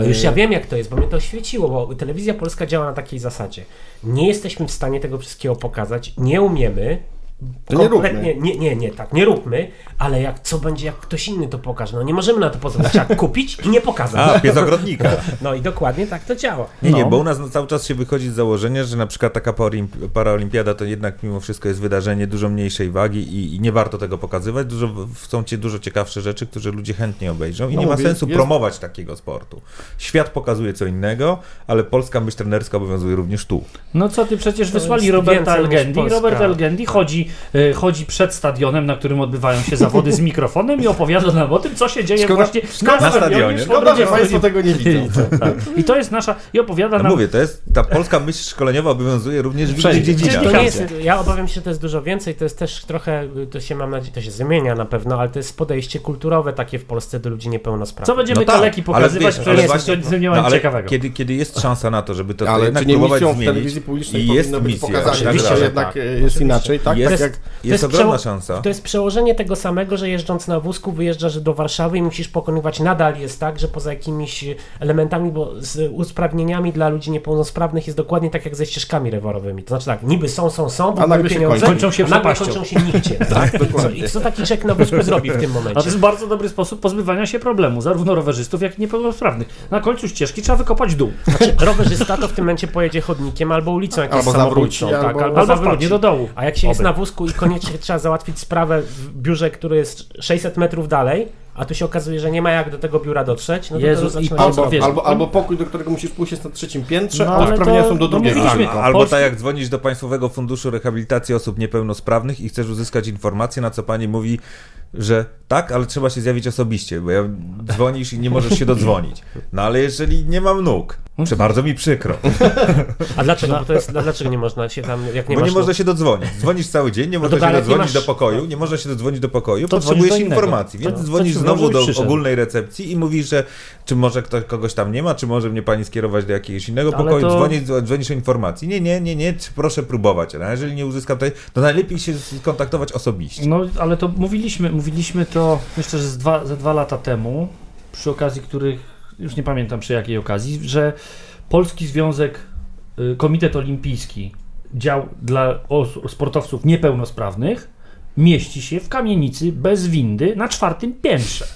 Eee, już ja wiem jak to jest, bo mnie to świeciło, bo telewizja polska działa na takiej zasadzie. Nie jesteśmy w stanie tego wszystkiego pokazać, nie umiemy. To nie kompletnie, róbmy. nie, nie, nie, tak, nie róbmy, ale jak co będzie, jak ktoś inny to pokaże, no nie możemy na to pozwolić, trzeba *laughs* kupić i nie pokazać. A, pies ogrodnika. *laughs* No i dokładnie tak to działa. Nie, nie, No. bo u nas no, cały czas się wychodzi z założenia, że na przykład taka paraolimp- paraolimpiada to jednak mimo wszystko jest wydarzenie dużo mniejszej wagi i, i nie warto tego pokazywać. Dużo, są cie dużo ciekawsze rzeczy, które ludzie chętnie obejrzą i No nie ma sensu jest- promować takiego sportu. Świat pokazuje co innego, ale polska myśl trenerska obowiązuje również tu. No co ty, przecież To wysłali Roberta Elgendi. Robert Elgendi chodzi, e, chodzi przed stadionem, na którym odbywają się zawody z mikrofonem i opowiada nam o tym, co się dzieje Szkoda- właśnie na stadionie. Szkoda, że Odrodzie Państwo tego nie widzą. *laughs* Tak. I to jest nasza, i opowiada No nam... mówię, to jest, ta polska myśl szkoleniowa obowiązuje również w innych dziedzinach. Ja obawiam się, że to jest dużo więcej, to jest też trochę, to się mam nadzieję, to się zmienia na pewno, ale to jest podejście kulturowe takie w Polsce do ludzi niepełnosprawnych. Co będziemy No tak, kaleki ale pokazywać, wiesz, ale jest właśnie- to nie ma No, ciekawego. Kiedy, kiedy jest szansa na to, żeby to, to Ale jednak czy nie próbować misją w zmienić telewizji publicznej jest powinno być misja, pokazanie, że jednak tak. jest inaczej, tak? Jest- tak jak Jest jest ogromna przeło- szansa. To jest przełożenie tego samego, że jeżdżąc na wózku wyjeżdżasz do Warszawy i musisz pokonywać, nadal jest tak, że poza jakimiś elementami, bo z usprawnieniami dla ludzi niepełnosprawnych jest dokładnie tak jak ze ścieżkami rowerowymi. To znaczy tak, niby są, są, są, bo A nagle były się pieniądze, kończą. Kończą się a nagle kończą się nigdzie. *laughs* tak, dokładnie. I co taki czek na wózku zrobi w tym A to momencie? jest bardzo dobry sposób pozbywania się problemu, zarówno rowerzystów, jak i niepełnosprawnych. Na końcu ścieżki trzeba wykopać dół. Znaczy, rowerzysta to w tym momencie pojedzie chodnikiem albo ulicą jakąś Albo samobójczą, zawróci, tak, albo- albo, Albo wpadnie do dołu. A jak się jest Oby. na wózku i koniecznie trzeba załatwić sprawę w biurze, które jest 600 metrów dalej, a tu się okazuje, że nie ma jak do tego biura dotrzeć, no to Jezu, to i albo wiesz, albo, albo pokój, do którego musisz pójść jest na trzecim piętrze, No, a to- są do no drugiego. tylko. Albo tak jak dzwonisz do Państwowego Funduszu Rehabilitacji Osób Niepełnosprawnych i chcesz uzyskać informację, na co pani mówi, że tak, ale trzeba się zjawić osobiście, bo ja dzwonisz i nie możesz się dodzwonić. No ale jeżeli nie mam nóg, czy bardzo mi przykro, A dlaczego? Bo to jest, a dlaczego nie można się tam, jak nie bo masz nie można się dodzwonić. Dzwonisz cały dzień, nie można dobra, się dodzwonić masz- do pokoju, nie można się dodzwonić do pokoju, To potrzebujesz do informacji, więc To- dzwonisz znowu do przyszedł. ogólnej recepcji i mówisz, że czy może ktoś, kogoś tam nie ma, czy może mnie pani skierować do jakiegoś innego Ale pokoju, to- dzwonisz, dzwonisz o informacji. Nie, nie, nie, nie, proszę próbować, a jeżeli nie uzyskam tej, to najlepiej się skontaktować osobiście. No, ale to mówiliśmy, mówiliśmy to myślę, że dwa, ze dwa lata temu, przy okazji których, już nie pamiętam przy jakiej okazji, że Polski Związek, y, Komitet Olimpijski, dział dla sportowców niepełnosprawnych, mieści się w kamienicy bez windy na czwartym piętrze.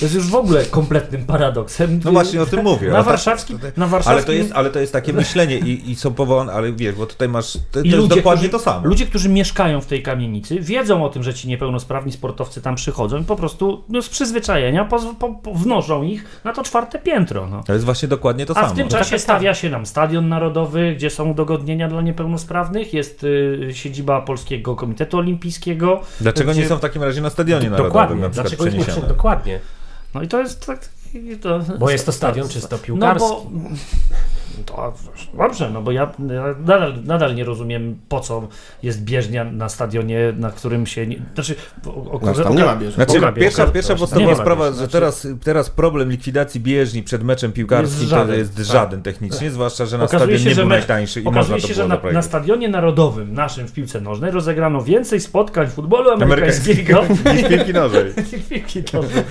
To jest już w ogóle kompletnym paradoksem. No właśnie o tym mówię. Na A tak- warszawskim, na warszawskim Ale to, jest, ale to jest takie myślenie i, i są powołane, ale wiesz, bo tutaj masz, to, to I jest ludzie, dokładnie którzy, to samo. Ludzie, którzy mieszkają w tej kamienicy, wiedzą o tym, że ci niepełnosprawni sportowcy tam przychodzą i po prostu no, z przyzwyczajenia poz, po, po, wnoszą ich na to czwarte piętro. No. To jest właśnie dokładnie to A samo. w tym No tak, czasie tak, stawia się nam Stadion Narodowy, gdzie są udogodnienia dla niepełnosprawnych, jest y, siedziba Polskiego Komitetu Olimpijskiego. Dlaczego nie gdzie- są w takim razie na stadionie narodowym Dokładnie, na przykład dlaczego nie przeniesione? Dokładnie, No i to jest tak... To, bo jest to stadion czysto No piłkarski. bo... To, dobrze, no bo ja, nadal, nadal nie rozumiem, po co jest bieżnia na stadionie, na którym się... Nie, znaczy, o, o, Znaczy, tam nie ma bieżni. Znaczy, pierwsza, pierwsza podstawowa sprawa, bieżni, że znaczy- teraz, teraz problem likwidacji bieżni przed meczem piłkarskim Jest to żaden, jest tak. żaden technicznie, zwłaszcza, że na Okazuje stadion się, nie był me- najtańszy i można Okazuje to się, było że na, na stadionie narodowym naszym w piłce nożnej rozegrano więcej spotkań futbolu amerykańskiego *laughs* niż piłki nożnej. niż piłki nożnej.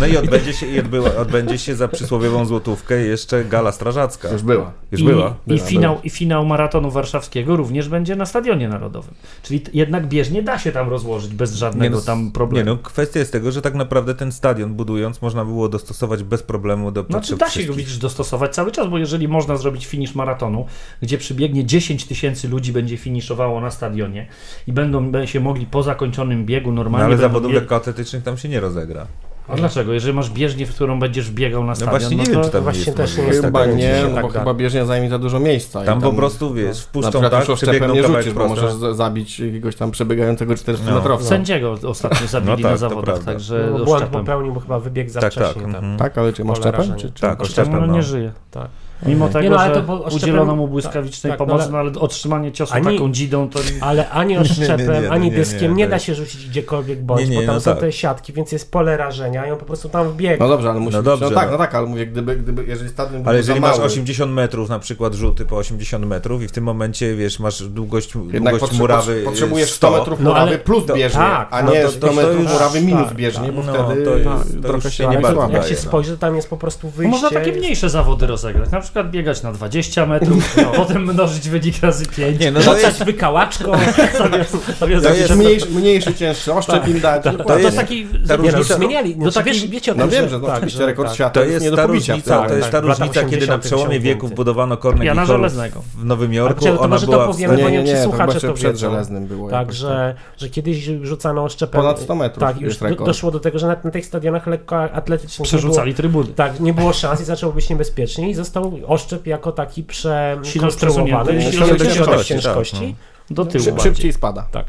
No i odbędzie się, i odbyła, odbędzie się za przysłowiową złotówkę jeszcze gala strażacka. Już była. Już I, była. I, Była, finał, I finał maratonu warszawskiego również będzie na stadionie narodowym. Czyli jednak bieżnie da się tam rozłożyć bez żadnego no, tam Nie problemu. no, kwestia jest tego, że tak naprawdę ten stadion budując można było dostosować bez problemu do Znaczy potrzeb da się go widzisz dostosować cały czas, bo jeżeli można zrobić finisz maratonu, gdzie przybiegnie 10 tysięcy ludzi będzie finiszowało na stadionie i będą się mogli po zakończonym biegu No, normalnie ale będą zawodów lekkoatletycznych tam się nie rozegra. A dlaczego? Jeżeli masz bieżnię, w którą będziesz biegał na stadion, właśnie nie no wiem, to... czy tam właśnie jest też nie jest Chyba tak, nie, no tak bo da. chyba bieżnia zajmie za dużo miejsca. i Tam po prostu, wiesz, Na wpuszczą przykład tak, już przebiegną nie rzucisz, bo możesz za- zabić jakiegoś tam przebiegającego 400 metrowca. Sędziego ostatnio zabili No tak, na zawodach, także No, błąd popełnił, bo chyba wybiegł za Tak, tak. wcześnie. tam. mhm. Tak, ale czy nie. czy Tak, Oszczepem no, nie no. żyje. Tak. Mimo Nie, tego, no, ale że to bo oszczepem- udzielono mu błyskawicznej tak, tak, no, pomocy, ale- no ale otrzymanie ciosu Ani- taką dzidą to... Ale ani *laughs* nie, nie, oszczepem, nie, ani nie, nie, dyskiem nie, da się rzucić gdziekolwiek bądź, Nie, nie, bo tam no są tak. te siatki, więc jest pole rażenia i on po prostu tam wbiegł. No dobrze, ale musi No być, dobrze, no tak, no. no tak, ale mówię, gdyby, gdyby jeżeli stadion był Ale jeżeli masz mały, 80 metrów, na przykład rzuty po 80 metrów i w tym momencie, wiesz, masz długość, jednak długość potrze- murawy potrzebujesz 100, 100 metrów No, murawy ale- plus to- bieżnię, tak, a no nie to- 100 to metrów murawy minus tak, bieżnię, bo no, wtedy to jest- to trochę się nie nie bardzo. Jak się no. spojrzy, to tam jest po prostu No wyjście. Można takie mniejsze zawody rozegrać, na przykład biegać na 20 metrów, *laughs* potem mnożyć wynik razy 5. Nie, no to jest, Rzucać wykałaczką. *laughs* zamiast, zamiast To jest- Mniejszy, mniejszy, cięższy, oszczep im dać. to, dokładnie. to jest taki... ta no, różnica- zmieniali. No, to to taki- wiesz, wiecie o No tym, wiem, że, no, tak, oczywiście rekord tak. świata to jest nie do ta pobicia. różnica, wcale. to jest ta tak, różnica, kiedy na 80. przełomie wieków budowano Ja Carnegie na Hall Żeleznego. w Nowym Jorku, Ale to może to powiemy, bo Nie, wiem, czy to słuchacze to przed żeleznym było. Tak, jakoś że, kiedyś rzucano oszczepem. Ponad 100 metrów Tak, już doszło do tego, że na, na tych stadionach lekkoatletycznych nie Przerzucali trybuny. Tak, nie było szans i zaczęło być niebezpiecznie i został oszczep jako taki przekonstruowany. przesunięty, Środek środek ciężkości. ciężkości, ciężkości. Do tyłu Szyb, bardziej. szybciej spada. Do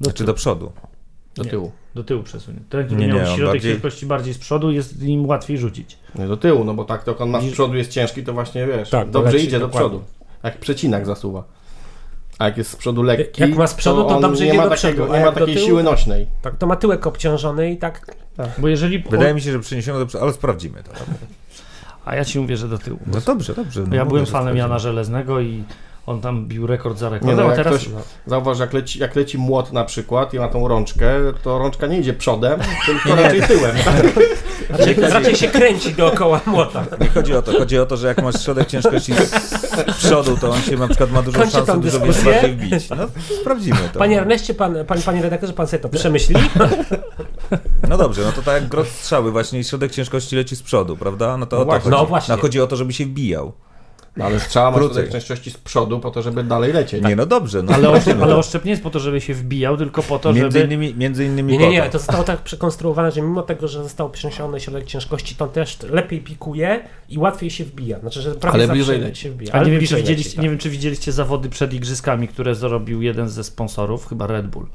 Znaczy do przodu. Do Nie. tyłu. Do tyłu przesunie. Ten, który Nie, miał nie, środek bardziej- ciężkości bardziej z przodu, jest im łatwiej rzucić. Nie, do tyłu, no bo tak, to jak on ma z przodu jest ciężki, to właśnie wiesz, Tak, to dobrze leci idzie do dokładnie. przodu. Jak przecinak zasuwa. A jak jest z przodu lekki, Jak ma z przodu, to on dobrze nie idzie ma do takiego, przodu, nie ma do takiej tyłu, siły to- nośnej. Tak, to ma tyłek obciążony i tak. Bo jeżeli... Wydaje mi się, że przeniesiono do przodu, ale sprawdzimy to. A ja ci mówię, że do tyłu. No dobrze, dobrze. No ja byłem fanem. Jana Żeleznego i on tam bił rekord za rekordem, no, a jak teraz... ktoś, zauważ, jak leci, jak leci młot na przykład i ma tą rączkę, to rączka nie idzie przodem, *laughs* tylko raczej tyłem. Tak? *laughs* Raczej, raczej się kręci dookoła młota. Nie chodzi o to, chodzi o to, że jak masz środek ciężkości z z przodu, to on się na przykład ma dużą Kończę szansę dużo bardziej wbić. No sprawdzimy to. Panie Erneście, pan, pan, panie redaktorze, pan sobie to *laughs* przemyśli. No dobrze, no to tak jak grot strzały, właśnie środek ciężkości leci z przodu, prawda? No to o to właśnie. chodzi. No właśnie. No chodzi o to, żeby się wbijał. No, ale strzała ma środek częściości z przodu po to, żeby dalej lecieć. Nie, no dobrze. No, Ale, oszczep, ale oszczep nie jest po to, żeby się wbijał, tylko po to, Między żeby... innymi, między innymi Nie, nie, nie, to. zostało tak przekonstruowane, że mimo tego, że został przeniesiony środek ciężkości, to on też lepiej pikuje i łatwiej się wbija. Znaczy, że prawie Ale zawsze bliżej leci. się wbija. A nie wiem, czy widzieliście, leci, tak. nie wiem, czy widzieliście zawody przed igrzyskami, które zrobił jeden ze sponsorów, chyba Red Bull,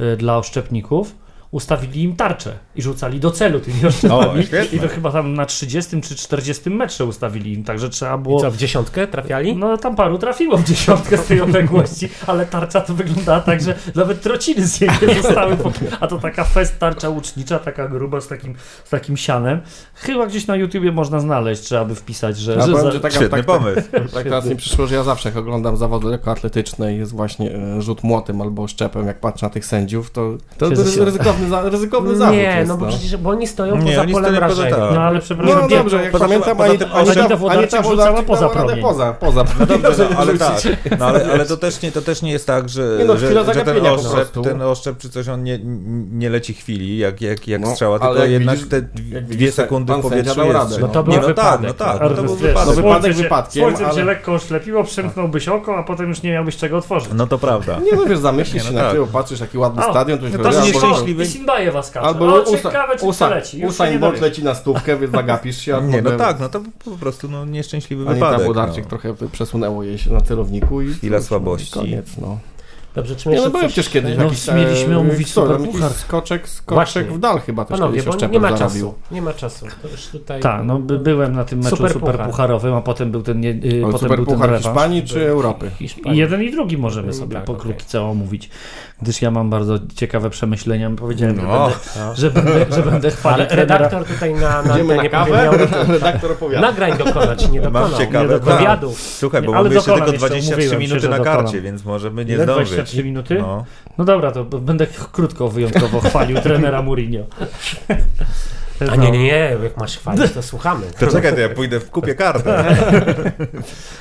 y, dla oszczepników. Ustawili im tarczę i rzucali do celu tymi *laughs* oszczepami. I to chyba tam na 30 czy 40 metrze ustawili im, także trzeba I było... co, w dziesiątkę trafiali? No tam paru trafiło w dziesiątkę z tej *laughs* odległości, ale tarcza to wyglądała tak, że nawet trociny z niej nie zostały. po- A to taka fest tarcza łucznicza, taka gruba z takim, z takim sianem. Chyba gdzieś na YouTubie można znaleźć, trzeba by wpisać, że... Ja że powiem, za- że tak, Świetny tak, pomysł. *laughs* tak teraz mi przyszło, że ja zawsze jak oglądam zawody lekkoatletyczne i jest właśnie e, rzut młotem albo szczepem, jak patrzę na tych sędziów, to, to, zasiada. Ryzykowny, za, ryzykowny zawód Nie, jest, no bo przecież bo oni stoją Nie, poza oni polem stoją poza- rażenia. tak. No ale No, przepraszam, no bieg- dobrze, jak poza- pamiętam, poza Ani- tym Włodarczyk Anita rzucała Włodarczyk poza promień. Poza, poza. No dobrze, no, ale tak. No, ale, ale to, też nie, to też nie jest tak, że, Nie no, że, chwila że ten, oszczep, ten oszczep czy coś, on nie, nie leci chwili, jak, jak, jak No, strzała, ale tylko jak jednak widzisz- te dwie widzisz, sekundy w powietrzu jest. no. No to nie, był no tak, no wypadek, tak, Ale no to był wypadek. no wypadek słońce cię- wypadkiem, lekko oślepiło, przymknąłbyś oko, a potem już nie miałbyś czego otworzyć. No to prawda. Nie no wiesz, zamyślisz się no na tak. tył, patrzysz jaki ładny stadion, to no jest albo- nieszczęśliwy. Skacze. Albo o, Usa- ciekawe, czy. Już się Usain nie Bolt leci na stówkę, więc zagapisz się. a *laughs* Nie, no tak, no to po prostu no, nieszczęśliwy Anita wypadek. Włodarczyk No. trochę przesunęło jej się na celowniku i Chwila cóż, słabości. Koniec, no. Dobrze, czy Nie, jeszcze no byłem przecież kiedyś No, jakiś... mieliśmy e, omówić co, Superpuchar. skoczek, skoczek Właśnie. w dal chyba też Panowie, kiedyś nie ma zarobił. czasu. Nie ma czasu. Tutaj... Tak, no by, byłem na tym meczu Superpuchar. superpucharowym, a potem był ten, nie, y, potem był ten Superpuchar. Hiszpanii czy Europy? I jeden i drugi możemy No, sobie tak, po okej. krótce omówić, gdyż ja mam bardzo ciekawe przemyślenia. Powiedziałem, No. że, będę, że, będę, że będę chwalił Ale trenera. redaktor tutaj na, na Idziemy na kawę, *laughs* redaktor opowiada. nagrań dokonać, nie dokonał. Mam ciekawe Nie dokonał. Wywiadów. Słuchaj, bo mamy jeszcze dokonam tylko jeszcze, 23 umówiłem się, minuty że na dokonam. karcie, więc możemy nie Ile? zdążyć. 23 minuty? No. No. dobra, to będę krótko wyjątkowo chwalił trenera Mourinho. *laughs* A nie, nie, nie, jak masz chwalić, to słuchamy. To czekaj, to ja pójdę w kupię kartę. *laughs*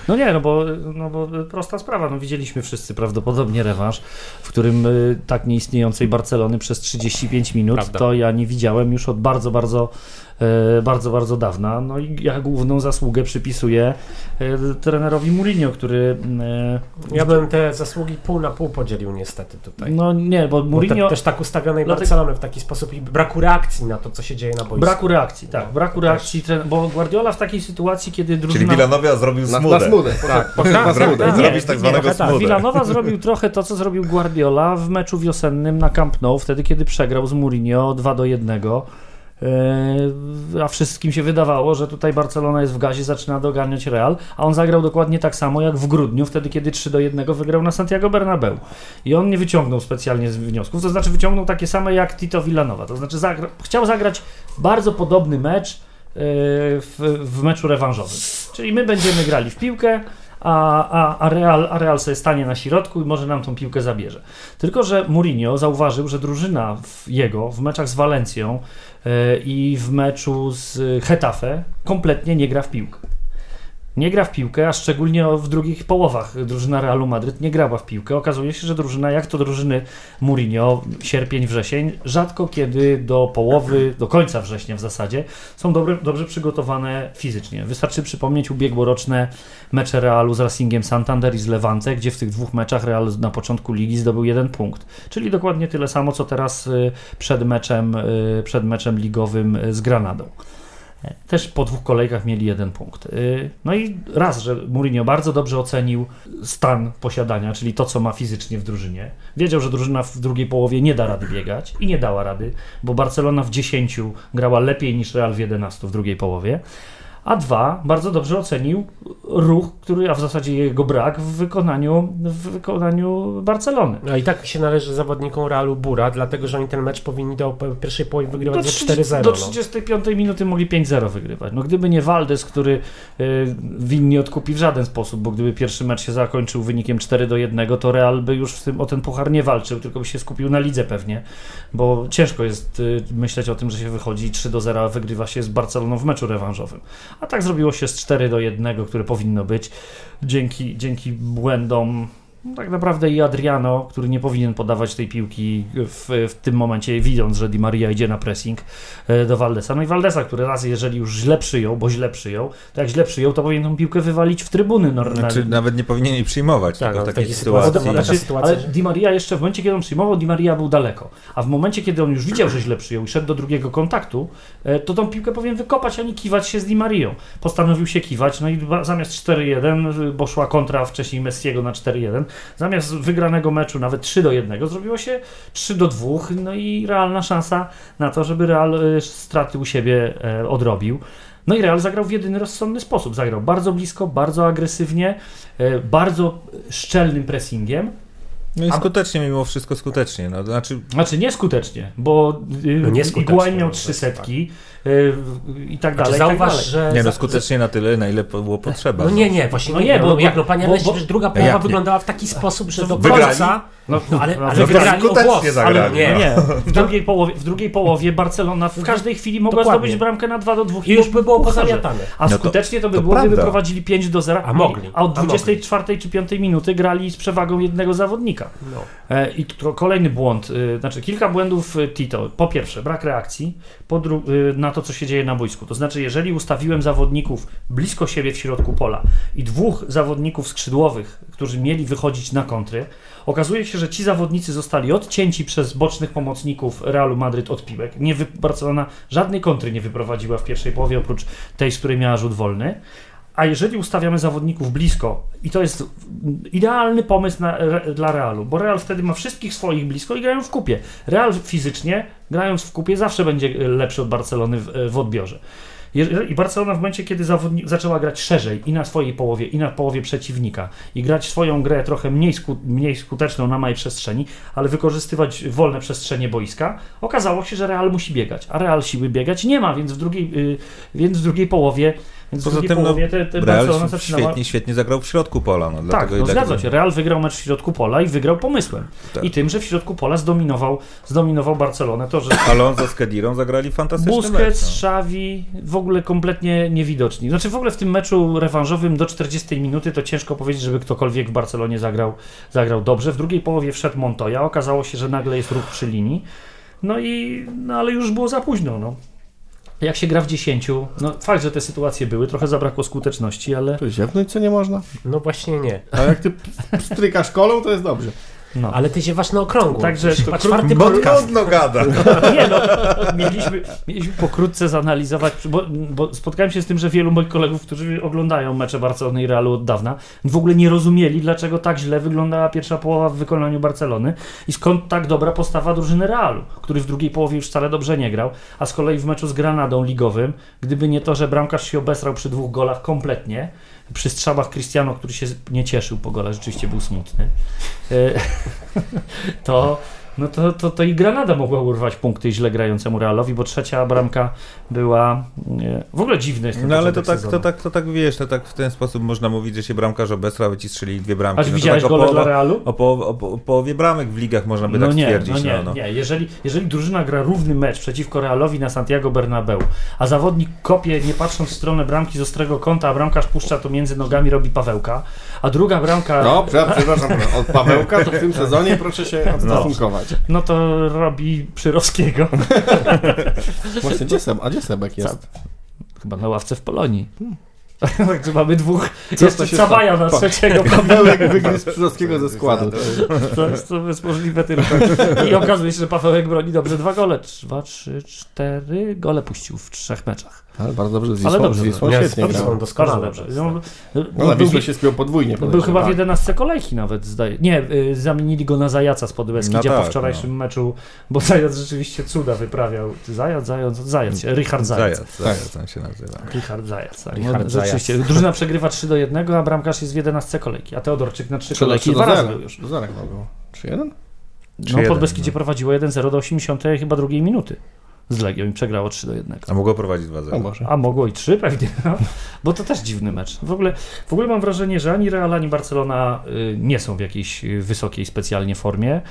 No nie, no bo, no bo prosta sprawa. No widzieliśmy wszyscy prawdopodobnie rewanż, w którym y, tak nieistniejącej Barcelony przez 35 minut Prawda. to ja nie widziałem już od bardzo, bardzo bardzo, bardzo dawna. No i ja główną zasługę przypisuję e, trenerowi Mourinho, który e, Ja bym te zasługi pół na pół podzielił niestety tutaj. no nie, bo Bo Mourinho te, też tak ustawionej Dlatego- Barcelony w taki sposób i braku reakcji na to, co się dzieje na boisku. braku reakcji, tak, No, braku reakcji, tre- bo Guardiola w takiej sytuacji, kiedy Czyli drużyna... Villanova zrobił Na, na smudę. smudę. Tak, tak, tak, smudę. tak. Nie, Zrobić tak zwanego tak, tak. smudę. Villanowa zrobił trochę to, co zrobił Guardiola w meczu wiosennym na Camp Nou, wtedy kiedy przegrał z Mourinho 2 do 1. Yy, A wszystkim się wydawało, że tutaj Barcelona jest w gazie, zaczyna doganiać Real, a on zagrał dokładnie tak samo jak w grudniu, wtedy kiedy 3 do 1 wygrał na Santiago Bernabeu. I on nie wyciągnął specjalnie z wniosków, to znaczy wyciągnął takie same jak Tito Villanowa, to znaczy zagra- chciał zagrać bardzo podobny mecz yy, w, w meczu rewanżowym. Czyli my będziemy grali w piłkę, a, a, a, Real, a Real sobie stanie na środku i może nam tą piłkę zabierze. Tylko, że Mourinho zauważył, że drużyna w jego w meczach z Walencją e, i w meczu z Hetafe kompletnie nie gra w piłkę. Nie gra w piłkę, a szczególnie w drugich połowach drużyna Realu Madryt nie grała w piłkę. Okazuje się, że drużyna, jak to drużyny Mourinho, sierpień, wrzesień, rzadko kiedy do połowy, do końca września w zasadzie, są dobre, dobrze przygotowane fizycznie. Wystarczy przypomnieć ubiegłoroczne mecze Realu z Racingiem Santander i z Levante, gdzie w tych dwóch meczach Real na początku ligi zdobył jeden punkt. Czyli dokładnie tyle samo, co teraz y, przed meczem, y, przed meczem ligowym y, z Granadą. Też po dwóch kolejkach mieli jeden punkt. Y, No i raz, że Mourinho bardzo dobrze ocenił stan posiadania, czyli to, co ma fizycznie w drużynie. Wiedział, że drużyna w drugiej połowie nie da rady biegać i nie dała rady, bo Barcelona w 10 grała lepiej niż Real w 11 w drugiej połowie. A dwa, bardzo dobrze ocenił ruch, który, a w zasadzie jego brak w wykonaniu, w wykonaniu Barcelony. No i tak się należy zawodnikom Realu Bura, dlatego że oni ten mecz powinni do pierwszej połowy wygrywać Do, za 30, 4-0. do no. 35 minuty mogli 5-0 wygrywać. No gdyby nie Valdes, który y, win nie odkupi w żaden sposób, bo gdyby pierwszy mecz się zakończył wynikiem 4 do 1, to Real by już w tym, o ten puchar nie walczył, tylko by się skupił na lidze pewnie, bo ciężko jest y, myśleć o tym, że się wychodzi 3 do 0, a wygrywa się z Barceloną w meczu rewanżowym. A tak zrobiło się z 4 do 1, które powinno być. Dzięki, dzięki błędom tak naprawdę i Adriano, który nie powinien podawać tej piłki w, w tym momencie, widząc, że Di Maria idzie na pressing e, do Valdesa. No i Valdesa, który raz, jeżeli już źle przyjął, bo źle przyjął, to jak źle przyjął, to powinien tą piłkę wywalić w trybuny normalnie. Znaczy, nawet nie powinien jej przyjmować, Tak, tylko no, w takiej takiej sytuacji. sytuacji- Znaczy, ale Di Maria jeszcze w momencie, kiedy on przyjmował, Di Maria był daleko. A w momencie, kiedy on już widział, że źle przyjął i szedł do drugiego kontaktu, e, to tą piłkę powinien wykopać, a nie kiwać się z Di Marią. Postanowił się kiwać, no i zamiast 4-1, bo szła kontra wcześniej Messiego na 4-1, zamiast wygranego meczu nawet 3 do 1, zrobiło się 3 do 2, no i realna szansa na to, żeby Real e, straty u siebie e, odrobił. No i Real zagrał w jedyny rozsądny sposób. Zagrał bardzo blisko, bardzo agresywnie, e, bardzo szczelnym pressingiem. No i A- skutecznie, mimo wszystko skutecznie. No, znaczy, Znaczy nieskutecznie, bo y, No nieskutecznie, Higuain miał no, trzy setki y, i tak Znaczy, dalej. tak zauważ, dalej. że... nie no, skutecznie na tyle, na ile było potrzeba. No nie, nie, właśnie No nie, bo, bo- bo jak no panie bo- Leś, bo- przecież druga połowa wyglądała w taki sposób, że do Wygrali? końca... No, No ale, no, ale wygrali wygrali o skutecznie głos. zagrali. Ale nie, Nie, *laughs* w drugiej, połowie, w drugiej połowie Barcelona w każdej chwili mogła Dokładnie. zdobyć bramkę na 2 do 2 I już by było pozamiatane. A No skutecznie to by to było, gdyby prawda. prowadzili 5 do 0, A mogli. a od A 24 czy 5 minuty grali z przewagą jednego zawodnika. No. E, I to kolejny błąd, y, znaczy kilka błędów y, Tito. Po pierwsze, brak reakcji po dru- na to, co się dzieje na boisku. To znaczy, jeżeli ustawiłem zawodników blisko siebie w środku pola i dwóch zawodników skrzydłowych, którzy mieli wychodzić na kontry, okazuje się, że ci zawodnicy zostali odcięci przez bocznych pomocników Realu Madryt od piłek. Nie wy- Barcelona żadnej kontry nie wyprowadziła w pierwszej połowie, oprócz tej, z której miała rzut wolny. A jeżeli ustawiamy zawodników blisko, i to jest idealny pomysł na, re, dla Realu, bo Real wtedy ma wszystkich swoich blisko i grają w kupie. Real fizycznie, grając w kupie, zawsze będzie lepszy od Barcelony w, w odbiorze. I Barcelona w momencie, kiedy zaczęła grać szerzej i na swojej połowie, i na połowie przeciwnika, i grać swoją grę trochę mniej, sku- mniej skuteczną na małej przestrzeni, ale wykorzystywać wolne przestrzenie boiska, okazało się, że Real musi biegać, a Real siły biegać nie ma, więc w drugiej, y, więc w drugiej połowie, więc w Poza drugiej tym no, połowie te, te Real zaczynała... świetnie, świetnie zagrał w środku pola. No, Tak, no i zgadza się. Real wygrał mecz w środku pola i wygrał pomysłem. Tak. I tym, że w środku pola zdominował, zdominował Barcelonę. To, że Alonso z Kedirą zagrali fantastyczny Busquets, mecz. No. Xavi w ogóle kompletnie niewidoczni. Znaczy w ogóle w tym meczu rewanżowym do 40 minuty to ciężko powiedzieć, żeby ktokolwiek w Barcelonie zagrał, zagrał dobrze. W drugiej połowie wszedł Montoya. Okazało się, że nagle jest ruch przy linii. No i, no ale już było za późno, no. Jak się gra w 10, no fakt, że te sytuacje były, trochę zabrakło skuteczności, ale To ziewnąć co nie można. No właśnie nie. A jak ty strykasz kolą, to jest dobrze. No. Ale ty ziewasz na okrągło. Także to czwarty Bo podcast. nudno gada. *laughs* Nie no, mieliśmy, mieliśmy pokrótce zanalizować, bo, bo spotkałem się z tym, że wielu moich kolegów, którzy oglądają mecze Barcelony i Realu od dawna, w ogóle nie rozumieli, dlaczego tak źle wyglądała pierwsza połowa w wykonaniu Barcelony i skąd tak dobra postawa drużyny Realu, który w drugiej połowie już wcale dobrze nie grał, a z kolei w meczu z Granadą ligowym, gdyby nie to, że bramkarz się obesrał przy dwóch golach kompletnie, przy strzałach Cristiano, który się nie cieszył po golach, rzeczywiście był smutny, e, *laughs* to no to, to, to i Granada mogła urwać punkty źle grającemu Realowi, bo trzecia bramka była nie, w ogóle dziwny jest ten No ale to tak, sezonu. to tak, to tak wiesz, to tak w ten sposób można mówić, że się bramkarz obesrał i ci strzelili dwie bramki. Aż no widziałeś tak gole połowa- dla Realu? O, połowie, o, po- o połowie bramek w ligach można by No tak nie, stwierdzić. no nie, no. nie. Jeżeli, jeżeli drużyna gra równy mecz przeciwko Realowi na Santiago Bernabeu, a zawodnik kopie nie patrząc w stronę bramki z ostrego kąta, a bramkarz puszcza to między nogami, robi Pawełka, a druga bramka No, prze- przepraszam, od Pawełka to w tym *laughs* sezonie proszę się odstosunkować. no to robi Przyrowskiego. *laughs* Właśnie, gdzie Seb, a gdzie Sebek jest? Chyba na ławce w Polonii. *laughs* Także mamy dwóch. to Jeszcze Cawaja na trzeciego. Pawełek wygryzł Przyrowskiego ze składu. To jest, to jest możliwe tylko. I okazuje się, że Pawełek broni dobrze dwa gole. Dwa, trzy, cztery gole puścił w trzech meczach. Ale bardzo dobrze, z Ale Wisłą, dobrze, z Wisłą nie, świetnie do- Doskonale. Bardzo dobrze. No, No, no, Wisłę się spiął podwójnie. no, był podejrzewam. chyba w Tak. 11 kolejki nawet, zdaje. Nie, y, zamienili go na Zajaca z Podbeskidzia No po tak, wczorajszym meczu, bo Zajac rzeczywiście cuda wyprawiał. Zajac, Zajac, Zajac, Richard Zajac. Zajac, Zajac on się nazywa. Richard Zajac. tak. Richard no, Zajac. Rzeczywiście. Drużyna przegrywa 3 do 1, a bramkarz jest w 11 kolejki, a Teodorczyk na 3 Trzy do- kolejki dwa razy był już. Do zera chyba było. 3-1? No, 3-1, Podbeskidzie no. prowadziło 1-0 do 80 chyba drugiej minuty z Legią i przegrało 3 do 1. A mogło prowadzić 2-0. No może. A mogło i 3 pewnie, no. bo to też dziwny mecz. W ogóle, w ogóle mam wrażenie, że ani Real, ani Barcelona y, nie są w jakiejś y, wysokiej specjalnie formie.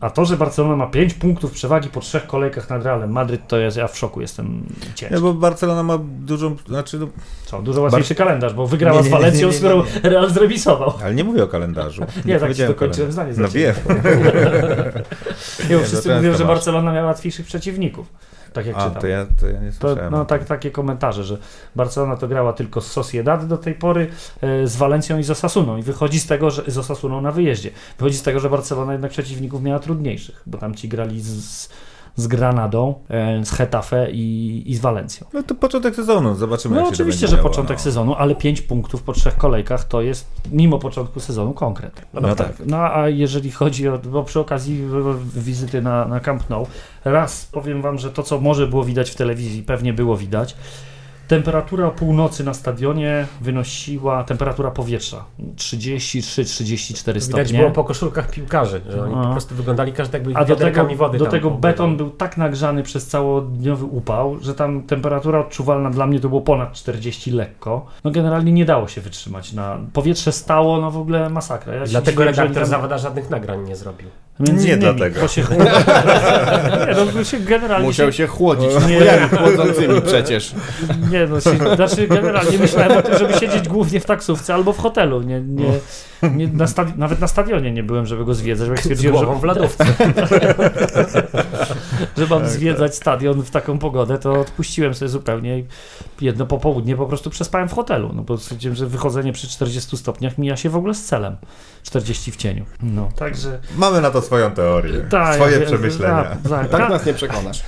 A to, że Barcelona ma 5 punktów przewagi po trzech kolejkach nad Realem Madryt, to jest, ja w szoku jestem ciężki. Nie, bo Barcelona ma dużą, znaczy, no, Co, dużo łatwiejszy kalendarz, bo wygrała z Walencją, z którą Real zremisował. ale nie mówię o kalendarzu. *laughs* Nie, tak ci dokończyłem zdanie. No wiem. Nie, bo wszyscy często mówią, że. Barcelona miała łatwiejszych przeciwników. Tak jak A, czytam. to ja, to ja nie To, no tak, takie komentarze, że Barcelona to grała tylko z Sociedad do tej pory, e, z Walencją i z Osasuną i wychodzi z tego, że z Osasuną na wyjeździe. Wychodzi z tego, że Barcelona jednak przeciwników miała trudniejszych, bo tam ci grali z, z Granadą, e, z Hetafe i, i z Walencją. No to początek sezonu, zobaczymy No jak się to oczywiście, że działo, początek no. sezonu, ale 5 punktów po trzech kolejkach to jest mimo początku sezonu konkret. No tak. No a jeżeli chodzi o, bo przy okazji wizyty na, na Camp Nou, raz powiem wam, że to co może było widać w telewizji, pewnie było widać. Temperatura północy na stadionie wynosiła, temperatura powietrza 33-34 Widać stopnie. było po koszulkach piłkarzy, że oni No. po prostu wyglądali każdy jakby A do tego, wody do tego beton był tak nagrzany przez całodniowy upał, że tam temperatura odczuwalna dla mnie to było ponad 40 lekko. No generalnie nie dało się wytrzymać. Na powietrze stało, no w ogóle masakra. Ja Dlatego redaktor tam- Zawada żadnych nagrań nie zrobił. Między Nie innymi, dlatego. Bo się, *laughs* nie, no, bo się generalnie Musiał się chłodzić Nie. chłodzącymi przecież. Nie, no, się, znaczy generalnie myślałem o tym, żeby siedzieć głównie w taksówce albo w hotelu. Nie, nie, nie, na nawet na stadionie nie byłem, żeby go zwiedzać, bo stwierdziłem, że, w lodówce. *laughs* że mam zwiedzać stadion w taką pogodę, to odpuściłem sobie zupełnie i jedno popołudnie po prostu przespałem w hotelu, no bo stwierdziłem, że wychodzenie przy 40 stopniach mija się w ogóle z celem. 40 w cieniu. No, także... Mamy na to swoją teorię, Tak, swoje ja- przemyślenia. tak, tak. Tak nas nie przekonasz.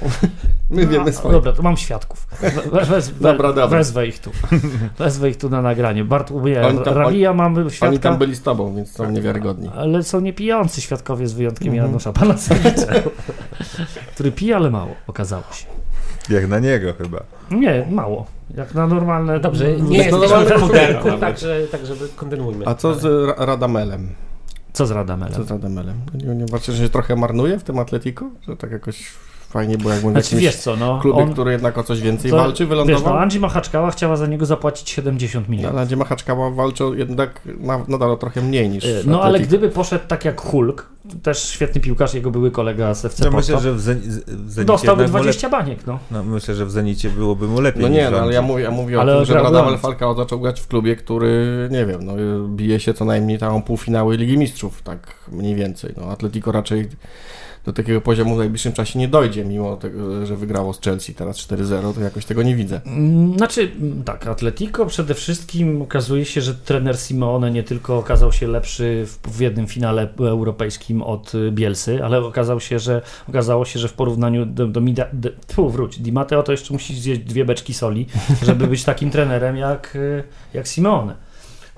My wiemy No, swoje. Dobra, to mam świadków. We, wez, we, Dobra, dobra. Wezwę ich tu. Wezwę ich tu na nagranie. Oni tam- Rabija mamy Oni świadka, tam byli z tobą, więc są niewiarygodni. ale są niepijący świadkowie z wyjątkiem Mhm. Janusza Panasewicza, *laughs* który pije, ale mało, okazało się. Jak na niego chyba. Nie, mało. Jak na normalne... Dobrze, no, nie no, jesteśmy no, w *laughs* no, pudelku, no, także, tak żeby kontynuujmy. A co z Ra- Radamelem? Co z Radamelem? Co z Radamelem? Nie, nie patrzysz, że się trochę marnuje w tym Atletico? Że tak jakoś fajnie było, jakbym w Znaczy, wiesz co, no, klubie, on, który jednak o coś więcej to- walczy, wiesz, wylądował? no, Andrzej Machaczkała chciała za niego zapłacić 70 milionów. Ale Andzie Machaczkała walczył jednak na, nadal o trochę mniej niż w No ale Atletico. gdyby poszedł tak jak Hulk, też świetny piłkarz, jego były kolega z FC Ja Porto, myślę, że w, Zen- w Zenicie dostałby jednak mu 20 baniek, no. lep- no, myślę, że w Zenicie byłoby mu lepiej No nie, no, ale ja mówię, ja mówię Ale o tym, że Radamel. Falcao zaczął grać w klubie, który, nie wiem, no, bije się co najmniej tam o półfinały Ligi Mistrzów, tak mniej więcej. No, Atletico raczej do takiego poziomu w najbliższym czasie nie dojdzie, mimo tego, że wygrało z Chelsea teraz 4-0, to jakoś tego nie widzę. Mm, Znaczy, mm, tak, Atletico przede wszystkim okazuje się, że trener Simeone nie tylko okazał się lepszy w, w jednym finale europejskim od y, Bielsy, ale okazał się, że okazało się, że w porównaniu do, do Mida, d, tfu, wróć, Di Matteo to jeszcze musi zjeść dwie beczki soli, żeby być takim trenerem jak, y, jak Simeone.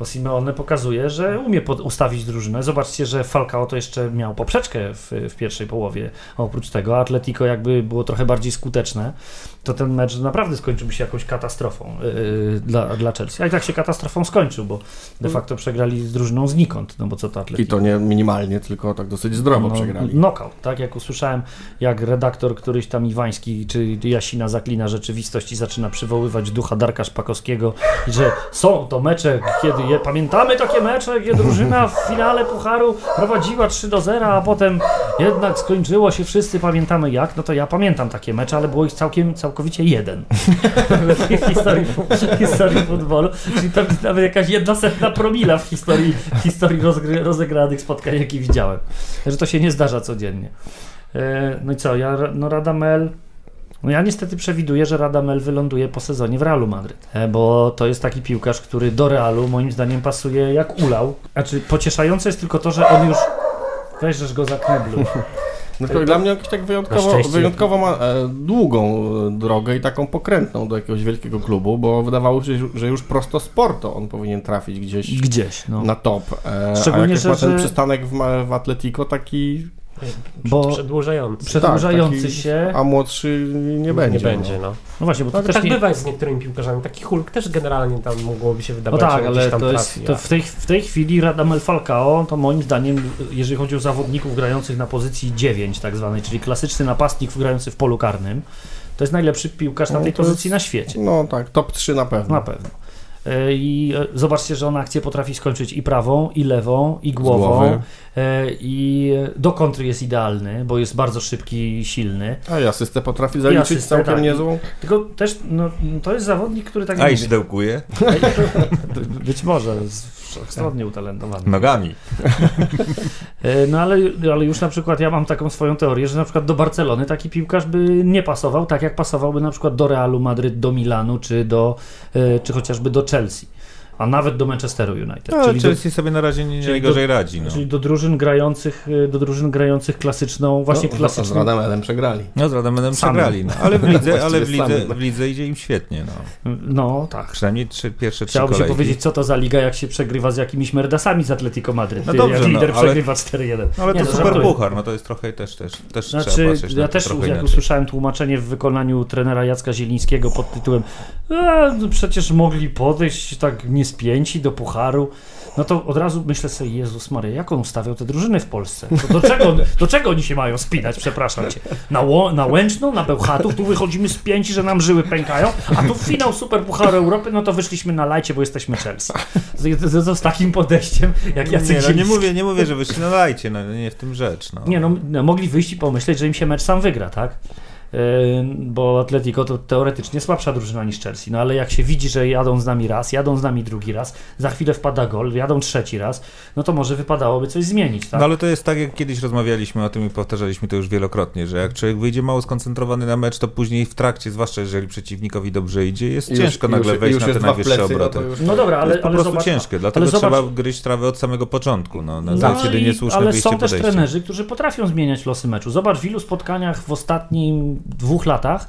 Bo Simeone pokazuje, że umie pod, ustawić drużynę. Zobaczcie, że Falcao to jeszcze miał poprzeczkę w, w pierwszej połowie. Oprócz tego Atletico jakby było trochę bardziej skuteczne, to ten mecz naprawdę skończyłby się jakąś katastrofą yy, dla, dla Chelsea. A i tak się katastrofą skończył, bo de facto przegrali z drużyną znikąd, no bo co to Atletico? I to nie minimalnie, tylko tak dosyć zdrowo No, przegrali. Knockout, tak? Jak usłyszałem, jak redaktor któryś tam Iwański czy Jasina zaklina rzeczywistość i zaczyna przywoływać ducha Darka Szpakowskiego, i że są to mecze, kiedy je, pamiętamy takie mecze, gdzie drużyna w finale Pucharu prowadziła 3 do 0, a potem jednak skończyło się, wszyscy pamiętamy jak, no to ja pamiętam takie mecze, ale było ich całkiem, całkowicie jeden *laughs* w historii, historii futbolu, czyli to nawet jakaś jedna setna promila w historii, w historii rozgry, rozegranych spotkań, jakie widziałem. Że to się nie zdarza codziennie. E, No i co, ja, no Radamel, no ja niestety przewiduję, że Radamel wyląduje po sezonie w Realu Madryt, e, bo to jest taki piłkarz, który do Realu moim zdaniem pasuje jak ulał. Znaczy pocieszające jest tylko to, że on już weźesz go za kneblu. No, tylko dla mnie jakoś tak wyjątkowo, wyjątkowo ma e, długą e, drogę i taką pokrętną do jakiegoś wielkiego klubu, bo wydawało się, że już prosto z Porto on powinien trafić gdzieś Gdzieś, no. na top. E, Szczególnie, a jak że- ma ten że- przystanek w, w Atletico taki, Bo Przedłużający. przedłużający taki- się, a młodszy nie będzie. Nie będzie, no. no właśnie, bo to No, też tak nie... bywa z niektórymi piłkarzami. Taki Hulk też generalnie tam mogłoby się No wydawać, tak, że ale to jest, trafi. to w, tej, w tej chwili Radamel Falcao, to moim zdaniem, jeżeli chodzi o zawodników grających na pozycji 9 tak zwanej, czyli klasyczny napastnik grający w polu karnym, to jest najlepszy piłkarz na No, tej pozycji jest- na świecie. No tak, top 3 na pewno. Na pewno. E, I e, zobaczcie, że on akcję potrafi skończyć i prawą, i lewą, i głową. E, I do kontry jest idealny, bo jest bardzo szybki i silny. A i asystę potrafi zaliczyć asystę, całkiem tak. niezłą. Tylko też no, to jest zawodnik, który tak A i mówię, szydełkuje *laughs* *laughs* być może wszechstronnie utalentowany. nogami. *laughs* E, No ale, ale już na przykład ja mam taką swoją teorię, że na przykład do Barcelony taki piłkarz by nie pasował, tak jak pasowałby na przykład do Realu Madryt, do Milanu, czy, do, e, czy chociażby do Chelsea, a nawet do Manchesteru United. No, czyli, do, Chelsea sobie na razie nie, nie czyli najgorzej radzi. No. czyli do drużyn grających, e, do drużyn grających klasyczną, właśnie no, Z klasyczną. Rademelem przegrali. No z Radamenem Sami. przegrali, no. ale w lidze, ale w lidze, w lidze idzie im świetnie. No. No tak. Przynajmniej trzy, pierwsze trzy Chciałoby się powiedzieć, co to za liga, jak się przegrywa z jakimiś merdasami z Atletico Madryt. No dobrze, jak no, lider ale- przegrywa 4-1. No, ale Nie, to no, super żartuję. puchar, no to jest trochę też, też, też trzeba Znaczy, patrzeć na ja też jak inaczej. usłyszałem tłumaczenie w wykonaniu trenera Jacka Zielińskiego pod tytułem no przecież mogli podejść tak niespięci do pucharu, no to od razu myślę sobie, Jezus Maria, jak on ustawiał te drużyny w Polsce? To do, czego, do czego oni się mają spinać, przepraszam cię? Na, Ło, na Łęczną, na Bełchatów, tu wychodzimy spięci, że nam żyły pękają, a tu finał Super Pucharu Europy, no to wyszliśmy na lajcie, bo jesteśmy Chelsea. To, to z takim podejściem, jak Jacek Nie, no, nie, mówię, nie mówię, że wyszli na lajcie, no, nie w tym rzecz. No. Nie, no, no mogli wyjść i pomyśleć, że im się mecz sam wygra, tak? Yy, Bo Atletico to teoretycznie słabsza drużyna niż Chelsea, no ale jak się widzi, że jadą z nami raz, jadą z nami drugi raz, za chwilę wpada gol, jadą trzeci raz, no to może wypadałoby coś zmienić, tak? No ale to jest tak, jak kiedyś rozmawialiśmy o tym i powtarzaliśmy to już wielokrotnie, że jak człowiek wyjdzie mało skoncentrowany na mecz, to później w trakcie, zwłaszcza jeżeli przeciwnikowi dobrze idzie, jest Już- ciężko już- nagle wejść już na te najwyższe plecy, no obroty. to już- No dobra, to ale, jest po ale prostu zobacz, ciężkie, dlatego trzeba zobacz- gryźć trawę od samego początku. No, na No to jest jedynie i- słuszne ale są też podejście. trenerzy, którzy potrafią zmieniać losy meczu. Zobacz, w ilu spotkaniach w ostatnim dwóch latach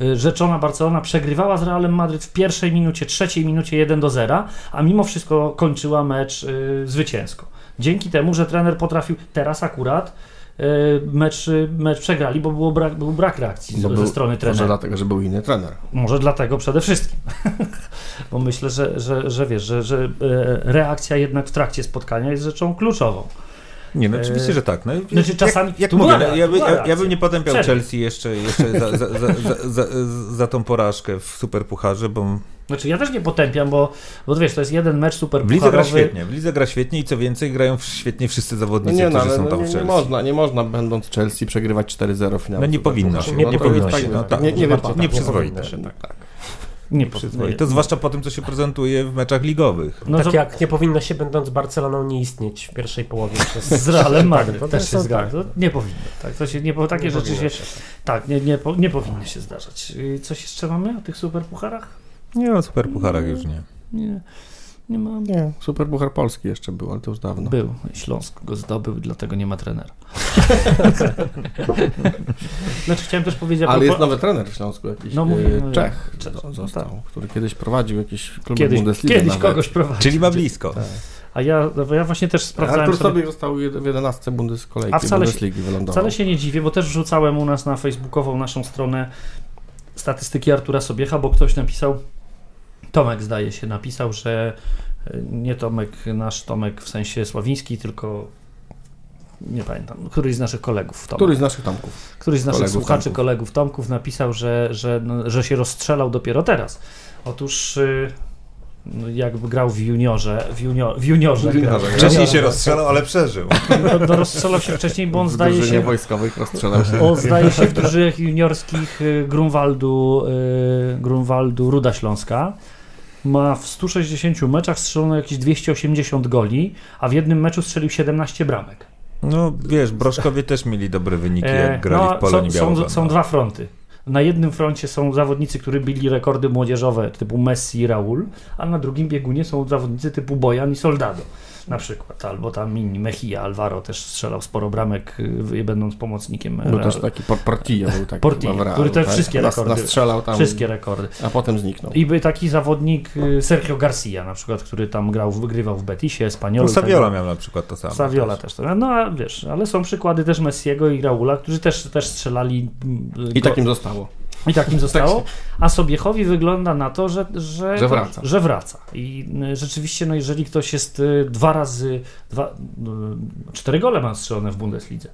y, rzeczona Barcelona przegrywała z Realem Madryt w pierwszej minucie, trzeciej minucie 1 do 0, a mimo wszystko kończyła mecz y, zwycięsko. Dzięki temu, że trener potrafił teraz akurat y, mecz, mecz przegrali, bo było brak, był brak reakcji Bo ze był- strony Może trenera. dlatego, że był inny trener. Może dlatego przede wszystkim. *laughs* Bo myślę, że, że, że wiesz, że, że e, reakcja jednak w trakcie spotkania jest rzeczą kluczową. Nie, no oczywiście, E, że tak. No, znaczy czasami- jak, mówię, była no, ja, by, ja, ja bym nie potępiał. Chelsea jeszcze, jeszcze za, za, za, za, za, za tą porażkę w Superpucharze, bo Znaczy ja też nie potępiam, bo, bo wiesz, to jest jeden mecz super w lidze gra świetnie, w lidze gra świetnie i co więcej grają w- świetnie wszyscy No zawodnicy, nie, no, którzy ale są no, tam nie, w nie, Chelsea. można, nie można będąc Chelsea przegrywać 4-0 w finału. No nie powinno się, nie to powinno się, tak, no tak, nie, nie, nie nie nie przyzwoite. powinno się, tak. Tak. Nie Przyzwoite. nie- To zwłaszcza po tym, co się prezentuje w meczach ligowych. No tak to jak nie powinno się, będąc Barceloną, nie istnieć w pierwszej połowie. *laughs* Przez... z Realem Madryt Tak, też się zgadza. To nie powinno. Tak, to się nie, takie Nie rzeczy powinno się, tak, nie, nie, po- nie powinny się zdarzać. Y, Coś jeszcze mamy o tych superpucharach? Nie, o superpucharach już nie. Nie, nie mam. Nie, Super Buchar Polski jeszcze był, ale to już dawno. Był. Śląsk go zdobył, dlatego nie ma trenera. *laughs* znaczy chciałem też powiedzieć... Ale propos- jest nowy trener w Śląsku jakiś. No, No, mówię, no, Czech Czech, zo- no został, tak. który kiedyś prowadził jakiś klub Kiedyś, Bundeslidze kiedyś kogoś prowadzi. Czyli ma blisko. A ja, bo ja właśnie też sprawdzałem Artur sobie, został w 11 Bundes kolejki A wcale Bundesligi wylądował. wcale się nie dziwię, bo też wrzucałem u nas na facebookową naszą stronę statystyki Artura Sobiecha, bo ktoś napisał, Tomek zdaje się, napisał, że e, nie Tomek, nasz Tomek w sensie sławiński, tylko nie pamiętam, któryś z naszych kolegów, Tomek, Któryś z naszych Tomków. któryś z naszych kolegów słuchaczy, Tomków. kolegów Tomków napisał, że, że, no, że się rozstrzelał dopiero teraz. Otóż y, no, jakby grał w juniorze, w, junior, w juniorze, W juniorze grał. Wcześniej się rozstrzelał, ale przeżył. No, no, rozstrzelał się wcześniej, bo on w zdaje się, wojskowych rozstrzelał się. on zdaje się w drużynach juniorskich y, Grunwaldu, y, Grunwaldu Ruda Śląska. Ma w 160 meczach strzelono jakieś 280 goli, a w jednym meczu strzelił 17 bramek. No wiesz, Broszkowie też mieli dobre wyniki, jak E, grali w Polonii są, są, są dwa fronty. Na jednym froncie są zawodnicy, którzy bili rekordy młodzieżowe typu Messi i Raul, a na drugim biegunie są zawodnicy typu Bojan i Soldado na przykład, albo tam inni, Mejia, Alvaro też strzelał sporo bramek, y, będąc pomocnikiem Był Real. też taki por- Portillo, był taki Portillo, Realu, który te tak? wszystkie rekordy- Nastrzelał tam, Wszystkie rekordy. a potem zniknął. I by taki zawodnik y, Sergio Garcia na przykład, który tam grał, wygrywał w Betisie, Spaniolu. No tak Saviola dalej. miał na przykład to samo. Saviola też. też. to- No a wiesz, ale są przykłady też Messiego i Raula, którzy też, też strzelali. y, I go- takim zostało. I takim zostało. A Sobiechowi wygląda na to, że, że, Że wraca. że wraca. I y, rzeczywiście, no jeżeli ktoś jest y, dwa razy, dwa, y, cztery gole ma strzelone w Bundeslidze.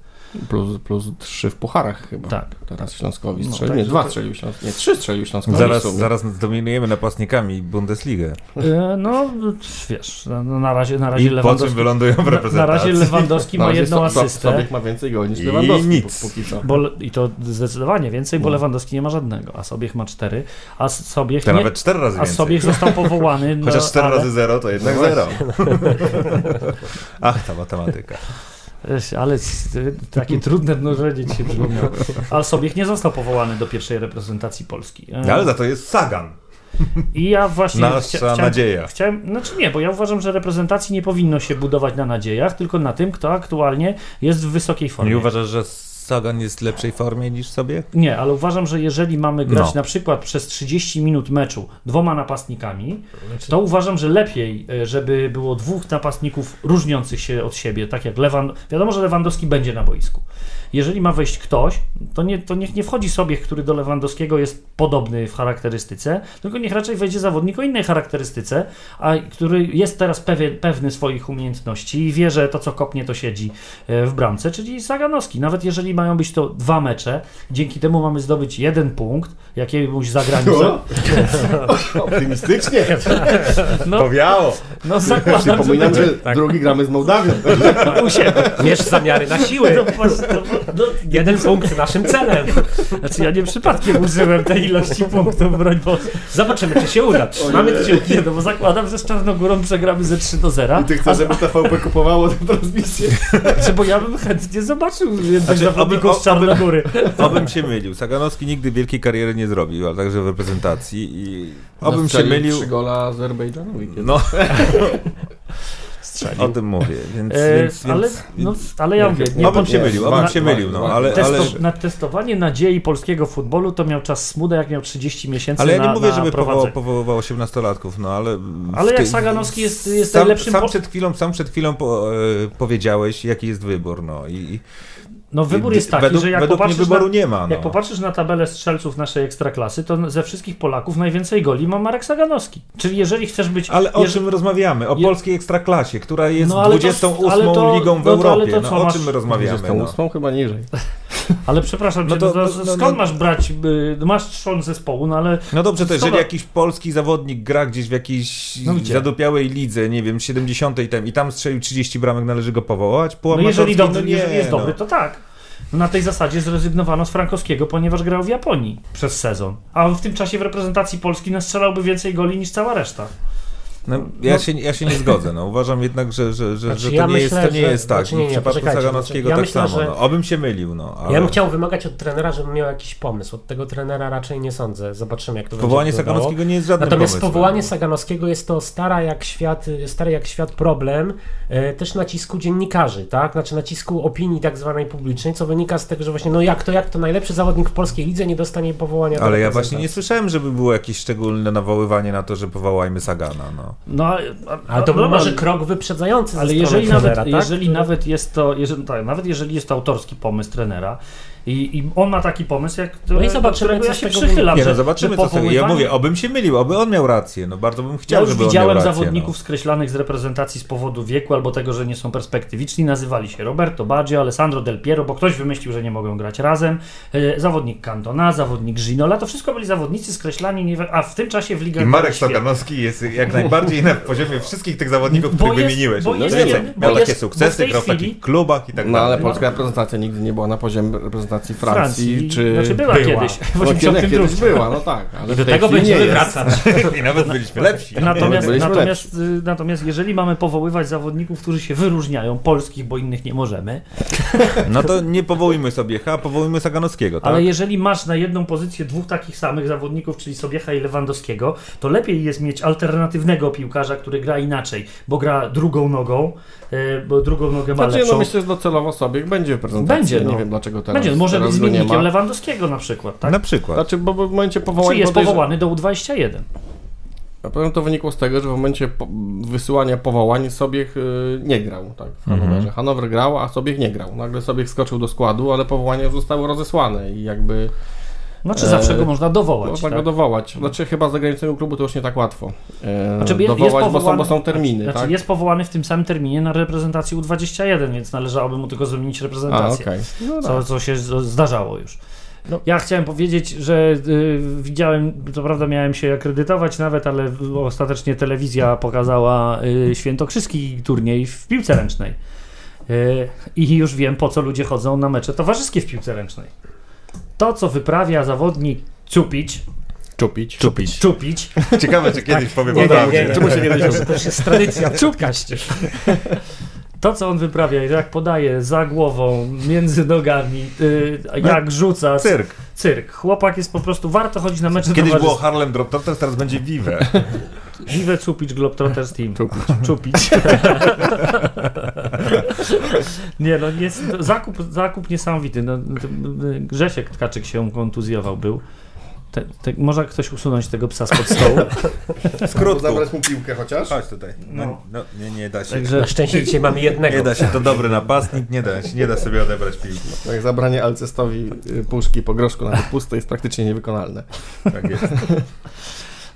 Plus, plus trzy w pucharach chyba. Tak. Teraz Śląskowi No, strzelił. tak, nie, dwa to- strzelił Śląsk. Nie, trzy strzelił Śląskowi. w Zaraz, zaraz zdominujemy napastnikami Bundesligę. Y, No, wiesz, no, na razie, na razie I po czym Lewandowski, wylądują w na, na reprezentacji. razie Lewandowski Na ma jedną So- asystę. Sobiek ma więcej goli niż I Lewandowski nic. Póki co. Bo, I to zdecydowanie więcej, bo No. Lewandowski nie ma żadnego, a Sobiech ma cztery, a Sobiech To nie, nawet cztery razy a więcej. Sobiech został powołany. *laughs* No, Chociaż 4 ale- razy 0 to jednak No 0. *laughs* Ach, ta matematyka. Ale y, takie trudne mnożenie ci się przypomniało. *laughs* Ale Sobiech nie został powołany do pierwszej reprezentacji Polski. E, No, ale za to jest Sagan. I ja właśnie Nasza chciałem, nadzieja. Chciałem, znaczy nie, bo ja uważam, że reprezentacji nie powinno się budować na nadziejach, tylko na tym, kto aktualnie jest w wysokiej formie. Nie uważasz, że Sagan jest w lepszej formie niż sobie? Nie, ale uważam, że jeżeli mamy grać No. na przykład przez 30 minut meczu dwoma napastnikami, to uważam, że lepiej, e, żeby było dwóch napastników różniących się od siebie, tak jak Lewan. Wiadomo, że Lewandowski będzie na boisku. Jeżeli ma wejść ktoś, to, nie, to niech nie wchodzi sobie, który do Lewandowskiego jest podobny w charakterystyce, tylko niech raczej wejdzie zawodnik o innej charakterystyce, a który jest teraz pewien, pewny swoich umiejętności i wie, że to co kopnie to siedzi e, w bramce, czyli Saganowski. Nawet jeżeli mają być to dwa mecze, dzięki temu mamy zdobyć jeden punkt jakiemuś zagraniu. *laughs* Optymistycznie. *laughs* No, Powiało. no zakładam, że Przypominam, że drugi gramy z Mołdawią. u siebie. Mierz zamiary na siłę. No, no, no, Jeden punkt naszym celem. Znaczy ja nie przypadkiem użyłem tej ilości punktów, broń Boże. Zobaczymy, czy się uda. Mamy kciuki. Nie, no bo zakładam, że z Czarnogórą przegramy ze 3 do 0. I ty chcesz, żeby TVP kupowało tę transmisję? Znaczy, bo ja bym chętnie zobaczył jednych Znaczy, zawodników oby- z Czarnogóry. Obym się mylił. Saganowski nigdy wielkiej kariery nie zrobił, a także w reprezentacji i obym się Strzelił mylił. Trzy gola Azerbejdżanowi. No, *laughs* Strzelił. o tym mówię, więc, E, więc, ale, więc, no, ale ja mówię, nie, obym się mylił, obym się mylił, no, ale, ale, testo, na testowanie nadziei polskiego futbolu to miał czas Smuda, jak miał 30 miesięcy ale ja nie na, mówię, na żeby powołał, powoływał 18-latków, no ale... Ale jak Saganowski jest, jest sam, najlepszym... sam przed chwilą, sam przed chwilą po, e, powiedziałeś, jaki jest wybór, no i... No wybór jest taki, według, że jak popatrzysz wyboru na, nie ma, no. Jak popatrzysz na tabelę strzelców naszej ekstraklasy, to ze wszystkich Polaków najwięcej goli ma Marek Saganowski. Czyli jeżeli chcesz być... Ale o jeż- czym rozmawiamy? O je- polskiej ekstraklasie, która jest No, ale to- 28 ale to- ligą w no Europie. to No, co, o czym my rozmawiamy? No. 28 chyba niżej. *laughs* Ale przepraszam No cię, to- no to, no- no- skąd no- masz brać... Masz trzon zespołu, no ale... No dobrze, to jeżeli Skoro- jakiś polski zawodnik gra gdzieś w jakiejś No gdzie? zadupiałej lidze, nie wiem, 70 i tam, i tam strzelił 30 bramek, należy go powołać? No jeżeli, dobry, no nie, jeżeli jest no. dobry, to tak. No na tej zasadzie zrezygnowano z Frankowskiego, ponieważ grał w Japonii przez sezon. A on w tym czasie w reprezentacji Polski nastrzelałby więcej goli niż cała reszta. No, ja, się, ja się nie zgodzę. No. Uważam jednak, że, że, że, Znaczy, że to, ja nie, jest, myślę, to nie że- jest tak. znaczy, nie, I w nie, przypadku Saganowskiego ja tak myślę, samo. że- No. Obym się mylił. No, ale Ja bym chciał wymagać od trenera, żeby miał jakiś pomysł. Od tego trenera raczej nie sądzę. Zobaczymy, jak to Powołanie będzie. Saganowskiego nie jest żadnym Natomiast pomysłem. powołanie Saganowskiego jest to stara jak świat, stary jak świat problem e, też nacisku dziennikarzy, tak? Znaczy nacisku opinii tak zwanej publicznej, co wynika z tego, że właśnie no jak to, jak to najlepszy zawodnik w polskiej lidze nie dostanie powołania do Ale ja właśnie nie słyszałem, żeby było jakieś szczególne nawoływanie na to, że powołajmy Sagana. No. No, a, Ale to był no, może krok wyprzedzający Ale jeżeli, strony nawet, trenera, tak? jeżeli nawet jest to, jeżeli, tak, nawet jeżeli jest to autorski pomysł trenera i, i on ma taki pomysł, jak No i zobaczymy, co ja z się przychylam, Nie, że, no zobaczymy, co z tego. Ja mówię, obym się mylił, oby on miał rację. No bardzo bym chciał, Ja już żeby on widziałem miał rację. zawodników no. skreślanych z reprezentacji z powodu wieku albo tego, że nie są perspektywiczni. Nazywali się Roberto Baggio, Alessandro Del Piero, bo ktoś wymyślił, że nie mogą grać razem. E, zawodnik Cantona, zawodnik Ginola. To wszystko byli zawodnicy skreślani, a w tym czasie w Ligach I Marek Saganowski jest jak najbardziej na poziomie wszystkich tych zawodników, Bo których jest- wymieniłeś. bo No jest więcej. bo miał takie jest- sukcesy, grał w takich klubach i tak No ale dalej. polska reprezentacja nigdy nie była na poziomie reprezentacji Francji, czy... Znaczy była, Była. kiedyś, w No, kiedyś, 82. kiedyś była, no tak. Ale I do tego będziemy nie wracać. *laughs* I nawet byliśmy lepsi. Natomiast, byliśmy natomiast, y, natomiast jeżeli mamy powoływać zawodników, którzy się wyróżniają, polskich, bo innych nie możemy, *laughs* No to nie powołujmy sobie H, powołujmy Saganowskiego, tak? ale jeżeli masz na jedną pozycję dwóch takich samych zawodników, czyli Sobiecha i Lewandowskiego, to lepiej jest mieć alternatywnego piłkarza, który gra inaczej, bo gra drugą nogą, y, bo drugą nogę ma Znaczy, lepszą. no myślę, że docelowo sobie będzie w prezentacji. Będzie, nie no. wiem dlaczego teraz, Będzie, może być zmiennikiem. Lewandowskiego na przykład, tak? Na przykład. Znaczy, bo bo w momencie Czy powołania jest podejrza- powołany do U21? Na pewno to wynikło z tego, że w momencie po wysyłania powołań Sobiech y, nie grał tak, w Mhm. Hanowerze. Hanower grał, a Sobiech nie grał. Nagle Sobiech skoczył do składu, ale powołania już zostały rozesłane i jakby Znaczy E, zawsze go można dowołać, można go tak? dowołać. Znaczy chyba z zagranicznego klubu to już nie tak łatwo. E, Znaczy, dowołać, jest bo, są, bo są powołany- terminy, Znaczy tak? jest powołany w tym samym terminie na reprezentacji U21, więc należałoby mu tylko zmienić A, reprezentację. okej. No co, co się zdarzało już. Ja chciałem powiedzieć, że y, widziałem, co prawda miałem się akredytować nawet, ale ostatecznie telewizja pokazała y, świętokrzyski turniej w piłce ręcznej. Y, I już wiem, po co ludzie chodzą na mecze towarzyskie w piłce ręcznej. To, co wyprawia zawodnik Czupić, Czupić. Czupić. Czupić, Ciekawe, czy kiedyś powiem Nie, o nie, nie, nie. Czemu się nie To, już jest tradycja w podcaście. To, co on wyprawia, jak podaje za głową, między nogami, y, jak rzuca, Cyrk. cyrk. Chłopak jest po prostu, warto chodzić na mecze Kiedyś było. Harlem Globetrotters, teraz będzie Vive. Vive Cupić Globetrotters Team. Czupić. *laughs* Czupić. *laughs* nie no, jest, zakup, zakup niesamowity. No, t- Grzesiek Tkaczyk się kontuzjował był. Te, te, może ktoś usunąć tego psa spod stołu. *laughs* Skrótku. Zabrać mu piłkę chociaż? Chodź tutaj. No, no, nie, nie da się. Także Na szczęście dzisiaj mamy jednego. Nie da się, to dobry napastnik, nie da się, nie da sobie odebrać piłki. Jak zabranie Alcestowi y, puszki po groszku na pustej jest praktycznie niewykonalne. Tak jest. *laughs*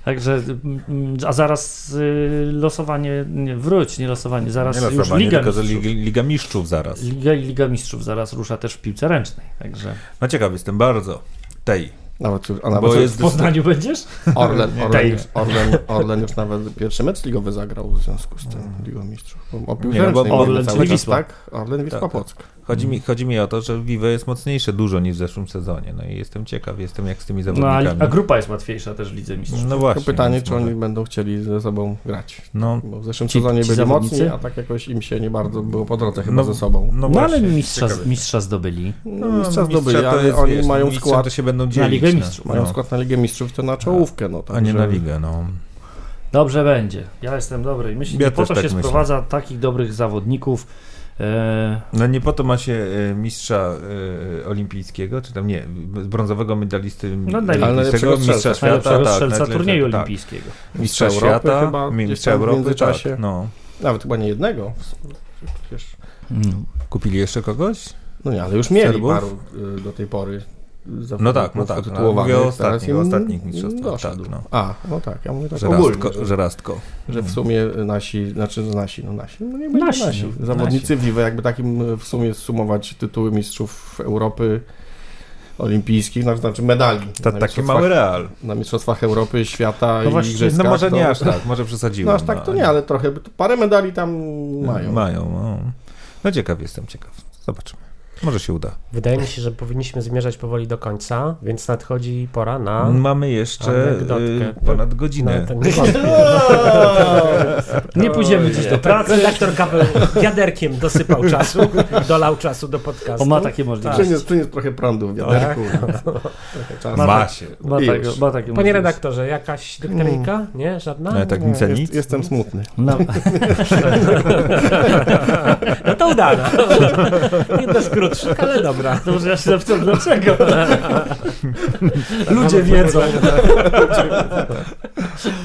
Także, mm, a zaraz y, losowanie, nie, wróć, nie losowanie, zaraz Nie już losowanie, Liga tylko że Mistrzów. Liga, Liga Mistrzów zaraz. Liga Liga Mistrzów zaraz rusza też w piłce ręcznej. Także No ciekaw jestem bardzo. Tej. Nawet, a Bo nawet jest w Poznaniu *laughs* będziesz? Orlen, Orlen, Orlen, Orlen już nawet pierwszy mecz ligowy zagrał w związku z tym Ligą Mistrzów. O piłce Nie, bo Orlen, czas, Wisła. tak? Orlen Wisła Tak, tak. Płock. Chodzi mi, chodzi mi o to, że Vive jest mocniejsze dużo niż w zeszłym sezonie. No i jestem ciekaw, jestem jak z tymi No, a, zawodnikami. a grupa jest łatwiejsza też w Lidze Mistrzów. No Tylko właśnie. pytanie, czy może- oni będą chcieli ze sobą grać. No, Bo w zeszłym Ci- sezonie ci byli zawodnicy? mocni, a tak jakoś im się nie bardzo było po drodze chyba No, ze sobą. no, No ale właśnie, mistrza, ciekawe. mistrza zdobyli. No, mistrza zdobyli, mistrza to ale jest, oni wiesz, mają skład, to się będą dzielić. Ligę no. Mistrzów. mają No. skład na Ligę Mistrzów, to na czołówkę. No, A nie na także- ligę, no. Dobrze będzie. Ja jestem dobry. Myślę, Ja że po to tak się myślę. sprowadza takich dobrych zawodników. E, No nie po to ma się e, mistrza e, olimpijskiego, czy tam nie, brązowego medalisty No, najlepszego mistrza świata, najlepszego tak, strzelca turnieju tak. olimpijskiego. Mistrza Mistrza Europy świata, chyba, mistrza Europy, tak, no. Nawet chyba nie jednego. Wiesz, Kupili jeszcze kogoś? no nie, ale już mieli Serbów? paru y, do tej pory. No tak, no tak, no, mówię o ostatnich, im o ostatnich mistrzostwach, doszedł. tak, no. A, no tak, ja mówię tak ogólnie, Żerastko, że, żerastko. że w sumie nasi, znaczy no nasi, no nasi, no nie będzie Nasi, nasi. no, Zawodnicy Vive, jakby takim w sumie sumować tytuły mistrzów Europy olimpijskich, znaczy, znaczy medali. To na taki mały real. Na mistrzostwach Europy, świata No i właśnie, igrzyskach. No może to, nie aż tak, może przesadziłem. No aż tak to nie, ale trochę, parę medali tam mają. Mają, no. No ciekaw jestem, ciekaw. Zobaczymy. Może się uda. Wydaje mi się, że powinniśmy zmierzać powoli do końca, więc nadchodzi pora na... Mamy jeszcze Anegdotkę. y, ponad godzinę. ten *laughs* wątek. Nie pójdziemy dziś do pracy. Redaktor Gaweł wiaderkiem dosypał czasu, dolał czasu do podcastu. On ma takie możliwości. Przyniósł, przyniósł trochę prądu w wiaderku. Czasu. Ma- Ma się. Ma, tak, ma takie Panie redaktorze, jakaś dykteryjka? Nie? Żadna? Ale tak nic a Jest, nic. jestem smutny. No, *laughs* *laughs* No to udana. Ale dobra. to może ja się zapytam dlaczego. Ludzie wiedzą.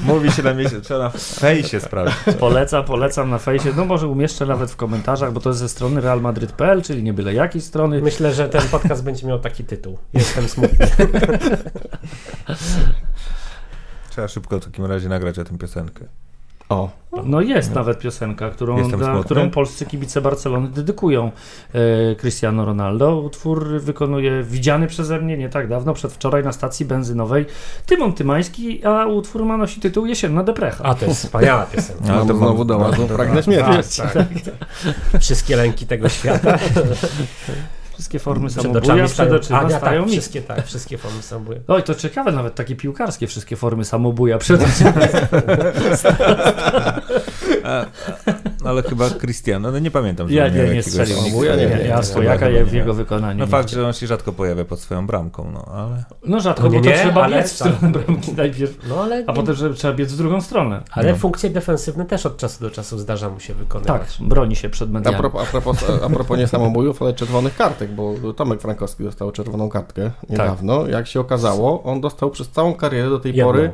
Mówi się na miesiąc, trzeba na fejsie sprawdzić. Polecam, polecam na fejsie. No może umieszczę nawet w komentarzach, bo to jest ze strony realmadryt.pl, czyli nie byle jakiej strony. Myślę, że ten podcast będzie miał taki tytuł. Jestem smutny. Trzeba szybko w takim razie nagrać o tym piosenkę. O, No jest nawet piosenka, którą, smutny. którą polscy kibice Barcelony dedykują e, Cristiano Ronaldo. Utwór wykonuje widziany przeze mnie nie tak dawno, przedwczoraj na stacji benzynowej Tymon Tymański, a utwór ma nosi tytuł Jesienna deprecha. A, to jest wspaniała piosenka. Ale mam to znowu dobra. pragnę śmierci. Tak, tak. Wszystkie lęki tego świata *laughs* Wszystkie formy oczami przed oczyma A, nie, stają tak, mi. wszystkie, tak, wszystkie formy samobuja. Oj, to ciekawe, nawet takie piłkarskie wszystkie formy samobuja przed oczyma. *laughs* A, a, ale chyba Cristiano, no nie pamiętam, że Ja nie, nie strzelił. samobuja, nie, Ja, nie, ja nie, swojaka nie, je nie. w jego wykonaniu. No fakt, że on się rzadko pojawia pod swoją bramką, no ale... No rzadko, Nie, bo to nie, trzeba ale biec w tak. stronę bramki najpierw, No ale, a potem że trzeba biec w drugą stronę. ale No. funkcje defensywne też od czasu do czasu zdarza mu się Tak, wykonywać. broni się przed A mediami. propos, a, propos, a propos nie samobójów, ale czerwonych kartek, bo Tomek Frankowski dostał czerwoną kartkę niedawno. Jak się okazało, on dostał przez całą karierę do tej pory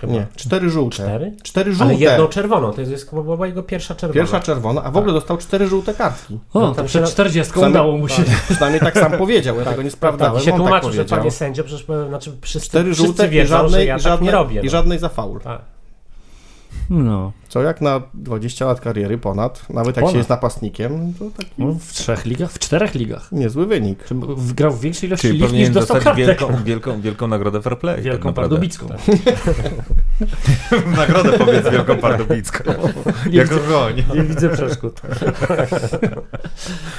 Chyba. nie, cztery żółte. Cztery? Cztery żółte. Ale jedną czerwoną, to jest chyba była jego pierwsza czerwona. Pierwsza czerwona, a w ogóle dostał cztery żółte kartki. O, tam to się przed na- 40 Przynajmniej- udało mu się. Przynajmniej tak sam *laughs* powiedział, ja tego nie Tak, sprawdzałem. tak, i się on tak tłumaczył, że panie sędzio, przecież e, znaczy wszyscy, Cztery wszyscy żółte i wiedzą, żadnej, że ja i tak żadnej, nie robię. i no. żadnej za faul. Tak. No, Co jak na 20 lat kariery ponad, nawet jak Ponad. się jest napastnikiem, to taki no, w trzech ligach, w czterech ligach. niezły wynik. Czy Grał w większej ilości Czyli lig niż powinien dostał dostać kartek. wielką, wielką, wielką nagrodę fair play. Wielką tak pardubicką. *laughs* Nagrodę powiedz wielką pardubicką. jako goń. Nie widzę przeszkód.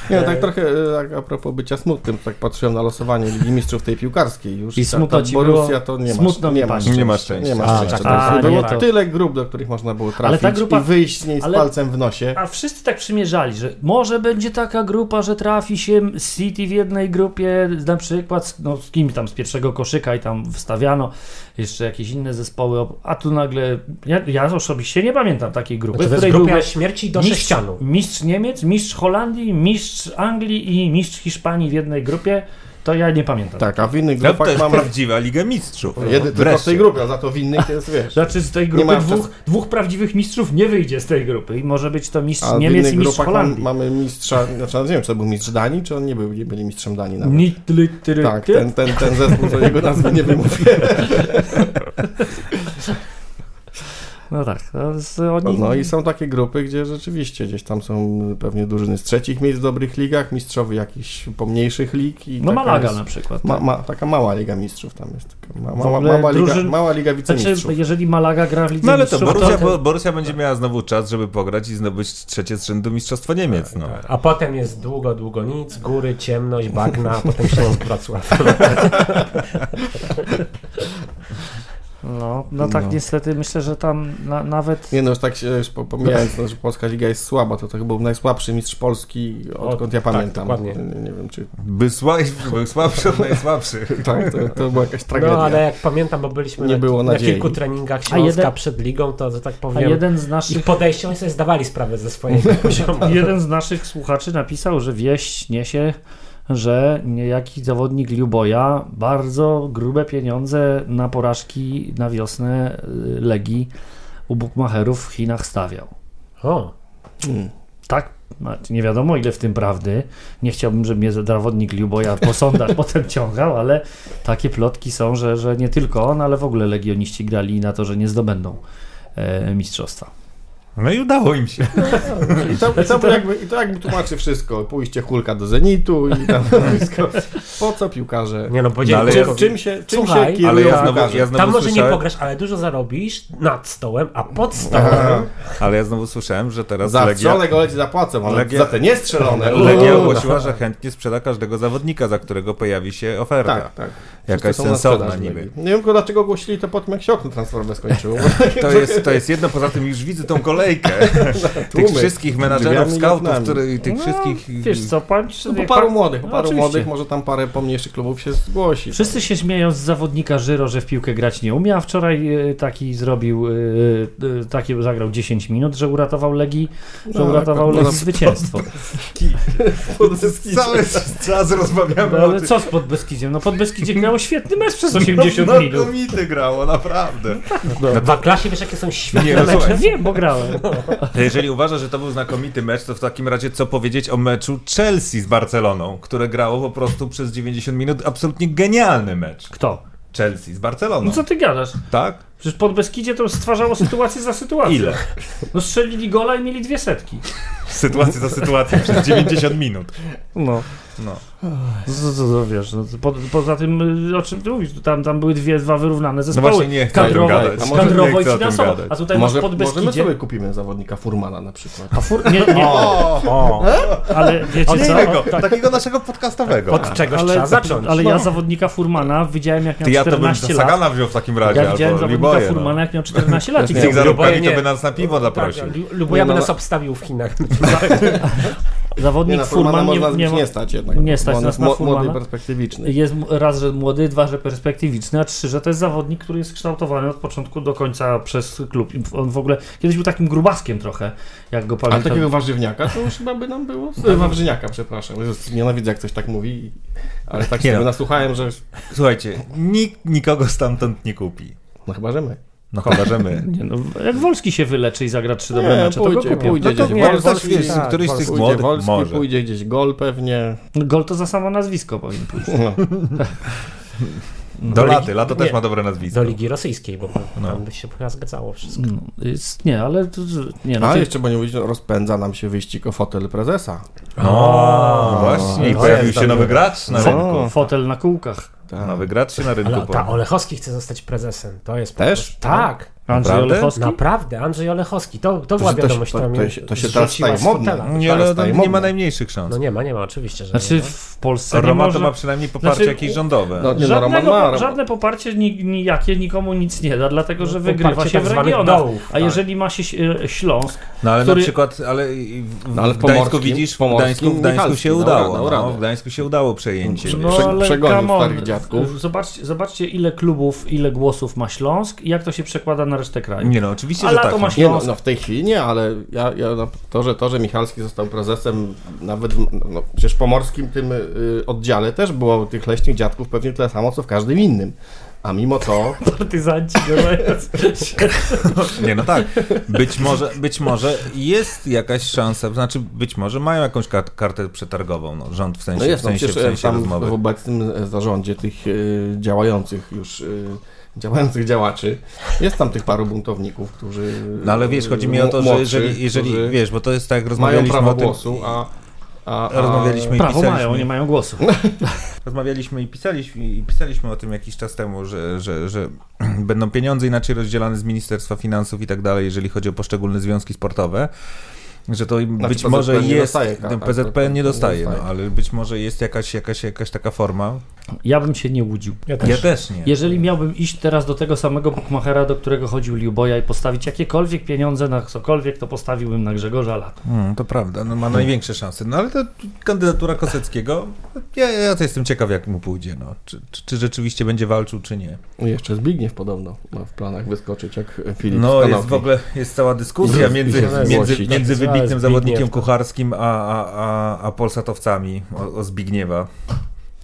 Nie, no, tak trochę tak a propos bycia smutnym, tak patrzyłem na losowanie Ligi Mistrzów tej piłkarskiej już. I smutno ta ci Borussia było? to nie ma, Smutno nie ma szczęścia. Nie ma szczęścia. Nie ma A, szczęścia. tak, Tak, tak, było nie, to- tyle grup, do których można było trafić Ale ta grupa- i wyjść z niej z ale- palcem w nosie. A wszyscy tak przymierzali, że może będzie taka grupa, że trafi się City w jednej grupie, na przykład no, z kim tam z pierwszego koszyka i tam wstawiano jeszcze jakieś inne zespoły, a tu nagle, ja, ja osobiście nie pamiętam takiej grupy, Znaczy, w to jest której byłby śmierci do mistrz, sześcianu. mistrz Niemiec, mistrz Holandii, mistrz Anglii i mistrz Hiszpanii w jednej grupie, to ja nie pamiętam. Tak, a w innych No, to grupach jest mamy prawdziwa Liga Mistrzów. jedy, tylko w tej grupie, a za to w innych jest, wiesz. Znaczy z tej grupy dwóch, dwóch prawdziwych mistrzów nie wyjdzie z tej grupy i może być to mistrz A Niemiec i mistrz grupach mam, Holandii. mamy mistrza, znaczy nie wiem, czy to był mistrz Danii, czy on nie był, nie byli mistrzem Danii nawet. Ni- try- try- Tak, ten, ten, ten zespół, co jego nazwy nie wymówię. *laughs* No tak, to jest, oni... No i są takie grupy, gdzie rzeczywiście gdzieś tam są pewnie drużyny z trzecich miejsc w dobrych ligach, mistrzowie jakichś pomniejszych lig. I No Malaga jest, na przykład. ma, tak. ma, taka mała liga mistrzów tam jest. Taka ma, W mała, mała, liga, drużyn- mała liga Znaczy, wicemistrzów. jeżeli Malaga gra w Lidze No ale to Mistrzów, Borussia, to... Bo- Borussia będzie miała znowu czas, żeby pograć i zdobyć trzecie z rzędu Mistrzostwa Niemiec. No. A potem jest długo, długo nic, góry, ciemność, bagna, a *laughs* potem Śląsk Wrocław. *laughs* No, no tak No. niestety myślę, że tam na, nawet... Nie no, już tak się już po- pomijając, no, że polska liga jest słaba, to to chyba był najsłabszy mistrz Polski, odkąd ja tak, pamiętam. dokładnie. nie, nie wiem, czy By sła, był słabszy od najsłabszych. *laughs* tak, to, to była jakaś tragedia. No ale jak pamiętam, bo byliśmy Nie na, było na kilku treningach A Śląska jeden- przed ligą, to że tak A powiem, jeden z ich naszych... podejście, oni sobie zdawali sprawę ze swojego *laughs* poziomu. Jeden z naszych słuchaczy napisał, że wieść niesie, że niejaki zawodnik Liuboja bardzo grube pieniądze na porażki na wiosnę y, Legii u bukmacherów w Chinach stawiał. O, Hmm. Tak, znaczy nie wiadomo ile w tym prawdy. Nie chciałbym, żeby mnie zawodnik Liuboja po sądach *laughs* potem ciągał, ale takie plotki są, że, że nie tylko on, ale w ogóle legioniści grali na to, że nie zdobędą e, mistrzostwa. No i udało im się. I to, i, to jakby, I to jakby tłumaczy wszystko. Pójście Hulka do Zenitu i tam wszystko. Po co piłkarze? nie no, No, powiedzieli, ja- Czym, czym się, czym Słuchaj, się Ale ja znowu, ja znowu tam może nie słyszałem, pograsz, ale dużo zarobisz nad stołem, a pod stołem Aha. Ale ja znowu słyszałem, że teraz Za Legia, strzelone gole ci zapłacę, ale Legia- za te niestrzelone. *laughs* Legia ogłosiła, że chętnie sprzeda każdego zawodnika, za którego pojawi się oferta. Tak, tak. Jakaś sensowna niby. Nie wiem tylko dlaczego ogłosili to po tym, jak się okno transferowe skończyło. *laughs* To jest, to jest jedno, poza tym już widzę tą kolejkę *laughs* *laughs* *laughs* tych Tłumy. wszystkich menadżerów, scoutów, który, tych No, wszystkich... Wiesz co, że No, po paru pan- młodych, po No, paru oczywiście. młodych, może tam parę pomniejszych klubów się zgłosi. Wszyscy się śmieją z zawodnika Żyro, że w piłkę grać nie umie, a wczoraj e, taki zrobił, e, e, taki zagrał 10 minut, że uratował Legii, że No, uratował Legii zwycięstwo. *laughs* Cały czas rozmawiamy No, ale co z Podbeskidziem? No Podbeskidzie grało świetny mecz przez 80 minut. Znakomity grało, naprawdę. No, w klasie wiesz, jakie są świetne Nie, no, mecze. Wiem, bo grałem. Jeżeli uważasz, że to był znakomity mecz, to w takim razie co powiedzieć o meczu Chelsea z Barceloną, które grało po prostu przez 90 minut absolutnie genialny mecz. Kto? Chelsea z Barceloną. No co ty gadasz? Tak? Przecież Podbeskidzie to stwarzało sytuację za sytuacją. Ile? No strzelili gola i mieli dwie setki. Sytuacja za sytuacją przez 90 minut. No. No. Co, co, co wiesz, no, po, poza tym, y, o czym ty mówisz, tam, tam były dwie, dwa wyrównane zespoły. No właśnie nie o gadać. A może kadrowo i o finansowo. A tutaj Może, masz możemy Podbeskidzie. sobie kupimy zawodnika Furmana na przykład. A fur... Nie, nie, O, *laughs* ale wiecie co? Innego, Tak, takiego naszego podcastowego. od czegoś ale, trzeba zacząć. ale no. ja zawodnika Furmana widziałem jak miał Ty ja to bym 14 lat. Sagana wziął w takim razie, Ja albo zawodnika Liboje, Furmana no. jak miał 14 lat. tych *laughs* zarobkami to nie. by nas na piwo zaprosił. Tak, Lu- Lubuja by Nie, no, nas no. obstawił w Chinach. *laughs* *laughs* Nie, Zawodnik na Furmana Furman można nie, nie, nie, nie stać jednak. nie stać nas jest na Furmana. młody, perspektywiczny. jest raz, że młody, dwa, że perspektywiczny, a trzy, że to jest zawodnik, który jest kształtowany od początku do końca przez klub. I On w ogóle kiedyś był takim grubaskiem trochę, jak go Ale pamiętam. takiego warzywniaka to już chyba by nam było. E, Wawrzyniaka, przepraszam. Jezus, nienawidzę jak ktoś tak mówi. Ale tak Nie sobie no. nasłuchałem, że Słuchajcie, nikt nikogo stamtąd nie kupi. No chyba, że my. No chyba, że my. *laughs* Nie, no, jak Wolski się wyleczy i zagra trzy dobre mecze, to go pójdzie, kupią. pójdzie No to nie, Wolski, Wolski, wiesz, tak, któryś z tych pójdzie młodych Wolski, może. pójdzie gdzieś gol pewnie. Gol to za samo nazwisko powinien pójść. No. Do *laughs* Do laty, ligi- lato też nie. ma dobre nazwisko. Do Ligi Rosyjskiej, bo No. tam by się chyba zgadzało wszystko. No, jest, nie, ale to, nie, no, A ty, jeszcze, bo nie mówić, rozpędza nam się wyścig o fotel prezesa. O, właśnie. I to pojawił jest się nowy gracz na rynku. fotel na kółkach. Tak. Nowy gracz się na rynku Ale ta. Olechowski chce zostać prezesem. To jest Też? prostu- Tak. Andrzej Naprawdę? Olechowski? Naprawdę, Andrzej Olechowski. To, to była to się- wiadomość, to- która to mnie się- to się teraz staje modne. Nie, ale Staje nie ma modne. najmniejszych szans. No nie ma, nie ma, oczywiście, że Znaczy nie. w Polsce nie Roma może... to ma przynajmniej poparcie Znaczy, jakieś rządowe. No, nie no, Żadnego, Roman ma. żadne poparcie ni, nijakie nikomu nic nie da, dlatego że No, wygrywa się tak w zwanych regionach. dołów, A tak. jeżeli ma się e, Śląsk, No ale który- na przykład, ale w, No, ale w Gdańsku widzisz, w Gdańsku, w Gdańsku Michalski się dał udało. No, w Gdańsku się udało przejęcie. no ale przegonił come on, starych dziadków. Zobaczcie, zobaczcie ile klubów, ile głosów ma Śląsk i jak to się przekłada na resztę kraju. Nie no, oczywiście, A że tak. ma Nie, no, Śląsk. no w tej chwili nie, ale ja, ja no, to, że, to, że Michalski został prezesem nawet w, no, przecież w pomorskim tym y, oddziale też było tych leśnych dziadków pewnie tyle samo, co w każdym innym. A mimo to, Partyzanci, no. *laughs* Nie, no tak. Być może, być może jest jakaś szansa, znaczy być może mają jakąś kart, kartę przetargową, no, rząd w sensie, no jest w no, sensie, w przecież sensie tam rozmowy. w obecnym e, zarządzie tych y, działających już y, działających działaczy, jest tam tych paru buntowników, którzy No ale wiesz, chodzi mi o to, że jeżeli, jeżeli którzy wiesz, bo to jest tak, jak mają rozmawialiśmy prawo o tym, głosu, a, a, a Rozmawialiśmy i Prawo pisaliśmy. mają, nie mają głosu. *laughs* Rozmawialiśmy i pisaliśmy, i pisaliśmy o tym jakiś czas temu, że, że, że będą pieniądze inaczej rozdzielane z Ministerstwa Finansów i tak dalej, jeżeli chodzi o poszczególne związki sportowe. Że to być PZPN może nie jest. dostaje, tak, ten tak, PZPN tak, nie dostaje, nie no, dostaje. ale być może jest jakaś, jakaś, jakaś taka forma. Ja bym się nie łudził. Ja też. Ja też nie. Jeżeli miałbym iść teraz do tego samego bukmachera, do którego chodził Liuboja i postawić jakiekolwiek pieniądze na cokolwiek, to postawiłbym na Grzegorza Lata. Hmm, to prawda, no, ma największe szanse. No ale to kandydatura Koseckiego, ja, ja to jestem ciekaw, jak mu pójdzie. No. Czy, czy, czy rzeczywiście będzie walczył, czy nie. I jeszcze Zbigniew podobno ma w planach wyskoczyć, jak Filip No jest w ogóle jest cała dyskusja między, się między, zgłosić. między Zbigniew. Wybitnym zawodnikiem kucharskim a, a, a, a polsatowcami o, o Zbigniewa.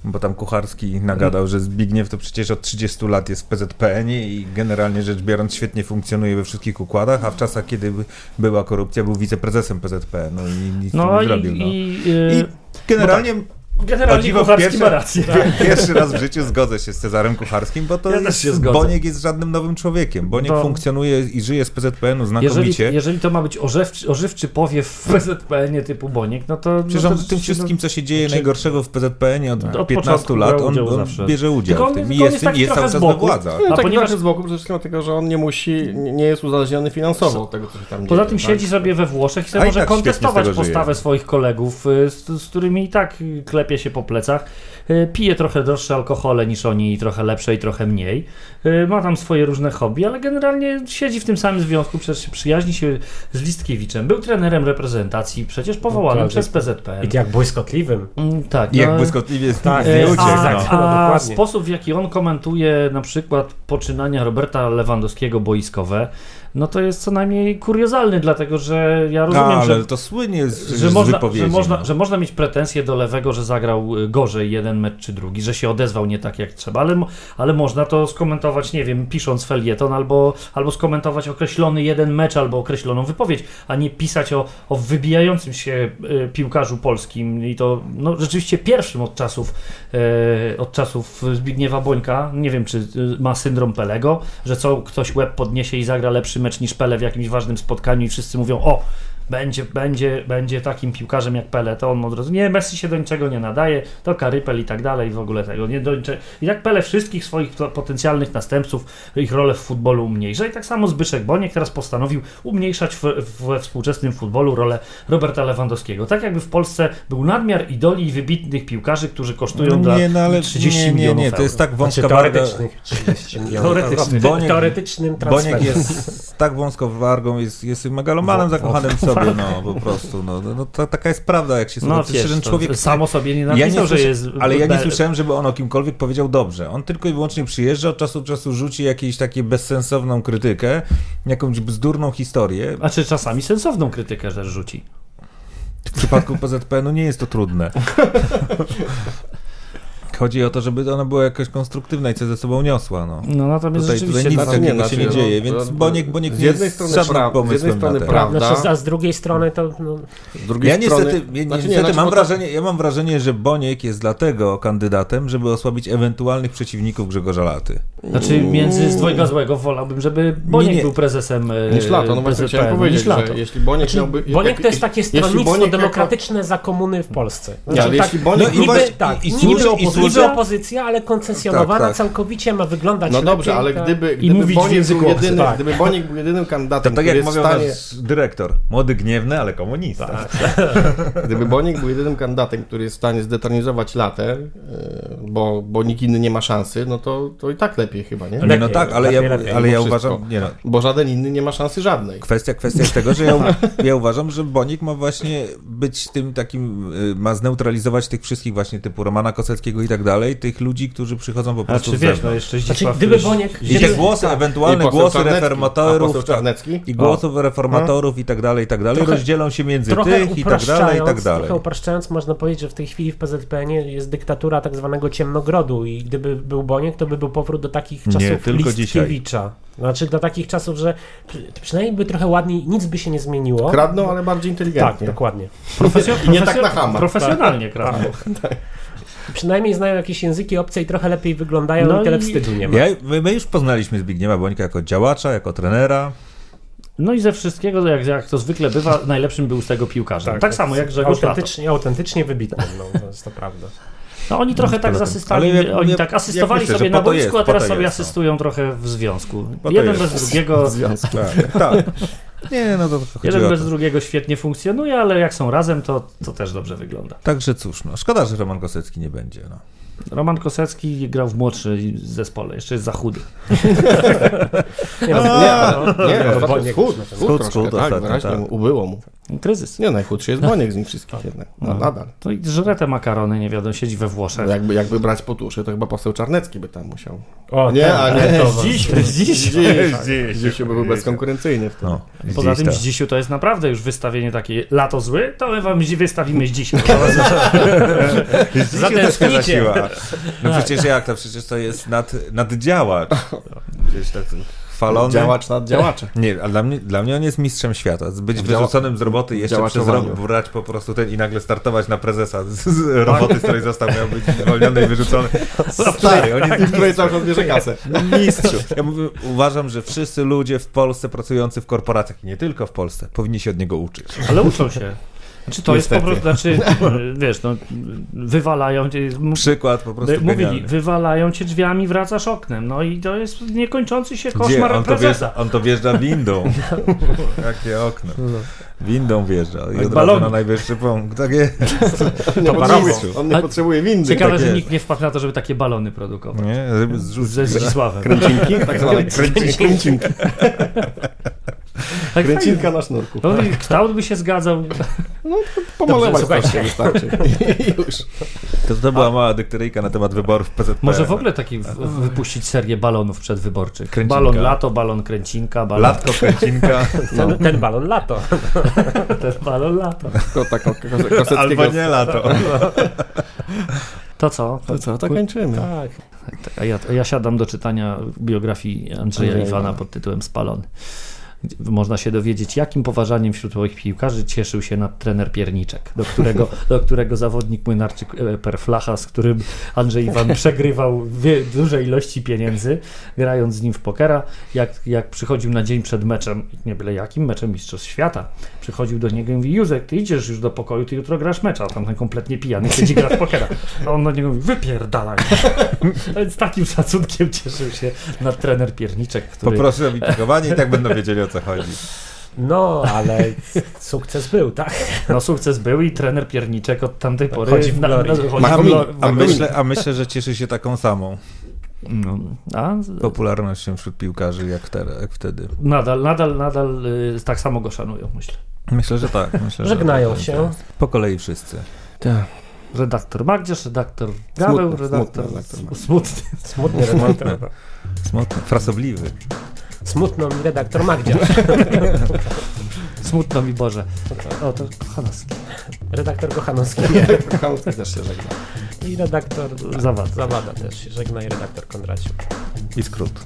Bo tam Kucharski nagadał, że Zbigniew to przecież od 30 lat jest w PZPN-ie i generalnie rzecz biorąc świetnie funkcjonuje we wszystkich układach, a w czasach, kiedy by- była korupcja, był wiceprezesem PZPN. No i nic No no, nie i, zrobił. No. i, I yy, generalnie O Generalnie Kucharski pierwszy- ma rację. *laughs* Pierwszy raz w życiu zgodzę się z Cezarem Kucharskim, bo to Ja jest. Boniek jest żadnym nowym człowiekiem. Boniek To- funkcjonuje i żyje z PZPN-u Jeżeli, znakomicie. jeżeli to ma być ożywczy, ożywczy powiew w PZPN-ie typu Boniek, no to... Przecież no on to w tym wszystkim, co się dzieje Czy- najgorszego w PZPN-ie od, Od 15 początku lat, on, on bierze udział Tylko w on- tym i on jest, jest taki jest cały czas boku. władzach. No, A tak ponieważ- trochę z boku, przede wszystkim dlatego, że on nie musi, nie jest uzależniony finansowo od tego, co się tam dzieje. Poza tym tak? siedzi sobie we Włoszech i sobie może tak kontestować postawę swoich kolegów, y, z, którymi i tak y, klepie się po plecach. Y, Pije trochę droższe alkohole niż oni i trochę lepsze i trochę mniej. Y, Ma tam swoje różne hobby, ale generalnie siedzi w tym samym związku, przecież przyjaźni się z Listkiewiczem. Był trenerem reprezentacji, przecież powołanym tak, przez jest- PZPN. I jak błyskotliwym. Mm, Tak, I jak no, błyskotliwie z Tak, nim E, uciekł. A, tak, no. no, a sposób, w jaki on komentuje na przykład poczynania Roberta Lewandowskiego boiskowe, no to jest co najmniej kuriozalny, dlatego że ja rozumiem, No, ale że, to słynie z, że, z można, że, można, no. że można mieć pretensje do lewego, że zagrał gorzej jeden mecz czy drugi, że się odezwał nie tak jak trzeba, ale, ale można to skomentować, nie wiem, pisząc felieton albo, albo skomentować określony jeden mecz albo określoną wypowiedź, a nie pisać o, o wybijającym się y, piłkarzu polskim i to no, rzeczywiście pierwszym od czasów, e, od czasów Zbigniewa Bońka. Nie wiem, czy y, ma syndrom Pelego, że co ktoś łeb podniesie i zagra lepszy mecz niż Pele w jakimś ważnym spotkaniu i wszyscy mówią, o, będzie, będzie, będzie takim piłkarzem jak Pele, to on od razu, nie, Messi się do niczego nie nadaje, to Karypel i tak dalej, w ogóle tego, nie do niczego. I jak Pele wszystkich swoich potencjalnych następców, ich rolę w futbolu umniejsza i tak samo Zbyszek Boniek teraz postanowił umniejszać w, we współczesnym futbolu rolę Roberta Lewandowskiego. Tak jakby w Polsce był nadmiar idoli i wybitnych piłkarzy, którzy kosztują No dla nie, no ale 30 nie, nie, milionów nie, to jest tak wąska Znaczy, teoretycznych 30 *laughs* milionów. Teoretyczny. Teoretycznym, Boniek- teoretycznym transferem. Boniek jest tak wąską wargą, jest, jest megalomanem zakochanym w sobie, no po prostu. No, no to, taka jest prawda, jak się słucha. No wiesz, człowiek. samo sobie nie Ja napisał, nie że jest... ale ja nie słyszałem, żeby on o kimkolwiek powiedział dobrze. On tylko i wyłącznie przyjeżdża, od czasu do czasu rzuci jakąś takie bezsensowną krytykę, jakąś bzdurną historię. A czy czasami sensowną krytykę też rzuci. W przypadku PZPN-u nie jest to trudne. *laughs* Chodzi o to, żeby ona była jakoś konstruktywna i coś ze sobą niosła. No. No natomiast Tutaj, rzeczywiście... tutaj nic znaczy, takiego nie, się nie znaczy, dzieje, no, więc to- Boniek, Boniek z nie jednej jest strony pra- z pomysłem jednej strony prawda. Znaczy, a z drugiej strony to no, Z drugiej Ja strony... niestety, ja, znaczy, niestety znaczy, mam, wrażenie, ja mam wrażenie, że Boniek jest dlatego kandydatem, żeby osłabić ewentualnych przeciwników Grzegorza Laty. Znaczy między z dwojga złego wolałbym, żeby Boniek nie. był prezesem e, Niż lato, no właśnie chciałem powiedzieć, że jeśli Boniek Znaczy, miałby... Boniek to jest takie stronnictwo Boniek jako- demokratyczne za komuny w Polsce. Nie, ale tak, jeśli Boniek... no i niby, tak, i- i niby, opozycja, niby opozycja, ale koncesjonowana Tak, tak. całkowicie ma wyglądać No dobrze, lepiej, ale tak. gdyby, I gdyby mówić w Boniek był jedyny, tak. gdyby Boniek był jedynym To kandydatem, tak który jak mówił stanie... nasz dyrektor, młody gniewny, ale komunista. Tak. *laughs* Gdyby Boniek był jedynym kandydatem, który jest w stanie zdetronizować latę, e, bo, bo nikt inny nie ma szansy, no to, to i tak lepiej chyba, nie? Nie, no Lepiej, tak, ale ja, lepiej, lepiej, ale ja uważam, nie no, Bo żaden inny nie ma szansy żadnej. kwestia, kwestia jest tego, że ja, *laughs* ja uważam, że Bonik ma właśnie być tym takim, y, ma zneutralizować tych wszystkich właśnie typu Romana Koseckiego i tak dalej, tych ludzi, którzy przychodzą po A prostu czy z wiesz, no jeszcze Znaczy, gdyby Boniek... I te głosy, tak. ewentualne głosy. A reformatorów, Czarnecki? i głosów reformatorów i tak dalej, i tak dalej, rozdzielą się między Trochę tych i tak dalej, i tak dalej. trochę upraszczając, można powiedzieć, że w tej chwili w PZPN jest dyktatura tak zwanego ciemnogrodu i gdyby był Boniek, to by był powrót do takich Nie, czasów tylko Listkiewicza. Znaczy do takich czasów, że przy- przynajmniej by trochę ładniej, nic by się nie zmieniło. Kradną, ale bardziej tak, inteligentnie. dokładnie. Profesjo- I nie tak profesjo- na chama. Profesjonalnie kradną. Przynajmniej znają jakieś języki obce i trochę lepiej wyglądają No i tyle i- wstydu nie ma. Ja, my, my już poznaliśmy Zbigniewa Bońka jako działacza, jako trenera. No i ze wszystkiego, jak, jak to zwykle bywa, najlepszym był z tego piłkarzem. Tak, samo jak Grzegorz Lato. autentycznie, autentycznie wybitny, no, to jest to prawda. No oni trochę tak zasystali, ja- oni ja- tak asystowali myślę, sobie na boisku, jest, a teraz sobie jest, no. asystują trochę w związku. Jeden jest. bez drugiego, Związki. Tak, tak. Nie, no to jeden bez to. drugiego świetnie funkcjonuje, ale jak są razem, to, to też dobrze wygląda. Także cóż, no, szkoda, że Roman Kosecki nie będzie. No. Roman Kosecki grał w młodszej zespole, jeszcze jest za chudy. Nie, no, Nie, nie, no, ostatnio Boniek- schudł, Schudł, schudł schudł troszkę, tak, ostatnio, wyraźnie tak. Kryzys. Nie, najchudszy jest Boniek z nich wszystkich jednak, no, nadal. To i żre te makarony, nie wiadomo, siedzi we Włoszech. No, jakby, jakby brać po tuszy, to chyba poseł Czarnecki by tam musiał. O, Nie, ten, a nie, ten, to- Dziś, dziś. Dziś, dziś by był bezkonkurencyjny wtedy. No, Poza gdzieś tym tam. z dzisiu to jest naprawdę już wystawienie takie lato zły, to my wam wystawimy z *laughs* dzisiaj. Dzisiaj też Zatęsknicie. No przecież jak to? Przecież to jest nad, naddziałacz. *laughs* Przecież tak chwalony. Działacz nad działaczem. Nie, a dla mnie, dla mnie on jest mistrzem świata. Być W wyrzuconym z roboty i jeszcze przez rok brać po prostu ten i nagle startować na prezesa z, z roboty, z której został, miał być zwolniony i wyrzucony. Stary, on jest W której cały czas bierze kasę. mistrzu. Ja mówię, uważam, że wszyscy ludzie w Polsce pracujący w korporacjach, i nie tylko w Polsce, powinni się od niego uczyć. Ale uczą się. Znaczy, to jest po Niestety. prostu, znaczy, *laughs* wiesz, no, wywalają cię, Przykład po prostu mówili, genialny. wywalają cię drzwiami, wracasz oknem. No i to jest niekończący się Gdzie? koszmar On to, wjeżdża, on to wjeżdża windą. *laughs* Jakie okno. Windą wjeżdża i od razu na najwyższy punkt. Tak jest. *laughs* To parowo. On nie potrzebuje windy. Ciekawe, tak że jest. nikt nie wpadł na to, żeby takie balony produkować. Nie, żeby zrzucić. Ze Zdzisławem. Kręcinki? Tak zwane kręcinki. kręcinki. *laughs* Tak Kręcinka na sznurku. fajnie. No i kształt by się zgadzał. Pomalować słuchajcie. to wystarczy. *laughs* Już. To, to była mała dykteryjka na temat wyborów PZP. Może w ogóle taki w, wypuścić serię balonów przedwyborczych. Kręcinka. Balon lato, balon kręcinka, balon, Latko, kręcinka. *laughs* Ten, ten balon lato. ten balon lato. Tylko koseckiego... Albo nie lato. To co? To co, to kończymy. Tak. A ja, ja siadam do czytania biografii Andrzeja Iwana. pod tytułem Spalony. Można się dowiedzieć, jakim poważaniem wśród moich piłkarzy cieszył się nad trener Pierniczek, do którego, *laughs* do którego zawodnik młynarczyk e, Perflacha, z którym Andrzej Iwan *laughs* przegrywał duże ilości pieniędzy, grając z nim w pokera. Jak, jak przychodził na dzień przed meczem, nie byle jakim, meczem Mistrzostw Świata, przychodził do niego i mówi, Józek, ty idziesz już do pokoju, ty jutro grasz mecz, a tamten kompletnie pijany siedzi gra w pokera. A on do niego mówi, wypierdalaj. *laughs* Więc takim szacunkiem cieszył się nad trener Pierniczek, który... Poproszę o wypikowanie i tak będą wiedzieli o co chodzi. No, ale sukces był, tak? No sukces był i trener Pierniczek od tamtej pory Chodzi w chodzi w Ma glo- A Magdalena. myślę, a myślę, że cieszy się taką samą no, a popularnością wśród piłkarzy jak, teraz, jak wtedy. nadal, nadal, nadal y, tak samo go szanują, myślę. Myślę, że tak. Myślę, że Żegnają tak się. będzie. Po kolei wszyscy. Tak. Redaktor Magdzierz, redaktor Gaweł, redaktor smutny redaktor. smutny. Smutny redaktor. Smutny, frasobliwy. Smutno mi redaktor Magdzia. *laughs* Smutno mi Boże. O, to Kochanowski. Redaktor Kochanowski Kochanowski też się żegna. i redaktor Zawad. Zawada też się żegna i redaktor Kondraciuk. I skrót.